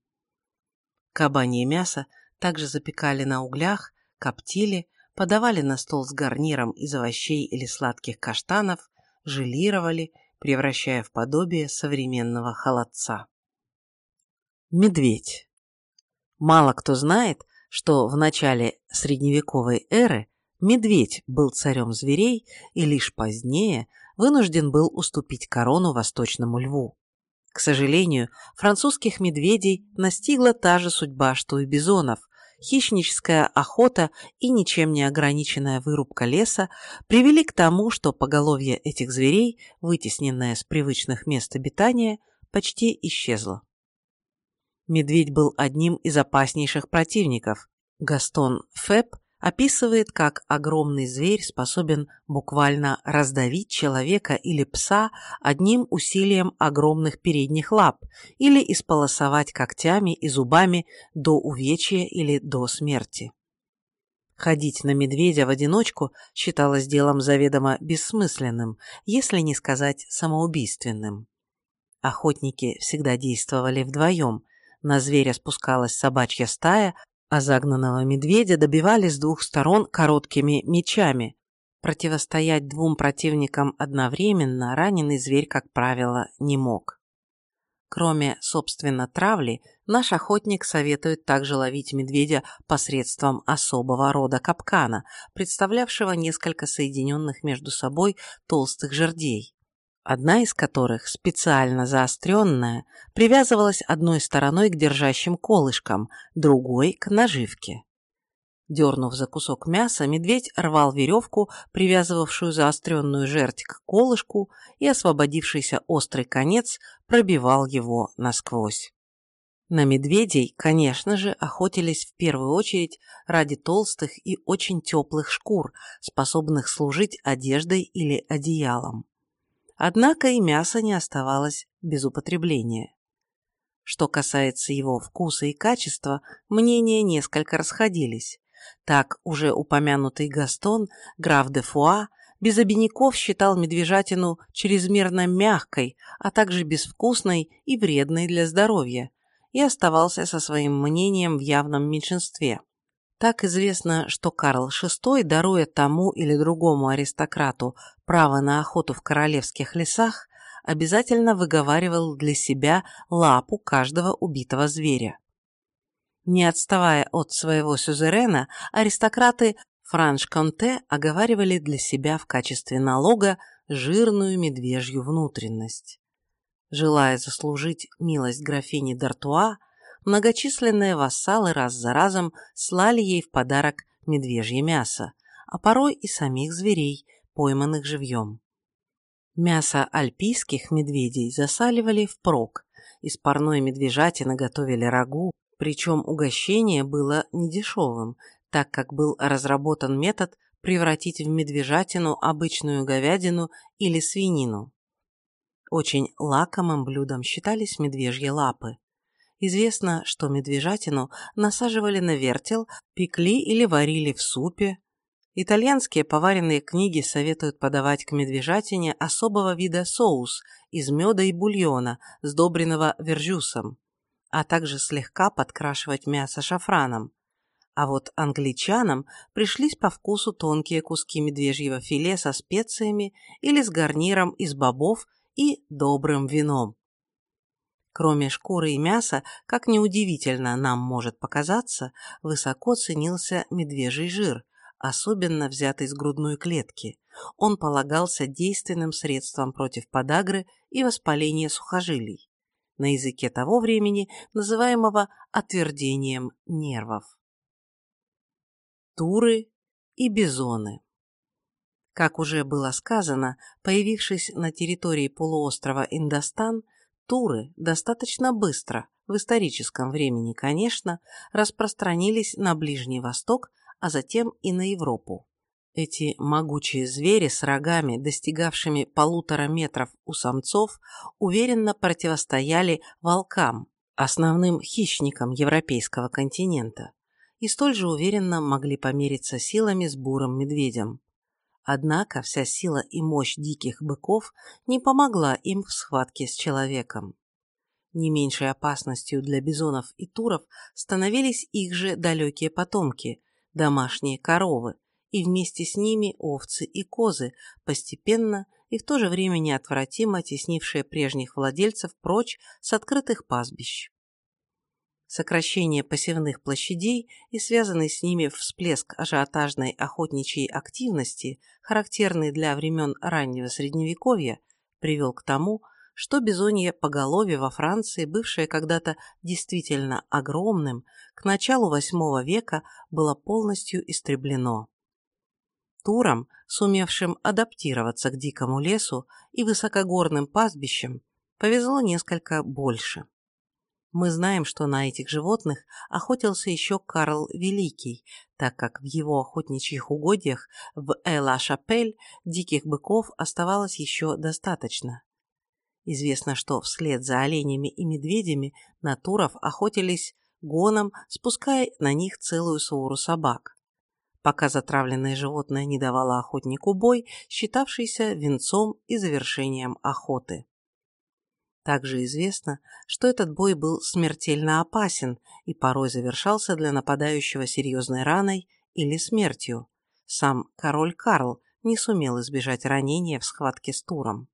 A: Кабанье мясо также запекали на углях, коптили, подавали на стол с гарниром из овощей или сладких каштанов, желировали, превращая в подобие современного холодца. Медведь. Мало кто знает, что в начале средневековой эры медведь был царем зверей и лишь позднее вынужден был уступить корону восточному льву. К сожалению, французских медведей настигла та же судьба, что и бизонов. Хищническая охота и ничем не ограниченная вырубка леса привели к тому, что поголовье этих зверей, вытесненное с привычных мест обитания, почти исчезло. Медведь был одним из опаснейших противников. Гастон Феб описывает, как огромный зверь способен буквально раздавить человека или пса одним усилием огромных передних лап или исполосовать когтями и зубами до увечья или до смерти. Ходить на медведя в одиночку считалось делом заведомо бессмысленным, если не сказать самоубийственным. Охотники всегда действовали вдвоем, на зверя спускалась собачья стая, а загнанного медведя добивали с двух сторон короткими мечами. Противостоять двум противникам одновременно раненый зверь, как правило, не мог. Кроме, собственно, травли, наш охотник советует также ловить медведя посредством особого рода капкана, представлявшего несколько соединенных между собой толстых жердей одна из которых, специально заостренная, привязывалась одной стороной к держащим колышкам, другой – к наживке. Дернув за кусок мяса, медведь рвал веревку, привязывавшую заостренную жерть к колышку, и освободившийся острый конец пробивал его насквозь. На медведей, конечно же, охотились в первую очередь ради толстых и очень теплых шкур, способных служить одеждой или одеялом. Однако и мясо не оставалось без употребления. Что касается его вкуса и качества, мнения несколько расходились. Так уже упомянутый Гастон, граф де Фуа, без обиняков считал медвежатину чрезмерно мягкой, а также безвкусной и вредной для здоровья, и оставался со своим мнением в явном меньшинстве. Так известно, что Карл VI, даруя тому или другому аристократу право на охоту в королевских лесах, обязательно выговаривал для себя лапу каждого убитого зверя. Не отставая от своего сюзерена, аристократы Франш-Конте оговаривали для себя в качестве налога жирную медвежью внутренность. Желая заслужить милость графини Д'Артуа, многочисленные вассалы раз за разом слали ей в подарок медвежье мясо, а порой и самих зверей, пойманных живьем. Мясо альпийских медведей засаливали впрок, из парной медвежатины готовили рагу, причем угощение было недешевым, так как был разработан метод превратить в медвежатину обычную говядину или свинину. Очень лакомым блюдом считались медвежьи лапы. Известно, что медвежатину насаживали на вертел, пекли или варили в супе. Итальянские поваренные книги советуют подавать к медвежатине особого вида соус из меда и бульона, сдобренного вержусом, а также слегка подкрашивать мясо шафраном. А вот англичанам пришлись по вкусу тонкие куски медвежьего филе со специями или с гарниром из бобов и добрым вином. Кроме шкуры и мяса, как неудивительно нам может показаться, высоко ценился медвежий жир, особенно взятый из грудной клетки. Он полагался действенным средством против подагры и воспаления сухожилий, на языке того времени называемого отвердением нервов. Туры и бизоны Как уже было сказано, появившись на территории полуострова Индостан, туры достаточно быстро, в историческом времени, конечно, распространились на Ближний Восток, а затем и на Европу. Эти могучие звери с рогами, достигавшими полутора метров у самцов, уверенно противостояли волкам, основным хищникам европейского континента, и столь же уверенно могли помериться силами с бурым медведем. Однако вся сила и мощь диких быков не помогла им в схватке с человеком. Не меньшей опасностью для бизонов и туров становились их же далекие потомки, домашние коровы, и вместе с ними овцы и козы, постепенно и в то же время неотвратимо теснившие прежних владельцев прочь с открытых пастбищ. Сокращение посевных площадей и связанный с ними всплеск ажиотажной охотничьей активности, характерный для времен раннего Средневековья, привел к тому, что бизонье поголовье во Франции, бывшее когда-то действительно огромным, к началу VIII века было полностью истреблено. Турам, сумевшим адаптироваться к дикому лесу и высокогорным пастбищам, повезло несколько больше. Мы знаем, что на этих животных охотился еще Карл Великий, так как в его охотничьих угодьях в Эла-Шапель диких быков оставалось еще достаточно. Известно, что вслед за оленями и медведями на туров охотились гоном, спуская на них целую свору собак пока затравленное животное не давало охотнику бой, считавшийся венцом и завершением охоты. Также известно, что этот бой был смертельно опасен и порой завершался для нападающего серьезной раной или смертью. Сам король Карл не сумел избежать ранения в схватке с Туром.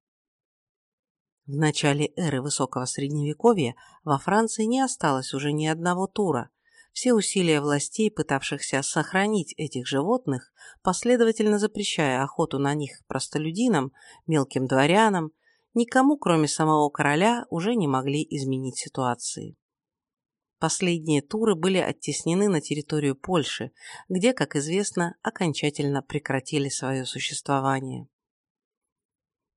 A: В начале эры Высокого Средневековья во Франции не осталось уже ни одного Тура, все усилия властей, пытавшихся сохранить этих животных, последовательно запрещая охоту на них простолюдинам, мелким дворянам, никому, кроме самого короля, уже не могли изменить ситуации. Последние туры были оттеснены на территорию Польши, где, как известно, окончательно прекратили свое существование.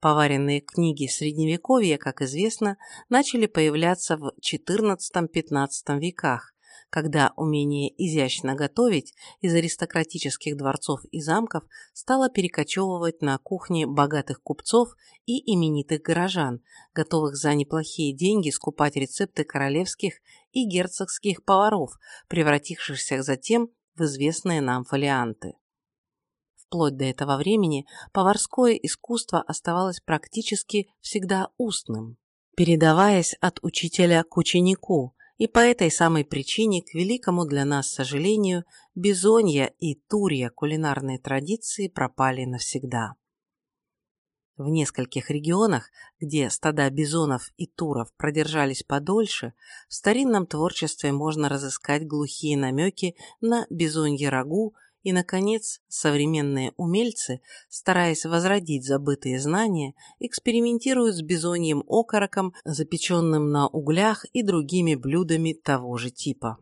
A: Поваренные книги Средневековья, как известно, начали появляться в XIV-XV веках, когда умение изящно готовить из аристократических дворцов и замков стало перекочевывать на кухни богатых купцов и именитых горожан, готовых за неплохие деньги скупать рецепты королевских и герцогских поваров, превратившихся затем в известные нам фолианты. Вплоть до этого времени поварское искусство оставалось практически всегда устным, передаваясь от учителя к ученику, и по этой самой причине, к великому для нас сожалению, бизонья и турья кулинарные традиции пропали навсегда. В нескольких регионах, где стада бизонов и туров продержались подольше, в старинном творчестве можно разыскать глухие намеки на бизонье рагу и, наконец, современные умельцы, стараясь возродить забытые знания, экспериментируют с бизоньим окороком, запеченным на углях и другими блюдами того же типа.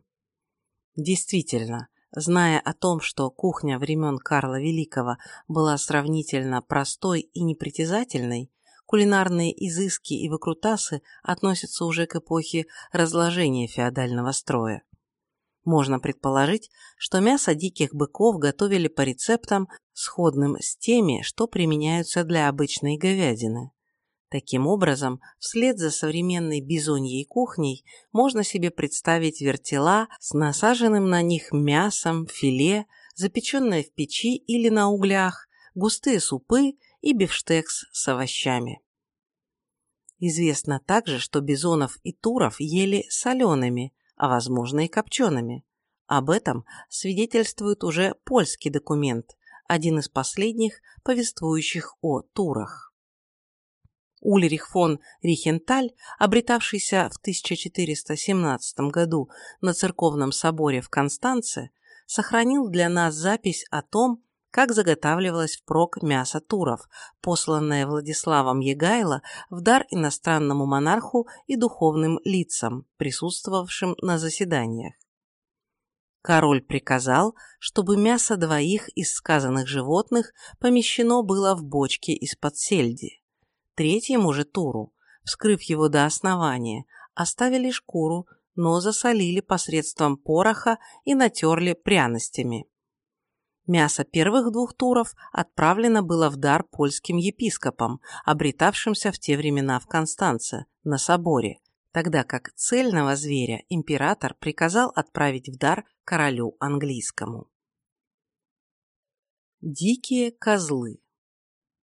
A: Действительно, зная о том, что кухня времен Карла Великого была сравнительно простой и непритязательной, кулинарные изыски и выкрутасы относятся уже к эпохе разложения феодального строя. Можно предположить, что мясо диких быков готовили по рецептам, сходным с теми, что применяются для обычной говядины. Таким образом, вслед за современной бизоньей кухней можно себе представить вертела с насаженным на них мясом, филе, запеченное в печи или на углях, густые супы и бифштекс с овощами. Известно также, что бизонов и туров ели солеными, а возможно и копчеными. Об этом свидетельствует уже польский документ, один из последних, повествующих о турах. Ульрих фон Рихенталь, обретавшийся в 1417 году на церковном соборе в Констанце, сохранил для нас запись о том, как заготавливалось впрок мясо туров, посланное Владиславом Егайло в дар иностранному монарху и духовным лицам, присутствовавшим на заседаниях. Король приказал, чтобы мясо двоих из сказанных животных помещено было в бочке из-под сельди. Третьему же туру вскрыв его до основания, оставили шкуру, но засолили посредством пороха и натерли пряностями. Мясо первых двух туров отправлено было в дар польским епископам, обретавшимся в те времена в Констанце, на соборе, тогда как цельного зверя император приказал отправить в дар королю английскому. Дикие козлы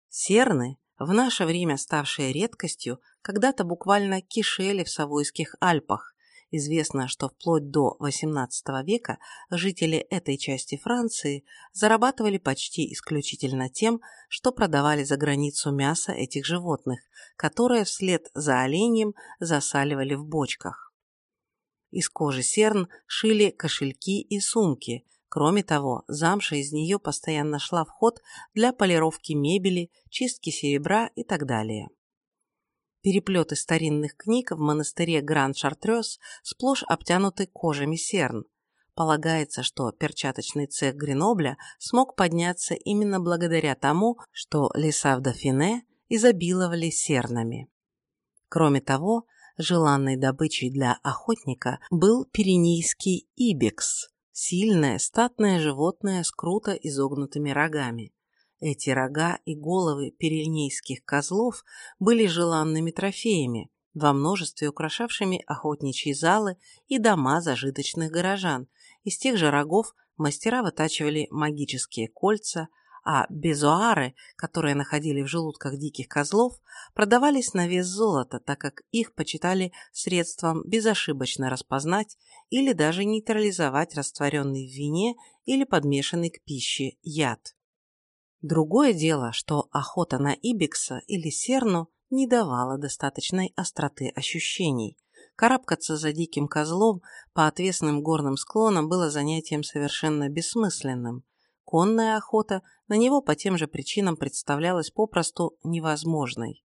A: Серны, в наше время ставшие редкостью, когда-то буквально кишели в Савойских Альпах, Известно, что вплоть до XVIII века жители этой части Франции зарабатывали почти исключительно тем, что продавали за границу мясо этих животных, которое вслед за оленем засаливали в бочках. Из кожи серн шили кошельки и сумки. Кроме того, замша из нее постоянно шла в ход для полировки мебели, чистки серебра и так далее. Переплеты старинных книг в монастыре Гран-Шартрёз сплошь обтянуты кожами серн. Полагается, что перчаточный цех Гренобля смог подняться именно благодаря тому, что леса в Дофине изобиловали сернами. Кроме того, желанной добычей для охотника был пиренейский ибекс – сильное статное животное с круто изогнутыми рогами. Эти рога и головы пиренейских козлов были желанными трофеями, во множестве украшавшими охотничьи залы и дома зажиточных горожан. Из тех же рогов мастера вытачивали магические кольца, а безуары, которые находили в желудках диких козлов, продавались на вес золота, так как их почитали средством безошибочно распознать или даже нейтрализовать растворенный в вине или подмешанный к пище яд. Другое дело, что охота на ибикса или серну не давала достаточной остроты ощущений. Карабкаться за диким козлом по отвесным горным склонам было занятием совершенно бессмысленным. Конная охота на него по тем же причинам представлялась попросту невозможной.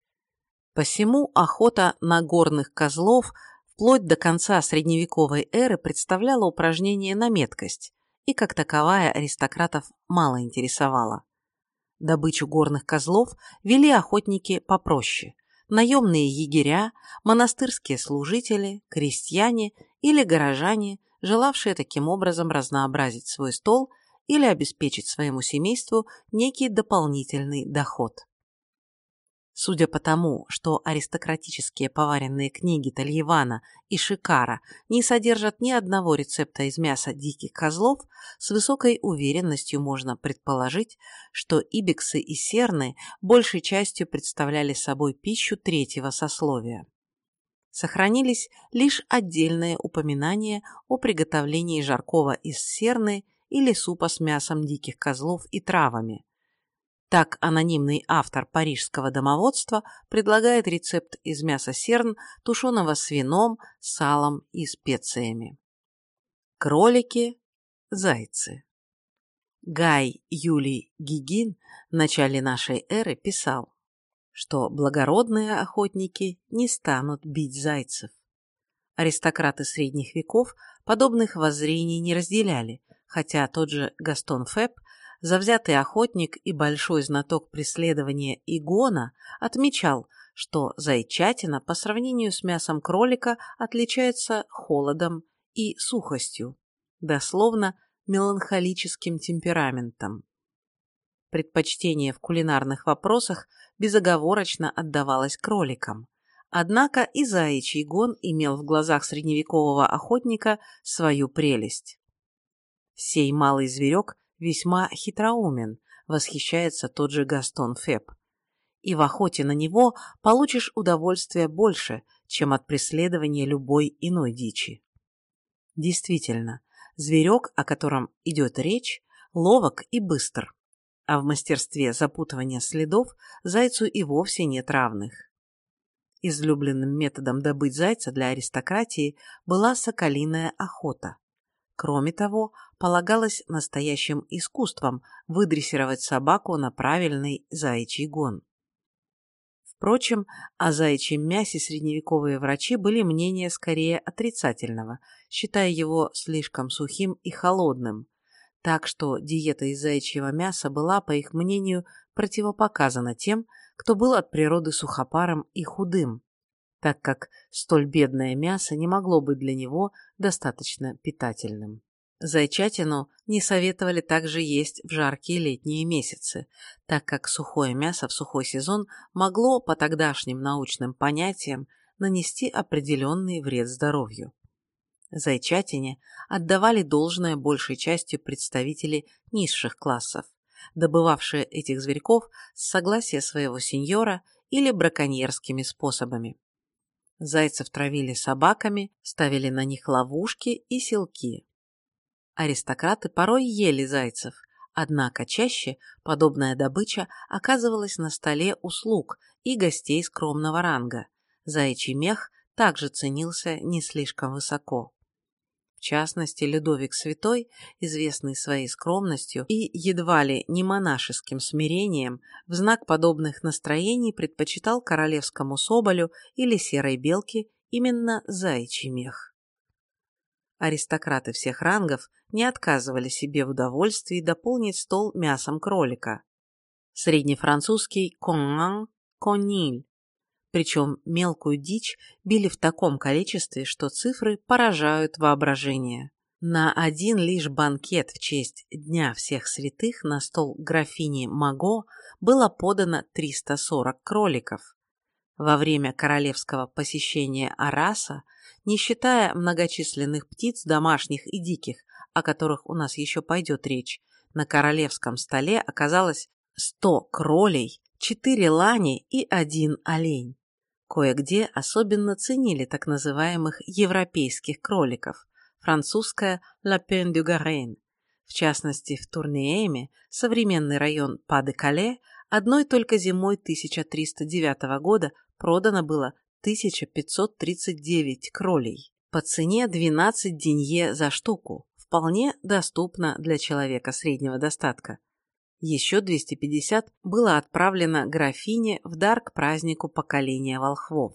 A: Посему охота на горных козлов вплоть до конца средневековой эры представляла упражнение на меткость и как таковая аристократов мало интересовала. Добычу горных козлов вели охотники попроще. Наемные егеря, монастырские служители, крестьяне или горожане, желавшие таким образом разнообразить свой стол или обеспечить своему семейству некий дополнительный доход. Судя по тому, что аристократические поваренные книги Тальевана и Шикара не содержат ни одного рецепта из мяса диких козлов, с высокой уверенностью можно предположить, что ибиксы и серны большей частью представляли собой пищу третьего сословия. Сохранились лишь отдельные упоминания о приготовлении жаркого из серны или супа с мясом диких козлов и травами, так анонимный автор парижского домоводства предлагает рецепт из мяса серн, тушеного с вином, салом и специями. Кролики, зайцы. Гай Юлий Гигин в начале нашей эры писал, что благородные охотники не станут бить зайцев. Аристократы средних веков подобных воззрений не разделяли, хотя тот же Гастон Феб завзятый охотник и большой знаток преследования игона отмечал, что зайчатина по сравнению с мясом кролика отличается холодом и сухостью, дословно меланхолическим темпераментом. Предпочтение в кулинарных вопросах безоговорочно отдавалось кроликам. Однако и заячий гон имел в глазах средневекового охотника свою прелесть. Сей малый зверек весьма хитроумен, восхищается тот же Гастон Феб. И в охоте на него получишь удовольствие больше, чем от преследования любой иной дичи. Действительно, зверек, о котором идет речь, ловок и быстр, а в мастерстве запутывания следов зайцу и вовсе нет равных. Излюбленным методом добыть зайца для аристократии была соколиная охота. Кроме того, полагалось настоящим искусством выдрессировать собаку на правильный заячий гон. Впрочем, о заячьем мясе средневековые врачи были мнения скорее отрицательного, считая его слишком сухим и холодным, так что диета из заячьего мяса была, по их мнению, противопоказана тем, кто был от природы сухопаром и худым. Так как столь бедное мясо не могло быть для него достаточно питательным. Зайчатину не советовали также есть в жаркие летние месяцы, так как сухое мясо в сухой сезон могло, по тогдашним научным понятиям, нанести определенный вред здоровью. Зайчатине отдавали должное большей частью представители низших классов, добывавшие этих зверьков с согласия своего сеньора или браконьерскими способами. Зайцев травили собаками, ставили на них ловушки и селки. Аристократы порой ели зайцев, однако чаще подобная добыча оказывалась на столе услуг и гостей скромного ранга. Заячий мех также ценился не слишком высоко. В частности, Людовик Святой, известный своей скромностью и едва ли не монашеским смирением, в знак подобных настроений предпочитал королевскому соболю или серой белке именно заячий мех. Аристократы всех рангов не отказывали себе в удовольствии дополнить стол мясом кролика. Среднефранцузский «конан» – «кониль». Причем мелкую дичь били в таком количестве, что цифры поражают воображение. На один лишь банкет в честь Дня всех святых на стол графини Маго было подано 340 кроликов. Во время королевского посещения Араса, не считая многочисленных птиц домашних и диких, о которых у нас еще пойдет речь, на королевском столе оказалось 100 кролей, 4 лани и один олень. Кое-где особенно ценили так называемых европейских кроликов, французская «Lapin du Garenne». В частности, в Турниэме, современный район Па-де-Кале, одной только зимой 1309 года продано было 1539 кролей по цене 12 денье за штуку, вполне доступно для человека среднего достатка. Еще 250 было отправлено графине в дар к празднику поколения волхвов.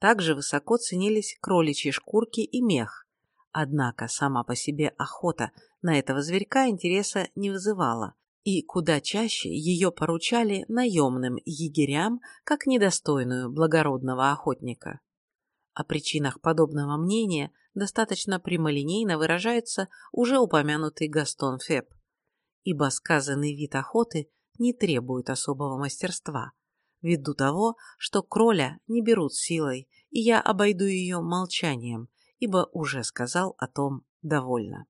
A: Также высоко ценились кроличьи шкурки и мех, однако сама по себе охота на этого зверька интереса не вызывала, и куда чаще ее поручали наемным егерям как недостойную благородного охотника. О причинах подобного мнения достаточно прямолинейно выражается уже упомянутый Гастон Феб, ибо сказанный вид охоты не требует особого мастерства, ввиду того, что кроля не берут силой, и я обойду ее молчанием, ибо уже сказал о том довольно.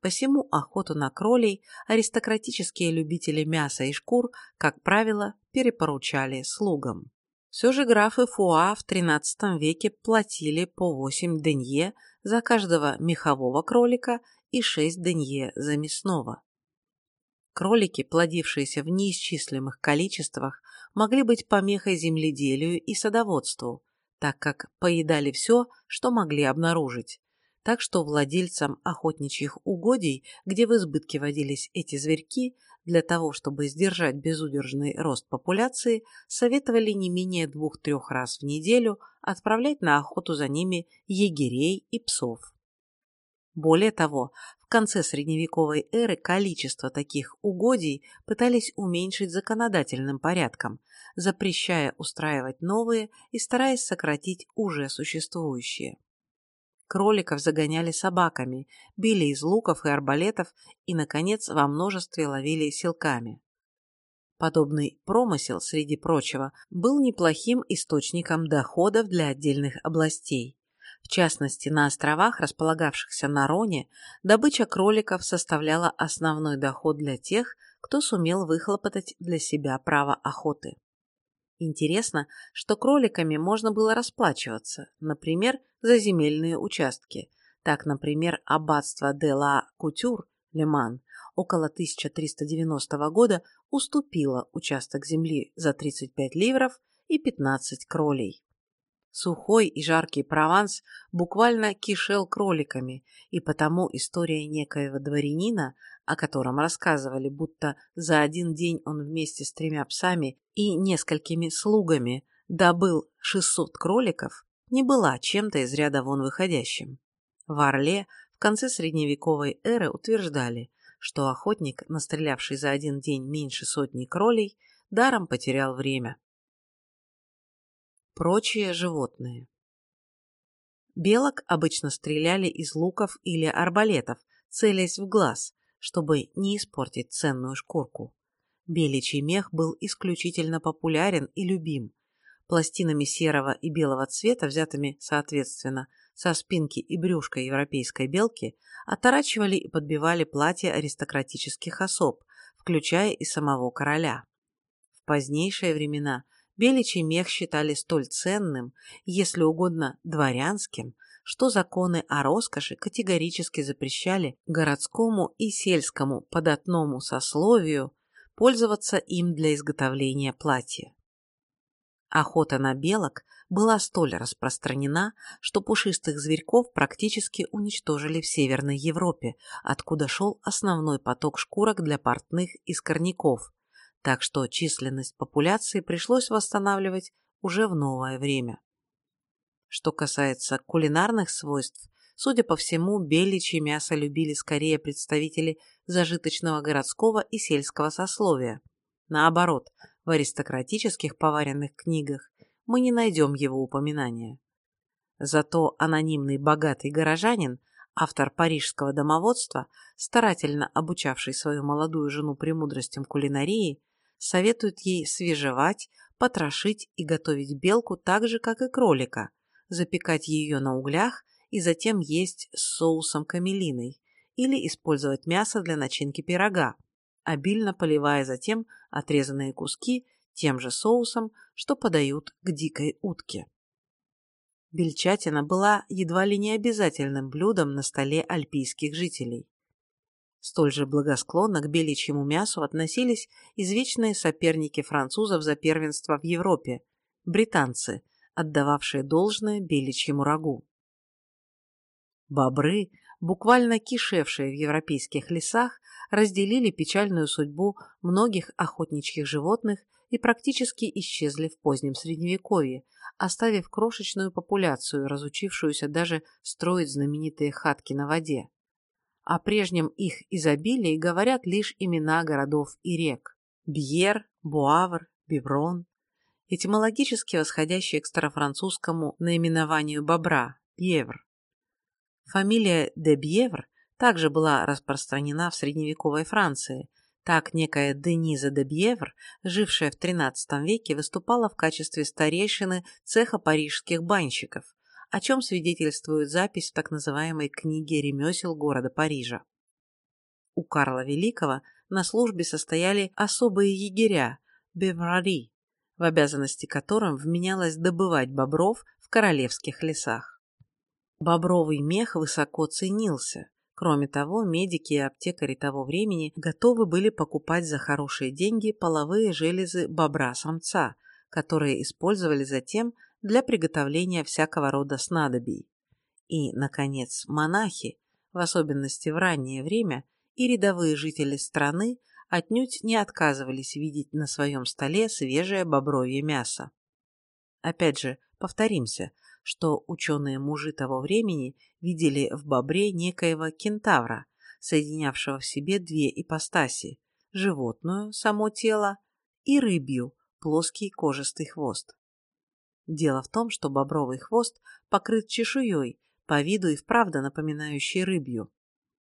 A: Посему охоту на кролей аристократические любители мяса и шкур, как правило, перепоручали слугам. Все же графы Фуа в XIII веке платили по 8 денье за каждого мехового кролика и 6 денье за мясного. Кролики, плодившиеся в неисчислимых количествах, могли быть помехой земледелию и садоводству, так как поедали все, что могли обнаружить, так что владельцам охотничьих угодий, где в избытке водились эти зверьки, для того, чтобы сдержать безудержный рост популяции, советовали не менее двух-трех раз в неделю отправлять на охоту за ними егерей и псов. Более того, в конце средневековой эры количество таких угодий пытались уменьшить законодательным порядком, запрещая устраивать новые и стараясь сократить уже существующие кроликов загоняли собаками, били из луков и арбалетов и, наконец, во множестве ловили силками. Подобный промысел, среди прочего, был неплохим источником доходов для отдельных областей. В частности, на островах, располагавшихся на Роне, добыча кроликов составляла основной доход для тех, кто сумел выхлопотать для себя право охоты. Интересно, что кроликами можно было расплачиваться, например, за земельные участки. Так, например, аббатство де ла Кутюр, Леман, около 1390 года уступило участок земли за 35 ливров и 15 кролей. Сухой и жаркий Прованс буквально кишел кроликами, и потому история некоего дворянина, о котором рассказывали, будто за один день он вместе с тремя псами и несколькими слугами добыл 600 кроликов, не была чем-то из ряда вон выходящим. В Орле в конце средневековой эры утверждали, что охотник, настрелявший за один день меньше сотни кролей, даром потерял время. Прочие животные. Белок обычно стреляли из луков или арбалетов, целясь в глаз, чтобы не испортить ценную шкурку. Беличий мех был исключительно популярен и любим. Пластинами серого и белого цвета, взятыми соответственно со спинки и брюшка европейской белки, оторачивали и подбивали платья аристократических особ, включая и самого короля. В позднейшие времена беличий мех считали столь ценным, если угодно дворянским, что законы о роскоши категорически запрещали городскому и сельскому податному сословию пользоваться им для изготовления платья. Охота на белок была столь распространена, что пушистых зверьков практически уничтожили в Северной Европе, откуда шел основной поток шкурок для портных и скорняков, так что численность популяции пришлось восстанавливать уже в новое время. Что касается кулинарных свойств, судя по всему, беличье мясо любили скорее представители зажиточного городского и сельского сословия. Наоборот, в аристократических поваренных книгах мы не найдем его упоминания. Зато анонимный богатый горожанин, автор парижского домоводства, старательно обучавший свою молодую жену премудростям кулинарии, советует ей свежевать, потрошить и готовить белку так же, как и кролика, запекать ее на углях и затем есть с соусом камелиной или использовать мясо для начинки пирога, обильно поливая затем отрезанные куски тем же соусом, что подают к дикой утке. Бельчатина была едва ли не обязательным блюдом на столе альпийских жителей. Столь же благосклонно к беличьему мясу относились извечные соперники французов за первенство в Европе – британцы, отдававшие должное беличьему рагу. Бобры, буквально кишевшие в европейских лесах, разделили печальную судьбу многих охотничьих животных и практически исчезли в позднем Средневековье, оставив крошечную популяцию, разучившуюся даже строить знаменитые хатки на воде. О прежнем их изобилии говорят лишь имена городов и рек – Бьер, Буавр, Биврон, этимологически восходящие к старофранцузскому наименованию бобра – Бьевр. Фамилия де Бьевр также была распространена в средневековой Франции. Так некая Дениза де Бьевр, жившая в XIII веке, выступала в качестве старейшины цеха парижских банщиков, о чем свидетельствует запись в так называемой книге ремесел города Парижа. У Карла Великого на службе состояли особые егеря – беврари, в обязанности которым вменялось добывать бобров в королевских лесах. Бобровый мех высоко ценился, Кроме того, медики и аптекари того времени готовы были покупать за хорошие деньги половые железы бобра-самца, которые использовали затем для приготовления всякого рода снадобий. И, наконец, монахи, в особенности в раннее время, и рядовые жители страны отнюдь не отказывались видеть на своем столе свежее бобровье мясо. Опять же, повторимся, что ученые-мужи того времени видели в бобре некоего кентавра, соединявшего в себе две ипостаси – животную, само тело, и рыбью, плоский кожистый хвост. Дело в том, что бобровый хвост покрыт чешуей, по виду и вправду напоминающей рыбью.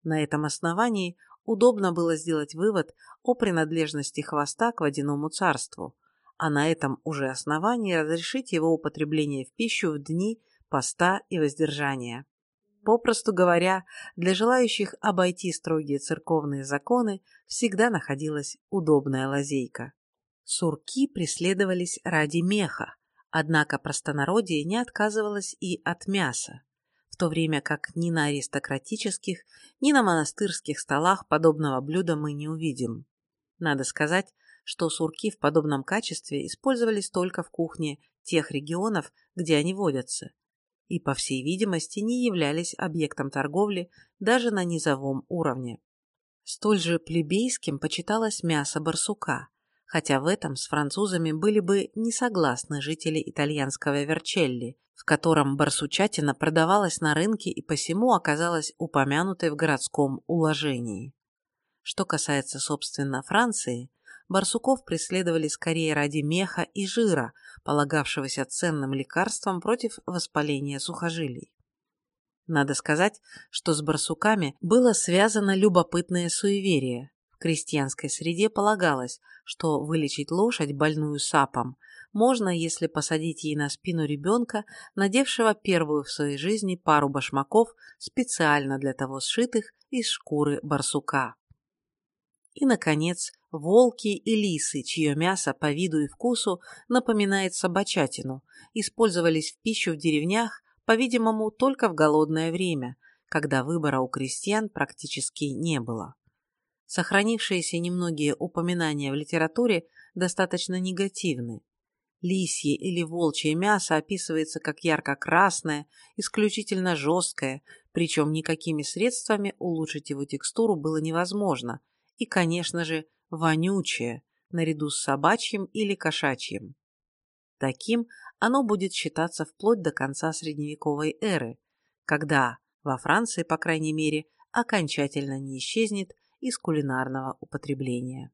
A: На этом основании удобно было сделать вывод о принадлежности хвоста к водяному царству, а на этом уже основании разрешить его употребление в пищу в дни поста и воздержания. Попросту говоря, для желающих обойти строгие церковные законы всегда находилась удобная лазейка. Сурки преследовались ради меха, однако простонародье не отказывалось и от мяса, в то время как ни на аристократических, ни на монастырских столах подобного блюда мы не увидим. Надо сказать, что сурки в подобном качестве использовались только в кухне тех регионов, где они водятся, и, по всей видимости, не являлись объектом торговли даже на низовом уровне. Столь же плебейским почиталось мясо барсука, хотя в этом с французами были бы не согласны жители итальянского Верчелли, в котором барсучатина продавалась на рынке и посему оказалась упомянутой в городском уложении. Что касается, собственно, Франции, барсуков преследовали скорее ради меха и жира, полагавшегося ценным лекарством против воспаления сухожилий. Надо сказать, что с барсуками было связано любопытное суеверие. Крестьянской среде полагалось, что вылечить лошадь, больную сапом, можно, если посадить ей на спину ребенка, надевшего первую в своей жизни пару башмаков, специально для того сшитых из шкуры барсука. И, наконец, волки и лисы, чье мясо по виду и вкусу напоминает собачатину, использовались в пищу в деревнях, по-видимому, только в голодное время, когда выбора у крестьян практически не было. Сохранившиеся немногие упоминания в литературе достаточно негативны. Лисье или волчье мясо описывается как ярко-красное, исключительно жесткое, причем никакими средствами улучшить его текстуру было невозможно, и, конечно же, вонючее, наряду с собачьим или кошачьим. Таким оно будет считаться вплоть до конца средневековой эры, когда, во Франции, по крайней мере, окончательно не исчезнет из кулинарного употребления.